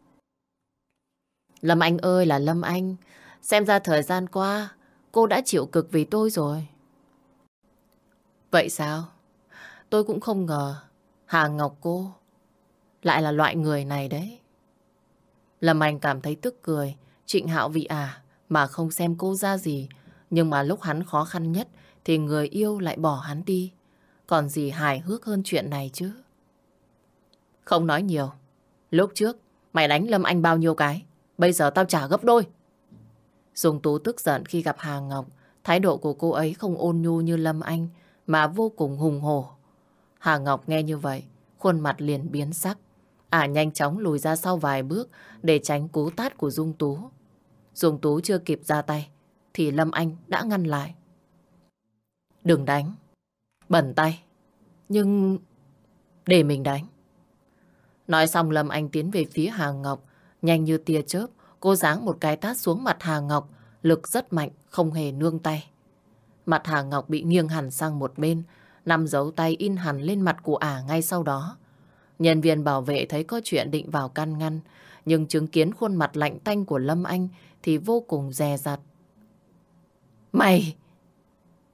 Lâm Anh ơi là Lâm Anh, xem ra thời gian qua cô đã chịu cực vì tôi rồi. Vậy sao? Tôi cũng không ngờ Hà Ngọc cô lại là loại người này đấy. Lâm Anh cảm thấy tức cười, trịnh hạo vì à mà không xem cô ra gì. Nhưng mà lúc hắn khó khăn nhất thì người yêu lại bỏ hắn đi. Còn gì hài hước hơn chuyện này chứ? Không nói nhiều. Lúc trước, mày đánh Lâm Anh bao nhiêu cái? Bây giờ tao trả gấp đôi. Dung Tú tức giận khi gặp Hà Ngọc. Thái độ của cô ấy không ôn nhu như Lâm Anh, mà vô cùng hùng hổ. Hà Ngọc nghe như vậy, khuôn mặt liền biến sắc. Ả nhanh chóng lùi ra sau vài bước để tránh cú tát của Dung Tú. Dung Tú chưa kịp ra tay, thì Lâm Anh đã ngăn lại. Đừng đánh. Bẩn tay. Nhưng... Để mình đánh. Nói xong Lâm Anh tiến về phía Hà Ngọc. Nhanh như tia chớp, cô giáng một cái tát xuống mặt Hà Ngọc. Lực rất mạnh, không hề nương tay. Mặt Hà Ngọc bị nghiêng hẳn sang một bên, nằm dấu tay in hẳn lên mặt của ả ngay sau đó. Nhân viên bảo vệ thấy có chuyện định vào can ngăn, nhưng chứng kiến khuôn mặt lạnh tanh của Lâm Anh thì vô cùng dè dặt. Mày!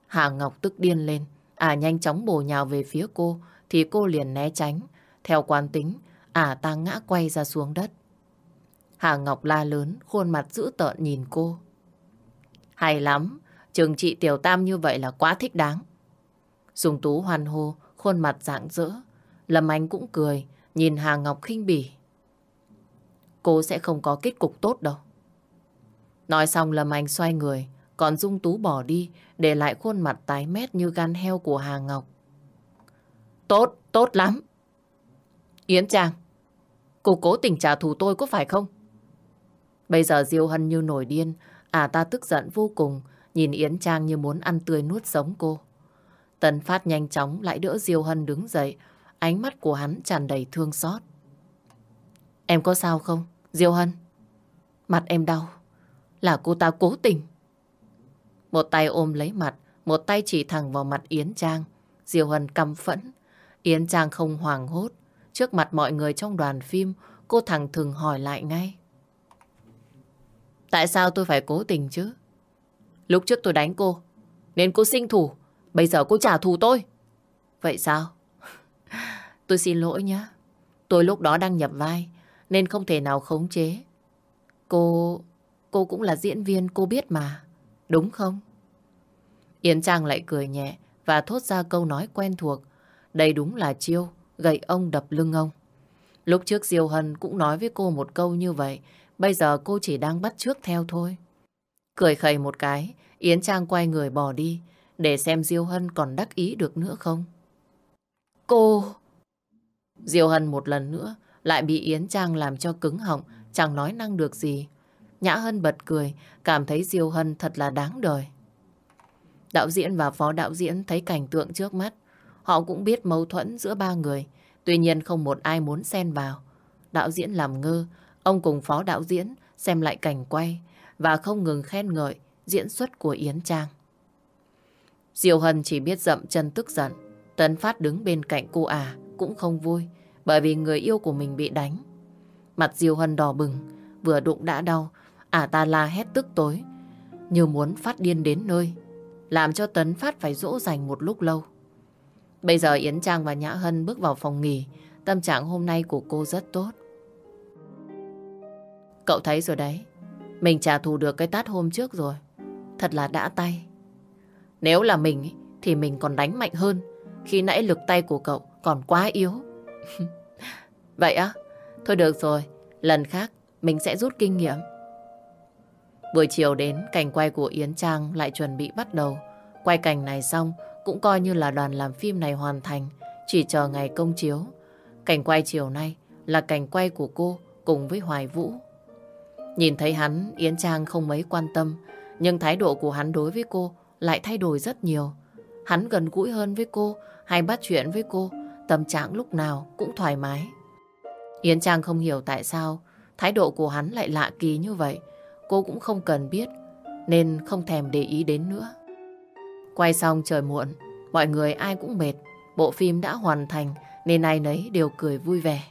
Hà Ngọc tức điên lên, ả nhanh chóng bổ nhào về phía cô, thì cô liền né tránh. Theo quan tính, ả ta ngã quay ra xuống đất. Hà Ngọc la lớn, khuôn mặt dữ tợn nhìn cô. Hay lắm, trường trị Tiểu Tam như vậy là quá thích đáng. Dùng tú hoan hô, khuôn mặt rạng rỡ. Lâm Anh cũng cười, nhìn Hà Ngọc khinh bỉ. Cô sẽ không có kết cục tốt đâu. Nói xong Lâm Anh xoay người, còn Dung Tú bỏ đi, để lại khuôn mặt tái mét như gan heo của Hà Ngọc. Tốt, tốt lắm. Yến Trang, cô cố tình trả thù tôi có phải không? Bây giờ Diêu Hân như nổi điên, à ta tức giận vô cùng, nhìn Yến Trang như muốn ăn tươi nuốt sống cô. Tần Phát nhanh chóng lại đỡ Diêu Hân đứng dậy, ánh mắt của hắn tràn đầy thương xót. Em có sao không, Diêu Hân? Mặt em đau, là cô ta cố tình. Một tay ôm lấy mặt, một tay chỉ thẳng vào mặt Yến Trang. Diêu Hân căm phẫn. Yến Trang không hoảng hốt. Trước mặt mọi người trong đoàn phim, cô thẳng thừng hỏi lại ngay. Tại sao tôi phải cố tình chứ? Lúc trước tôi đánh cô, nên cô sinh thủ. Bây giờ cô trả thù tôi. Vậy sao? <laughs> tôi xin lỗi nhé. Tôi lúc đó đang nhập vai, nên không thể nào khống chế. Cô... cô cũng là diễn viên, cô biết mà. Đúng không? Yến Trang lại cười nhẹ và thốt ra câu nói quen thuộc. Đây đúng là chiêu, gậy ông đập lưng ông. Lúc trước Diêu Hân cũng nói với cô một câu như vậy, bây giờ cô chỉ đang bắt trước theo thôi. Cười khẩy một cái, Yến Trang quay người bỏ đi, để xem Diêu Hân còn đắc ý được nữa không. Cô... Diêu Hân một lần nữa lại bị Yến Trang làm cho cứng họng, chẳng nói năng được gì. Nhã Hân bật cười, cảm thấy Diêu Hân thật là đáng đời. Đạo diễn và phó đạo diễn thấy cảnh tượng trước mắt. Họ cũng biết mâu thuẫn giữa ba người. Tuy nhiên không một ai muốn xen vào. Đạo diễn làm ngơ, ông cùng phó đạo diễn xem lại cảnh quay và không ngừng khen ngợi diễn xuất của Yến Trang. Diệu Hân chỉ biết dậm chân tức giận. Tấn Phát đứng bên cạnh cô à cũng không vui bởi vì người yêu của mình bị đánh. Mặt Diệu Hân đỏ bừng, vừa đụng đã đau, ả ta la hét tức tối, như muốn phát điên đến nơi, làm cho Tấn Phát phải dỗ dành một lúc lâu. Bây giờ Yến Trang và Nhã Hân bước vào phòng nghỉ, tâm trạng hôm nay của cô rất tốt. Cậu thấy rồi đấy, mình trả thù được cái tát hôm trước rồi. Thật là đã tay. Nếu là mình thì mình còn đánh mạnh hơn. Khi nãy lực tay của cậu còn quá yếu. <laughs> Vậy á? Thôi được rồi. Lần khác mình sẽ rút kinh nghiệm. Buổi chiều đến, cảnh quay của Yến Trang lại chuẩn bị bắt đầu. Quay cảnh này xong, cũng coi như là đoàn làm phim này hoàn thành, chỉ chờ ngày công chiếu. Cảnh quay chiều nay là cảnh quay của cô cùng với Hoài Vũ. Nhìn thấy hắn, Yến Trang không mấy quan tâm, nhưng thái độ của hắn đối với cô lại thay đổi rất nhiều. Hắn gần gũi hơn với cô, hay bắt chuyện với cô, tâm trạng lúc nào cũng thoải mái. Yến Trang không hiểu tại sao thái độ của hắn lại lạ kỳ như vậy. Cô cũng không cần biết, nên không thèm để ý đến nữa. Quay xong trời muộn, mọi người ai cũng mệt. Bộ phim đã hoàn thành nên ai nấy đều cười vui vẻ.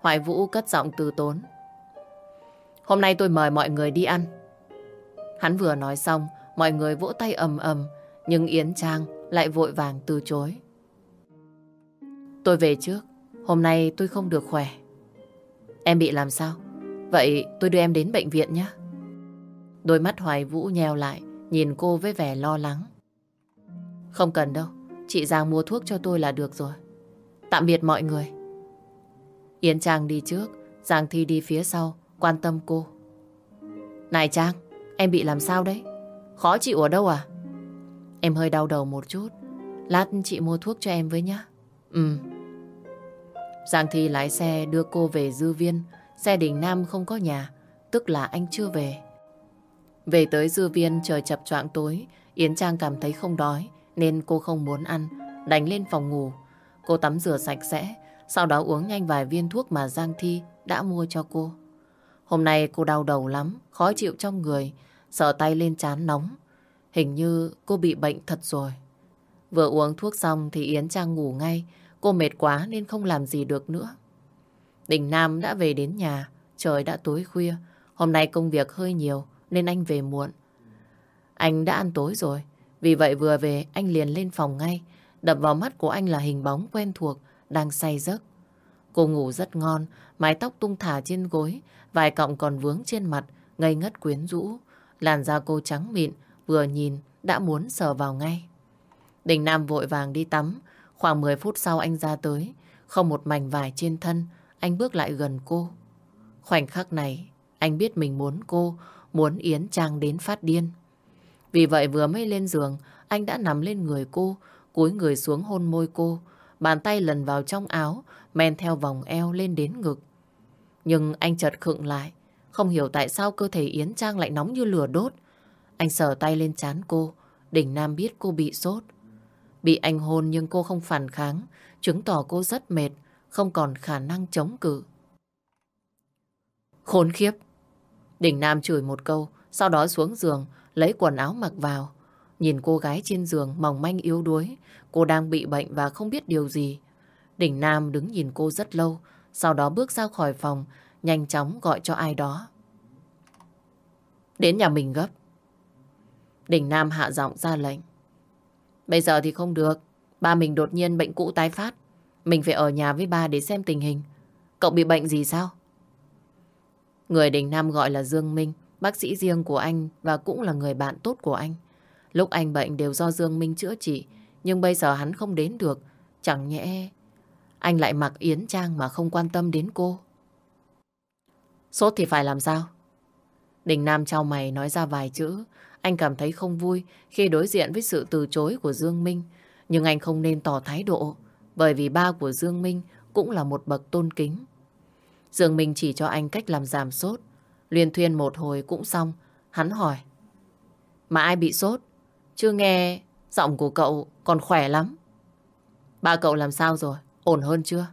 Hoài Vũ cất giọng từ tốn. Hôm nay tôi mời mọi người đi ăn. Hắn vừa nói xong, mọi người vỗ tay ầm ầm, nhưng Yến Trang lại vội vàng từ chối. Tôi về trước, hôm nay tôi không được khỏe. Em bị làm sao? Vậy tôi đưa em đến bệnh viện nhé. Đôi mắt Hoài Vũ nheo lại, nhìn cô với vẻ lo lắng. Không cần đâu, chị Giang mua thuốc cho tôi là được rồi. Tạm biệt mọi người. Yến Trang đi trước, Giang Thi đi phía sau, quan tâm cô. Này Trang, em bị làm sao đấy? Khó chịu ở đâu à? Em hơi đau đầu một chút. Lát chị mua thuốc cho em với nhá. Ừ. Giang Thi lái xe đưa cô về dư viên. Xe đình Nam không có nhà, tức là anh chưa về. Về tới dư viên trời chập choạng tối, Yến Trang cảm thấy không đói nên cô không muốn ăn, đánh lên phòng ngủ. Cô tắm rửa sạch sẽ, sau đó uống nhanh vài viên thuốc mà Giang Thi đã mua cho cô. Hôm nay cô đau đầu lắm, khó chịu trong người, sợ tay lên chán nóng. Hình như cô bị bệnh thật rồi. Vừa uống thuốc xong thì Yến Trang ngủ ngay. Cô mệt quá nên không làm gì được nữa. Đình Nam đã về đến nhà. Trời đã tối khuya. Hôm nay công việc hơi nhiều nên anh về muộn. Anh đã ăn tối rồi. Vì vậy vừa về anh liền lên phòng ngay. Đập vào mắt của anh là hình bóng quen thuộc đang say giấc. Cô ngủ rất ngon, mái tóc tung thả trên gối, vài cọng còn vướng trên mặt, ngây ngất quyến rũ. Làn da cô trắng mịn, vừa nhìn đã muốn sờ vào ngay. Đình Nam vội vàng đi tắm, khoảng 10 phút sau anh ra tới, không một mảnh vải trên thân, anh bước lại gần cô. Khoảnh khắc này, anh biết mình muốn cô, muốn Yến Trang đến phát điên. Vì vậy vừa mới lên giường, anh đã nằm lên người cô, cúi người xuống hôn môi cô, bàn tay lần vào trong áo, men theo vòng eo lên đến ngực. Nhưng anh chợt khựng lại, không hiểu tại sao cơ thể Yến Trang lại nóng như lửa đốt. Anh sờ tay lên chán cô, đỉnh Nam biết cô bị sốt. Bị anh hôn nhưng cô không phản kháng, chứng tỏ cô rất mệt, không còn khả năng chống cự. Khốn khiếp! Đỉnh Nam chửi một câu, sau đó xuống giường, lấy quần áo mặc vào. Nhìn cô gái trên giường mỏng manh yếu đuối, cô đang bị bệnh và không biết điều gì. Đỉnh Nam đứng nhìn cô rất lâu, sau đó bước ra khỏi phòng, nhanh chóng gọi cho ai đó. Đến nhà mình gấp. Đỉnh Nam hạ giọng ra lệnh. Bây giờ thì không được. Ba mình đột nhiên bệnh cũ tái phát. Mình phải ở nhà với ba để xem tình hình. Cậu bị bệnh gì sao? Người Đình Nam gọi là Dương Minh, bác sĩ riêng của anh và cũng là người bạn tốt của anh. Lúc anh bệnh đều do Dương Minh chữa trị, nhưng bây giờ hắn không đến được. Chẳng nhẽ anh lại mặc Yến Trang mà không quan tâm đến cô. Sốt thì phải làm sao? Đình Nam trao mày nói ra vài chữ. Anh cảm thấy không vui khi đối diện với sự từ chối của Dương Minh. Nhưng anh không nên tỏ thái độ, bởi vì ba của Dương Minh cũng là một bậc tôn kính. Dương Minh chỉ cho anh cách làm giảm sốt. Liên thuyên một hồi cũng xong. Hắn hỏi. Mà ai bị sốt? Chưa nghe giọng của cậu còn khỏe lắm. Ba cậu làm sao rồi? Ổn hơn chưa?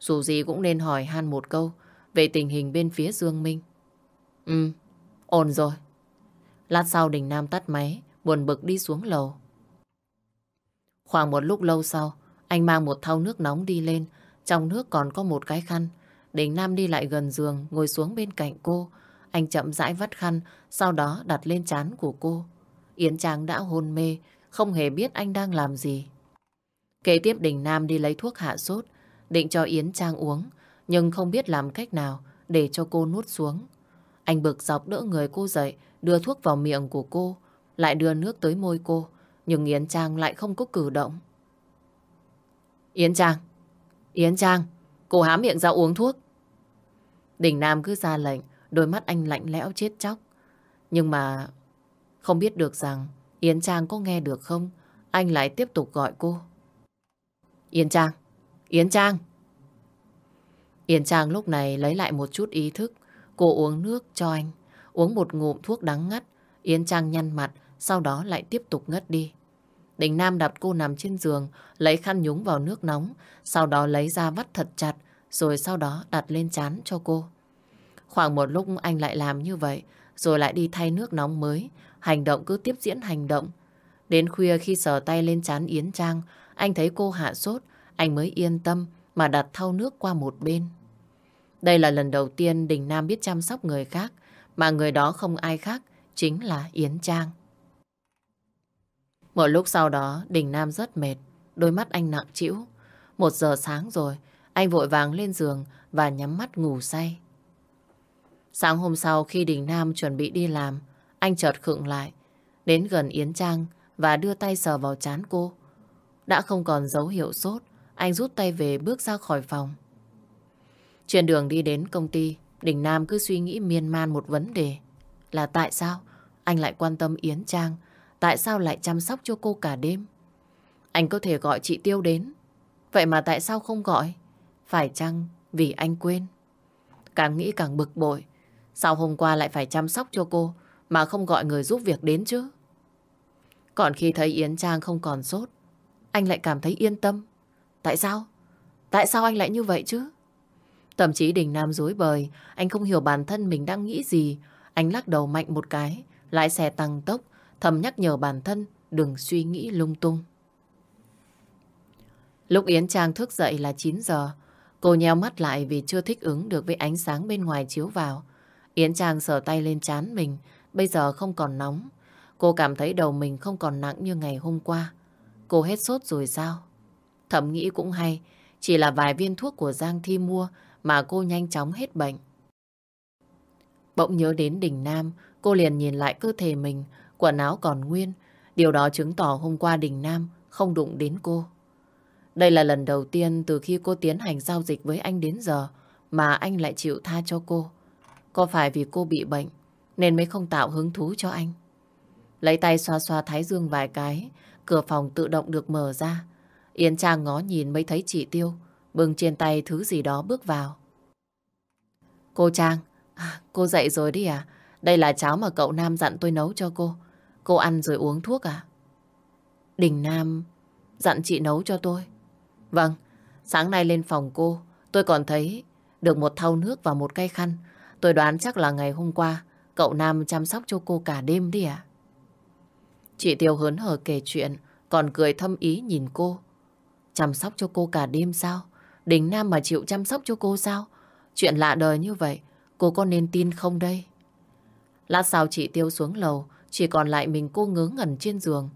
Dù gì cũng nên hỏi han một câu về tình hình bên phía Dương Minh. Ừ, ổn rồi. Lát sau Đình Nam tắt máy, buồn bực đi xuống lầu. Khoảng một lúc lâu sau, anh mang một thau nước nóng đi lên, trong nước còn có một cái khăn. Đình Nam đi lại gần giường, ngồi xuống bên cạnh cô. Anh chậm rãi vắt khăn, sau đó đặt lên trán của cô. Yến Trang đã hôn mê, không hề biết anh đang làm gì. Kế tiếp Đình Nam đi lấy thuốc hạ sốt, định cho Yến Trang uống, nhưng không biết làm cách nào để cho cô nuốt xuống. Anh bực dọc đỡ người cô dậy, đưa thuốc vào miệng của cô, lại đưa nước tới môi cô, nhưng Yến Trang lại không có cử động. Yến Trang, Yến Trang, cô há miệng ra uống thuốc. Đình Nam cứ ra lệnh, đôi mắt anh lạnh lẽo chết chóc. Nhưng mà không biết được rằng Yến Trang có nghe được không, anh lại tiếp tục gọi cô. Yến Trang, Yến Trang. Yến Trang lúc này lấy lại một chút ý thức, cô uống nước cho anh, uống một ngụm thuốc đắng ngắt, Yến Trang nhăn mặt, sau đó lại tiếp tục ngất đi. Đình Nam đặt cô nằm trên giường, lấy khăn nhúng vào nước nóng, sau đó lấy ra vắt thật chặt, rồi sau đó đặt lên chán cho cô. Khoảng một lúc anh lại làm như vậy, rồi lại đi thay nước nóng mới, hành động cứ tiếp diễn hành động. Đến khuya khi sờ tay lên chán Yến Trang, anh thấy cô hạ sốt, anh mới yên tâm mà đặt thau nước qua một bên. Đây là lần đầu tiên Đình Nam biết chăm sóc người khác, mà người đó không ai khác, chính là Yến Trang. Một lúc sau đó, Đình Nam rất mệt, đôi mắt anh nặng trĩu. Một giờ sáng rồi, anh vội vàng lên giường và nhắm mắt ngủ say. Sáng hôm sau khi Đình Nam chuẩn bị đi làm, anh chợt khựng lại, đến gần Yến Trang và đưa tay sờ vào chán cô. Đã không còn dấu hiệu sốt, anh rút tay về bước ra khỏi phòng. Trên đường đi đến công ty, Đình Nam cứ suy nghĩ miên man một vấn đề. Là tại sao anh lại quan tâm Yến Trang? Tại sao lại chăm sóc cho cô cả đêm? Anh có thể gọi chị Tiêu đến. Vậy mà tại sao không gọi? Phải chăng vì anh quên? Càng nghĩ càng bực bội. Sao hôm qua lại phải chăm sóc cho cô mà không gọi người giúp việc đến chứ? Còn khi thấy Yến Trang không còn sốt, anh lại cảm thấy yên tâm. Tại sao? Tại sao anh lại như vậy chứ? Thậm chí Đình Nam dối bời, anh không hiểu bản thân mình đang nghĩ gì. Anh lắc đầu mạnh một cái, lái xe tăng tốc, thầm nhắc nhở bản thân đừng suy nghĩ lung tung. Lúc Yến Trang thức dậy là 9 giờ, cô nheo mắt lại vì chưa thích ứng được với ánh sáng bên ngoài chiếu vào. Yến Trang sờ tay lên chán mình, bây giờ không còn nóng. Cô cảm thấy đầu mình không còn nặng như ngày hôm qua. Cô hết sốt rồi sao? thẩm nghĩ cũng hay, chỉ là vài viên thuốc của Giang Thi mua mà cô nhanh chóng hết bệnh. Bỗng nhớ đến đỉnh Nam, cô liền nhìn lại cơ thể mình, quần áo còn nguyên. Điều đó chứng tỏ hôm qua đỉnh Nam không đụng đến cô. Đây là lần đầu tiên từ khi cô tiến hành giao dịch với anh đến giờ mà anh lại chịu tha cho cô. Có phải vì cô bị bệnh nên mới không tạo hứng thú cho anh? Lấy tay xoa xoa thái dương vài cái, cửa phòng tự động được mở ra. Yến Trang ngó nhìn mới thấy chị Tiêu, bưng trên tay thứ gì đó bước vào. Cô Trang, à, cô dậy rồi đi à? Đây là cháo mà cậu Nam dặn tôi nấu cho cô. Cô ăn rồi uống thuốc à? Đình Nam dặn chị nấu cho tôi. Vâng, sáng nay lên phòng cô, tôi còn thấy được một thau nước và một cây khăn. Tôi đoán chắc là ngày hôm qua cậu Nam chăm sóc cho cô cả đêm đi à? Chị Tiêu hớn hở kể chuyện, còn cười thâm ý nhìn cô. Chăm sóc cho cô cả đêm sao? Đình Nam mà chịu chăm sóc cho cô sao? Chuyện lạ đời như vậy, cô có nên tin không đây? Lát sau chị Tiêu xuống lầu, chỉ còn lại mình cô ngớ ngẩn trên giường.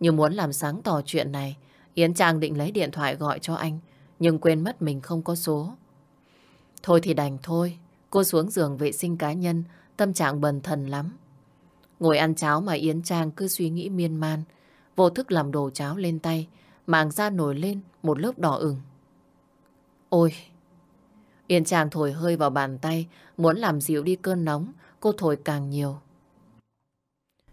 Như muốn làm sáng tỏ chuyện này, Yến Trang định lấy điện thoại gọi cho anh, nhưng quên mất mình không có số. Thôi thì đành thôi, cô xuống giường vệ sinh cá nhân, tâm trạng bần thần lắm. Ngồi ăn cháo mà Yến Trang cứ suy nghĩ miên man, vô thức làm đồ cháo lên tay, màng da nổi lên một lớp đỏ ửng. Ôi! Yến Trang thổi hơi vào bàn tay, muốn làm dịu đi cơn nóng, cô thổi càng nhiều.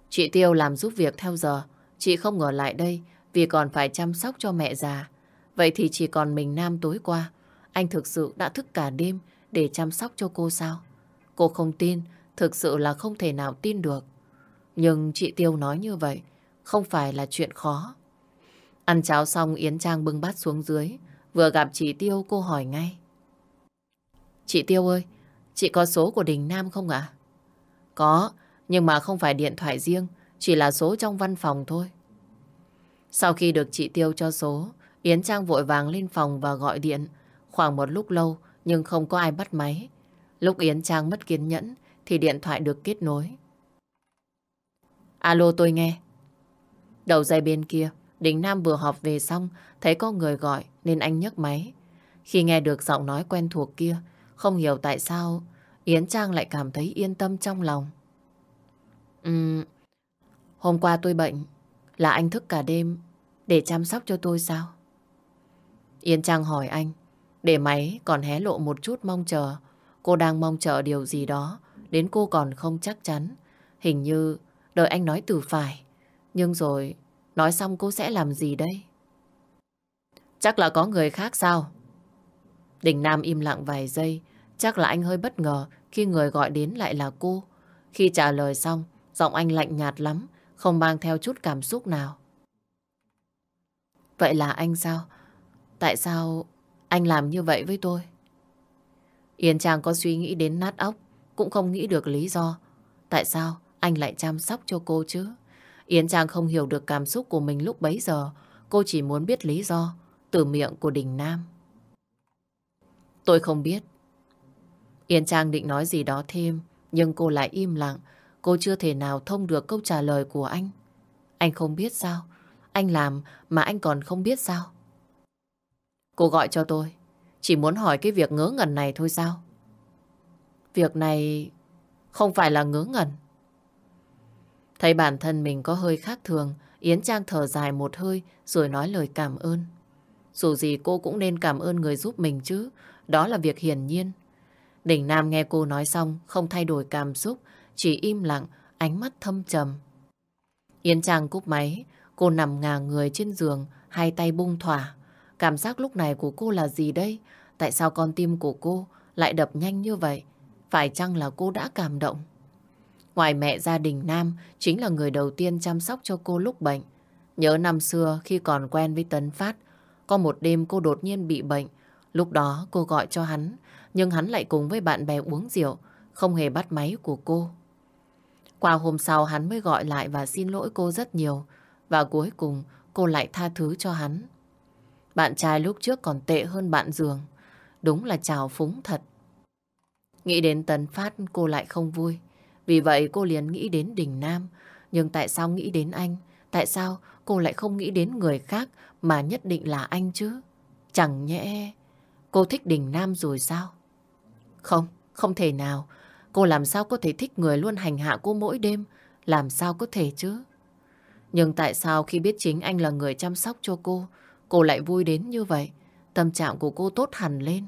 Chị Tiêu làm giúp việc theo giờ, chị không ngờ lại đây vì còn phải chăm sóc cho mẹ già. Vậy thì chỉ còn mình Nam tối qua, anh thực sự đã thức cả đêm để chăm sóc cho cô sao? Cô không tin, thực sự là không thể nào tin được. Nhưng chị Tiêu nói như vậy, không phải là chuyện khó. Ăn cháo xong Yến Trang bưng bát xuống dưới, vừa gặp chị Tiêu cô hỏi ngay. Chị Tiêu ơi, chị có số của Đình Nam không ạ? Có, nhưng mà không phải điện thoại riêng, chỉ là số trong văn phòng thôi. Sau khi được chị Tiêu cho số, Yến Trang vội vàng lên phòng và gọi điện. Khoảng một lúc lâu nhưng không có ai bắt máy. Lúc Yến Trang mất kiên nhẫn thì điện thoại được kết nối. Alo tôi nghe. Đầu dây bên kia, Đình Nam vừa họp về xong, thấy có người gọi nên anh nhấc máy. Khi nghe được giọng nói quen thuộc kia, không hiểu tại sao Yến Trang lại cảm thấy yên tâm trong lòng. Ừm, hôm qua tôi bệnh, là anh thức cả đêm để chăm sóc cho tôi sao? Yến Trang hỏi anh, để máy còn hé lộ một chút mong chờ. Cô đang mong chờ điều gì đó, đến cô còn không chắc chắn. Hình như đợi anh nói từ phải. Nhưng rồi, nói xong cô sẽ làm gì đây? Chắc là có người khác sao? Đình Nam im lặng vài giây. Chắc là anh hơi bất ngờ khi người gọi đến lại là cô. Khi trả lời xong, giọng anh lạnh nhạt lắm, không mang theo chút cảm xúc nào. Vậy là anh sao? Tại sao anh làm như vậy với tôi? Yên Trang có suy nghĩ đến nát óc, cũng không nghĩ được lý do. Tại sao anh lại chăm sóc cho cô chứ? Yến Trang không hiểu được cảm xúc của mình lúc bấy giờ. Cô chỉ muốn biết lý do từ miệng của Đình Nam. Tôi không biết. Yến Trang định nói gì đó thêm, nhưng cô lại im lặng. Cô chưa thể nào thông được câu trả lời của anh. Anh không biết sao? Anh làm mà anh còn không biết sao? Cô gọi cho tôi. Chỉ muốn hỏi cái việc ngớ ngẩn này thôi sao? Việc này không phải là ngớ ngẩn. Thấy bản thân mình có hơi khác thường, Yến Trang thở dài một hơi rồi nói lời cảm ơn. Dù gì cô cũng nên cảm ơn người giúp mình chứ. Đó là việc hiển nhiên. đỉnh Nam nghe cô nói xong, không thay đổi cảm xúc, chỉ im lặng, ánh mắt thâm trầm. Yến Trang cúp máy, cô nằm ngả người trên giường, hai tay bung thỏa. Cảm giác lúc này của cô là gì đây? Tại sao con tim của cô lại đập nhanh như vậy? Phải chăng là cô đã cảm động? Ngoài mẹ gia đình Nam chính là người đầu tiên chăm sóc cho cô lúc bệnh. Nhớ năm xưa khi còn quen với Tấn Phát, có một đêm cô đột nhiên bị bệnh. Lúc đó cô gọi cho hắn, nhưng hắn lại cùng với bạn bè uống rượu, không hề bắt máy của cô. Qua hôm sau hắn mới gọi lại và xin lỗi cô rất nhiều. Và cuối cùng cô lại tha thứ cho hắn. Bạn trai lúc trước còn tệ hơn bạn giường. Đúng là trào phúng thật. Nghĩ đến Tấn Phát cô lại không vui. Vì vậy cô liền nghĩ đến Đình Nam. Nhưng tại sao nghĩ đến anh? Tại sao cô lại không nghĩ đến người khác mà nhất định là anh chứ? Chẳng nhẽ cô thích Đình Nam rồi sao? Không, không thể nào. Cô làm sao có thể thích người luôn hành hạ cô mỗi đêm? Làm sao có thể chứ? Nhưng tại sao khi biết chính anh là người chăm sóc cho cô, cô lại vui đến như vậy? Tâm trạng của cô tốt hẳn lên.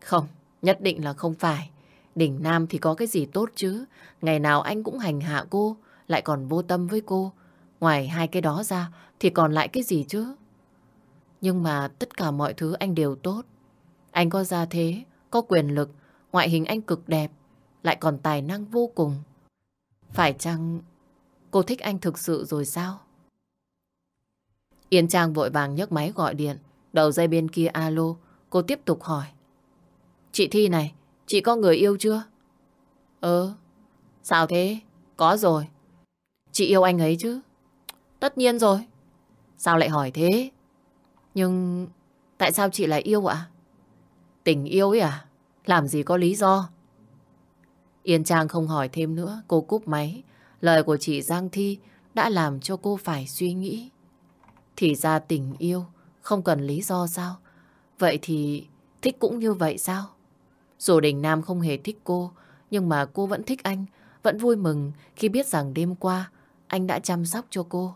Không, nhất định là không phải. Đỉnh Nam thì có cái gì tốt chứ. Ngày nào anh cũng hành hạ cô, lại còn vô tâm với cô. Ngoài hai cái đó ra thì còn lại cái gì chứ? Nhưng mà tất cả mọi thứ anh đều tốt. Anh có gia thế, có quyền lực, ngoại hình anh cực đẹp, lại còn tài năng vô cùng. Phải chăng cô thích anh thực sự rồi sao? Yên Trang vội vàng nhấc máy gọi điện, đầu dây bên kia alo, cô tiếp tục hỏi. Chị Thi này, chị có người yêu chưa? Ờ, sao thế? Có rồi. Chị yêu anh ấy chứ? Tất nhiên rồi. Sao lại hỏi thế? Nhưng tại sao chị lại yêu ạ? Tình yêu ấy à? Làm gì có lý do? Yên Trang không hỏi thêm nữa, cô cúp máy. Lời của chị Giang Thi đã làm cho cô phải suy nghĩ. Thì ra tình yêu không cần lý do sao? Vậy thì thích cũng như vậy sao? Dù Đình Nam không hề thích cô, nhưng mà cô vẫn thích anh, vẫn vui mừng khi biết rằng đêm qua anh đã chăm sóc cho cô.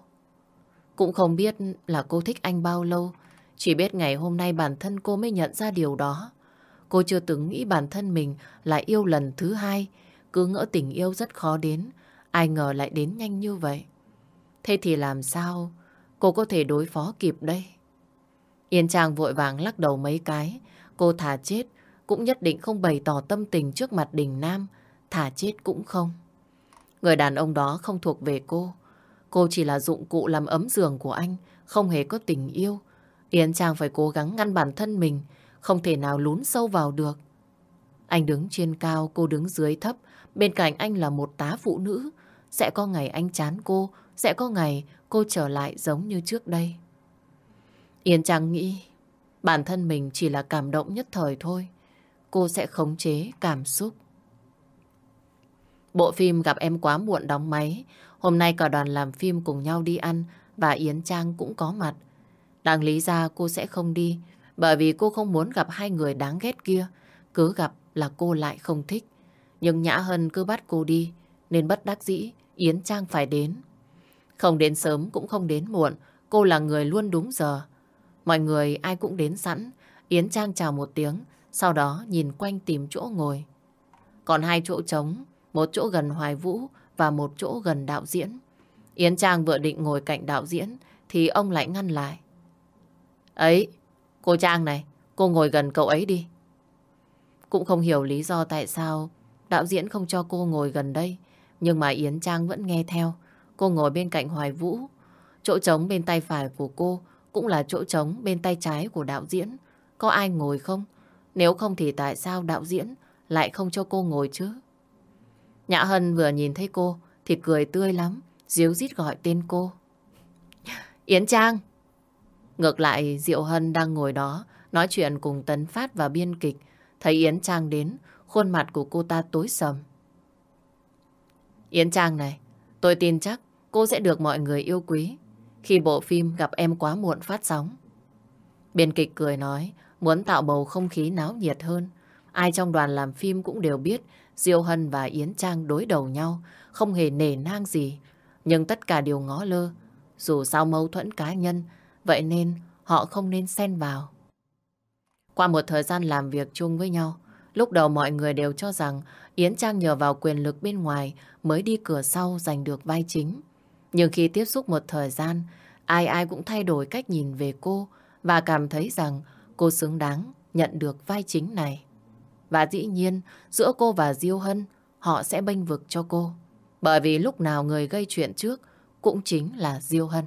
Cũng không biết là cô thích anh bao lâu, chỉ biết ngày hôm nay bản thân cô mới nhận ra điều đó. Cô chưa từng nghĩ bản thân mình lại yêu lần thứ hai, cứ ngỡ tình yêu rất khó đến, ai ngờ lại đến nhanh như vậy. Thế thì làm sao cô có thể đối phó kịp đây? Yên Trang vội vàng lắc đầu mấy cái, cô thà chết cũng nhất định không bày tỏ tâm tình trước mặt Đình Nam, thả chết cũng không. Người đàn ông đó không thuộc về cô. Cô chỉ là dụng cụ làm ấm giường của anh, không hề có tình yêu. Yến Trang phải cố gắng ngăn bản thân mình, không thể nào lún sâu vào được. Anh đứng trên cao, cô đứng dưới thấp, bên cạnh anh là một tá phụ nữ. Sẽ có ngày anh chán cô, sẽ có ngày cô trở lại giống như trước đây. Yến Trang nghĩ bản thân mình chỉ là cảm động nhất thời thôi. Cô sẽ khống chế cảm xúc. Bộ phim gặp em quá muộn đóng máy. Hôm nay cả đoàn làm phim cùng nhau đi ăn và Yến Trang cũng có mặt. Đáng lý ra cô sẽ không đi, bởi vì cô không muốn gặp hai người đáng ghét kia. Cứ gặp là cô lại không thích. Nhưng Nhã Hân cứ bắt cô đi, nên bất đắc dĩ Yến Trang phải đến. Không đến sớm cũng không đến muộn, cô là người luôn đúng giờ. Mọi người ai cũng đến sẵn Yến Trang chào một tiếng sau đó nhìn quanh tìm chỗ ngồi. Còn hai chỗ trống một chỗ gần Hoài Vũ và một chỗ gần đạo diễn. Yến Trang vừa định ngồi cạnh đạo diễn thì ông lại ngăn lại. Ấy, cô Trang này, cô ngồi gần cậu ấy đi. Cũng không hiểu lý do tại sao đạo diễn không cho cô ngồi gần đây. Nhưng mà Yến Trang vẫn nghe theo. Cô ngồi bên cạnh Hoài Vũ. Chỗ trống bên tay phải của cô cũng là chỗ trống bên tay trái của đạo diễn. Có ai ngồi không? Nếu không thì tại sao đạo diễn lại không cho cô ngồi chứ? Nhã Hân vừa nhìn thấy cô thì cười tươi lắm, díu dít gọi tên cô. Yến Trang! Ngược lại Diệu Hân đang ngồi đó nói chuyện cùng Tấn Phát và biên kịch. Thấy Yến Trang đến, khuôn mặt của cô ta tối sầm. Yến Trang này, tôi tin chắc cô sẽ được mọi người yêu quý khi bộ phim gặp em quá muộn phát sóng. Biên kịch cười nói, muốn tạo bầu không khí náo nhiệt hơn. Ai trong đoàn làm phim cũng đều biết Diêu Hân và Yến Trang đối đầu nhau, không hề nề nang gì. Nhưng tất cả đều ngó lơ. Dù sao mâu thuẫn cá nhân, vậy nên họ không nên xen vào. Qua một thời gian làm việc chung với nhau, lúc đầu mọi người đều cho rằng Yến Trang nhờ vào quyền lực bên ngoài mới đi cửa sau giành được vai chính. Nhưng khi tiếp xúc một thời gian, ai ai cũng thay đổi cách nhìn về cô và cảm thấy rằng cô xứng đáng nhận được vai chính này. Và dĩ nhiên, giữa cô và Diêu Hân, họ sẽ bênh vực cho cô. Bởi vì lúc nào người gây chuyện trước cũng chính là Diêu Hân.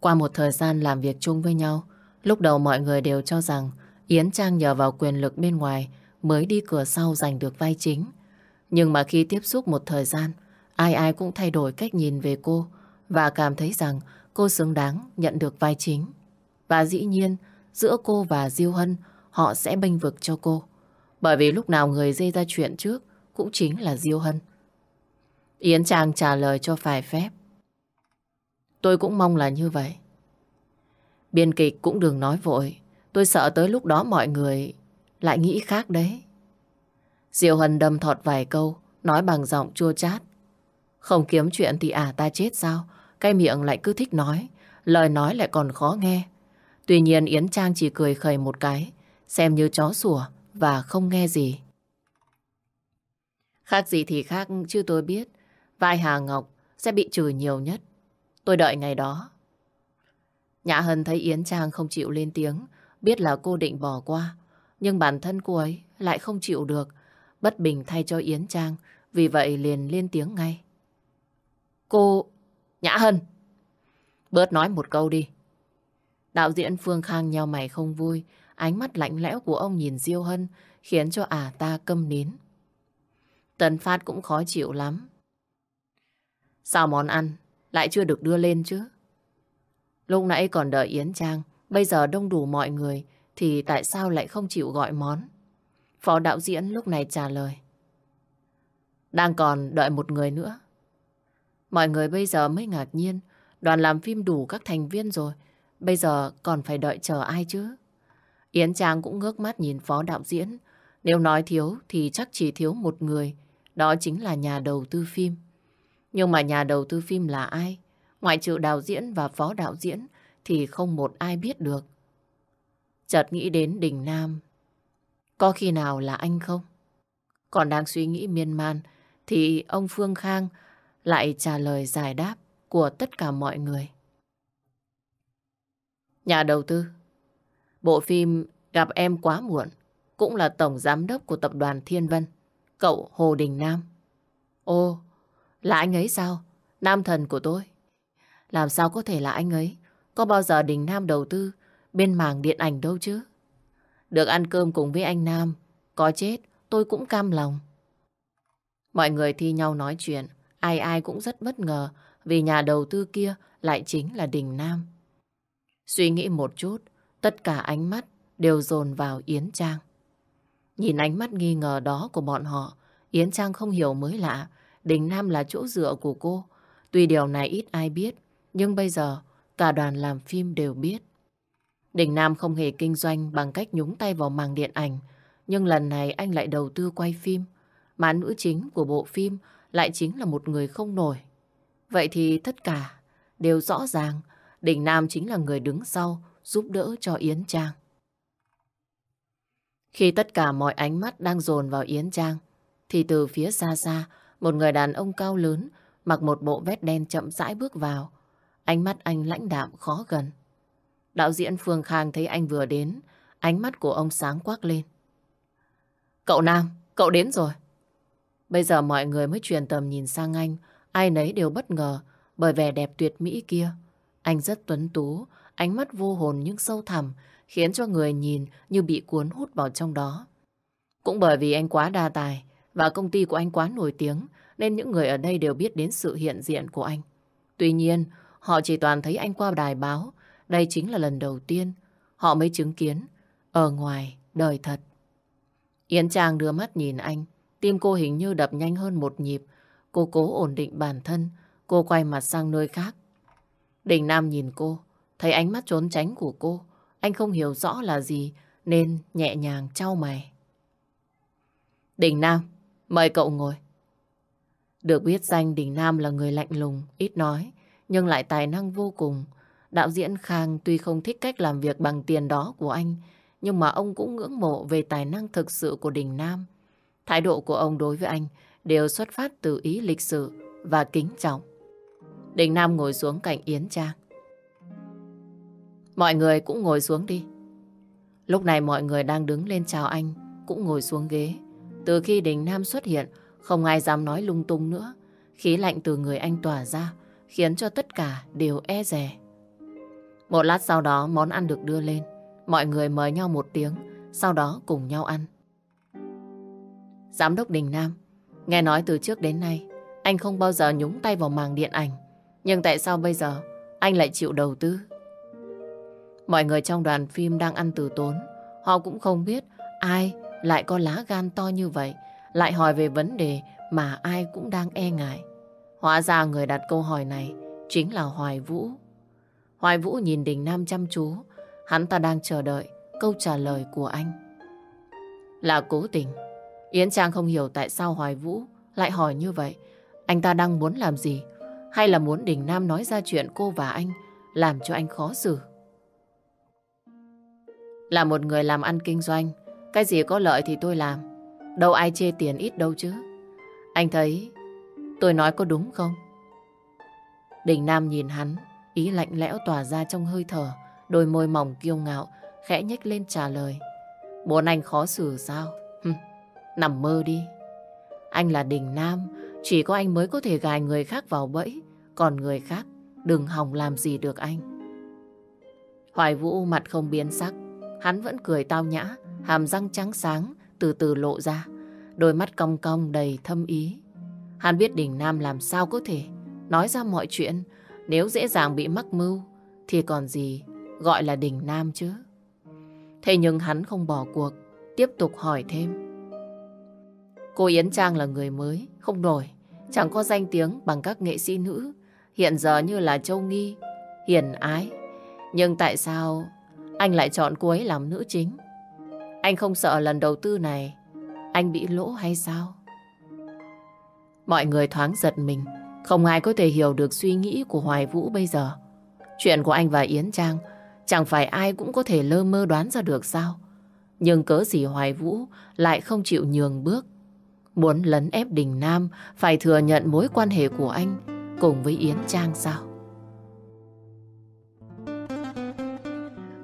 Qua một thời gian làm việc chung với nhau, lúc đầu mọi người đều cho rằng Yến Trang nhờ vào quyền lực bên ngoài mới đi cửa sau giành được vai chính. Nhưng mà khi tiếp xúc một thời gian, ai ai cũng thay đổi cách nhìn về cô và cảm thấy rằng cô xứng đáng nhận được vai chính. Và dĩ nhiên, giữa cô và Diêu Hân họ sẽ bênh vực cho cô. Bởi vì lúc nào người dây ra chuyện trước cũng chính là Diêu Hân. Yến Trang trả lời cho phải phép. Tôi cũng mong là như vậy. Biên kịch cũng đừng nói vội. Tôi sợ tới lúc đó mọi người lại nghĩ khác đấy. Diệu Hân đâm thọt vài câu, nói bằng giọng chua chát. Không kiếm chuyện thì à ta chết sao? Cái miệng lại cứ thích nói, lời nói lại còn khó nghe. Tuy nhiên Yến Trang chỉ cười khẩy một cái, xem như chó sủa và không nghe gì. Khác gì thì khác chứ tôi biết vai Hà Ngọc sẽ bị trừ nhiều nhất. Tôi đợi ngày đó. Nhã Hân thấy Yến Trang không chịu lên tiếng, biết là cô định bỏ qua. Nhưng bản thân cô ấy lại không chịu được, bất bình thay cho Yến Trang, vì vậy liền lên tiếng ngay. Cô... Nhã Hân! Bớt nói một câu đi. Đạo diễn Phương Khang nheo mày không vui, Ánh mắt lạnh lẽo của ông nhìn Diêu Hân khiến cho ả ta câm nín. Tần Phát cũng khó chịu lắm. Sao món ăn lại chưa được đưa lên chứ? Lúc nãy còn đợi Yến Trang, bây giờ đông đủ mọi người thì tại sao lại không chịu gọi món? Phó đạo diễn lúc này trả lời. Đang còn đợi một người nữa. Mọi người bây giờ mới ngạc nhiên, đoàn làm phim đủ các thành viên rồi, bây giờ còn phải đợi chờ ai chứ? Yến Trang cũng ngước mắt nhìn phó đạo diễn. Nếu nói thiếu thì chắc chỉ thiếu một người. Đó chính là nhà đầu tư phim. Nhưng mà nhà đầu tư phim là ai? Ngoại trừ đạo diễn và phó đạo diễn thì không một ai biết được. Chợt nghĩ đến Đình Nam. Có khi nào là anh không? Còn đang suy nghĩ miên man thì ông Phương Khang lại trả lời giải đáp của tất cả mọi người. Nhà đầu tư Bộ phim Gặp em quá muộn, cũng là tổng giám đốc của tập đoàn Thiên Vân, cậu Hồ Đình Nam. Ô, là anh ấy sao? Nam thần của tôi. Làm sao có thể là anh ấy? Có bao giờ Đình Nam đầu tư bên mảng điện ảnh đâu chứ? Được ăn cơm cùng với anh Nam, có chết tôi cũng cam lòng. Mọi người thi nhau nói chuyện, ai ai cũng rất bất ngờ vì nhà đầu tư kia lại chính là Đình Nam. Suy nghĩ một chút, tất cả ánh mắt đều dồn vào Yến Trang. Nhìn ánh mắt nghi ngờ đó của bọn họ, Yến Trang không hiểu mới lạ, Đình Nam là chỗ dựa của cô. Tuy điều này ít ai biết, nhưng bây giờ cả đoàn làm phim đều biết. Đình Nam không hề kinh doanh bằng cách nhúng tay vào màng điện ảnh, nhưng lần này anh lại đầu tư quay phim, mà nữ chính của bộ phim lại chính là một người không nổi. Vậy thì tất cả đều rõ ràng, Đình Nam chính là người đứng sau giúp đỡ cho Yến Trang. Khi tất cả mọi ánh mắt đang dồn vào Yến Trang, thì từ phía xa xa, một người đàn ông cao lớn, mặc một bộ vest đen chậm rãi bước vào. Ánh mắt anh lãnh đạm khó gần. Đạo diễn Phương Khang thấy anh vừa đến, ánh mắt của ông sáng quắc lên. Cậu Nam, cậu đến rồi. Bây giờ mọi người mới truyền tầm nhìn sang anh, ai nấy đều bất ngờ bởi vẻ đẹp tuyệt mỹ kia. Anh rất tuấn tú, ánh mắt vô hồn nhưng sâu thẳm, khiến cho người nhìn như bị cuốn hút vào trong đó. Cũng bởi vì anh quá đa tài và công ty của anh quá nổi tiếng nên những người ở đây đều biết đến sự hiện diện của anh. Tuy nhiên, họ chỉ toàn thấy anh qua đài báo. Đây chính là lần đầu tiên họ mới chứng kiến ở ngoài đời thật. Yến Trang đưa mắt nhìn anh, tim cô hình như đập nhanh hơn một nhịp. Cô cố ổn định bản thân, cô quay mặt sang nơi khác. Đình Nam nhìn cô, thấy ánh mắt trốn tránh của cô. Anh không hiểu rõ là gì nên nhẹ nhàng trao mày. Đình Nam, mời cậu ngồi. Được biết danh Đình Nam là người lạnh lùng, ít nói, nhưng lại tài năng vô cùng. Đạo diễn Khang tuy không thích cách làm việc bằng tiền đó của anh, nhưng mà ông cũng ngưỡng mộ về tài năng thực sự của Đình Nam. Thái độ của ông đối với anh đều xuất phát từ ý lịch sự và kính trọng. Đình Nam ngồi xuống cạnh Yến Trang. Mọi người cũng ngồi xuống đi. Lúc này mọi người đang đứng lên chào anh, cũng ngồi xuống ghế. Từ khi Đình Nam xuất hiện, không ai dám nói lung tung nữa. Khí lạnh từ người anh tỏa ra, khiến cho tất cả đều e rè. Một lát sau đó món ăn được đưa lên. Mọi người mời nhau một tiếng, sau đó cùng nhau ăn. Giám đốc Đình Nam, nghe nói từ trước đến nay, anh không bao giờ nhúng tay vào màng điện ảnh. Nhưng tại sao bây giờ anh lại chịu đầu tư? Mọi người trong đoàn phim đang ăn từ tốn. Họ cũng không biết ai lại có lá gan to như vậy, lại hỏi về vấn đề mà ai cũng đang e ngại. Hóa ra người đặt câu hỏi này chính là Hoài Vũ. Hoài Vũ nhìn Đình Nam chăm chú, hắn ta đang chờ đợi câu trả lời của anh. Là cố tình. Yến Trang không hiểu tại sao Hoài Vũ lại hỏi như vậy. Anh ta đang muốn làm gì? Hay là muốn Đình Nam nói ra chuyện cô và anh làm cho anh khó xử? Là một người làm ăn kinh doanh, cái gì có lợi thì tôi làm. Đâu ai chê tiền ít đâu chứ. Anh thấy tôi nói có đúng không? Đình Nam nhìn hắn, ý lạnh lẽo tỏa ra trong hơi thở, đôi môi mỏng kiêu ngạo, khẽ nhếch lên trả lời. Muốn anh khó xử sao? Hừm, nằm mơ đi. Anh là Đình Nam, chỉ có anh mới có thể gài người khác vào bẫy, còn người khác đừng hòng làm gì được anh. Hoài Vũ mặt không biến sắc, Hắn vẫn cười tao nhã, hàm răng trắng sáng, từ từ lộ ra. Đôi mắt cong cong đầy thâm ý. Hắn biết Đình Nam làm sao có thể nói ra mọi chuyện. Nếu dễ dàng bị mắc mưu, thì còn gì gọi là Đình Nam chứ. Thế nhưng hắn không bỏ cuộc, tiếp tục hỏi thêm. Cô Yến Trang là người mới, không nổi, chẳng có danh tiếng bằng các nghệ sĩ nữ, hiện giờ như là Châu Nghi, Hiền Ái. Nhưng tại sao anh lại chọn cô ấy làm nữ chính. Anh không sợ lần đầu tư này anh bị lỗ hay sao? Mọi người thoáng giật mình. Không ai có thể hiểu được suy nghĩ của Hoài Vũ bây giờ. Chuyện của anh và Yến Trang chẳng phải ai cũng có thể lơ mơ đoán ra được sao? Nhưng cớ gì Hoài Vũ lại không chịu nhường bước. Muốn lấn ép Đình Nam phải thừa nhận mối quan hệ của anh cùng với Yến Trang sao?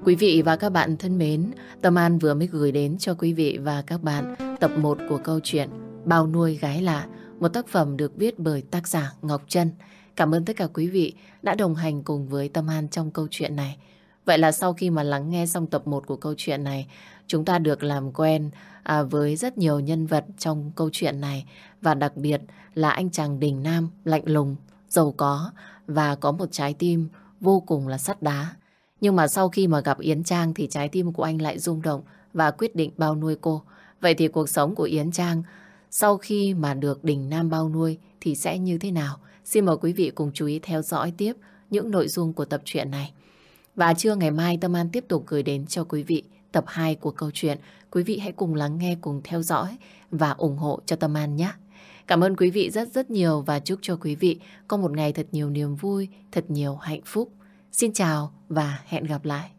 Quý vị và các bạn thân mến, Tâm An vừa mới gửi đến cho quý vị và các bạn tập 1 của câu chuyện Bao nuôi gái lạ, một tác phẩm được viết bởi tác giả Ngọc Trân. Cảm ơn tất cả quý vị đã đồng hành cùng với Tâm An trong câu chuyện này. Vậy là sau khi mà lắng nghe xong tập 1 của câu chuyện này, chúng ta được làm quen à, với rất nhiều nhân vật trong câu chuyện này và đặc biệt là anh chàng Đình Nam lạnh lùng, giàu có và có một trái tim vô cùng là sắt đá. Nhưng mà sau khi mà gặp Yến Trang thì trái tim của anh lại rung động và quyết định bao nuôi cô. Vậy thì cuộc sống của Yến Trang sau khi mà được Đình Nam bao nuôi thì sẽ như thế nào? Xin mời quý vị cùng chú ý theo dõi tiếp những nội dung của tập truyện này. Và trưa ngày mai Tâm An tiếp tục gửi đến cho quý vị tập 2 của câu chuyện. Quý vị hãy cùng lắng nghe, cùng theo dõi và ủng hộ cho Tâm An nhé. Cảm ơn quý vị rất rất nhiều và chúc cho quý vị có một ngày thật nhiều niềm vui, thật nhiều hạnh phúc. Xin chào và hẹn gặp lại.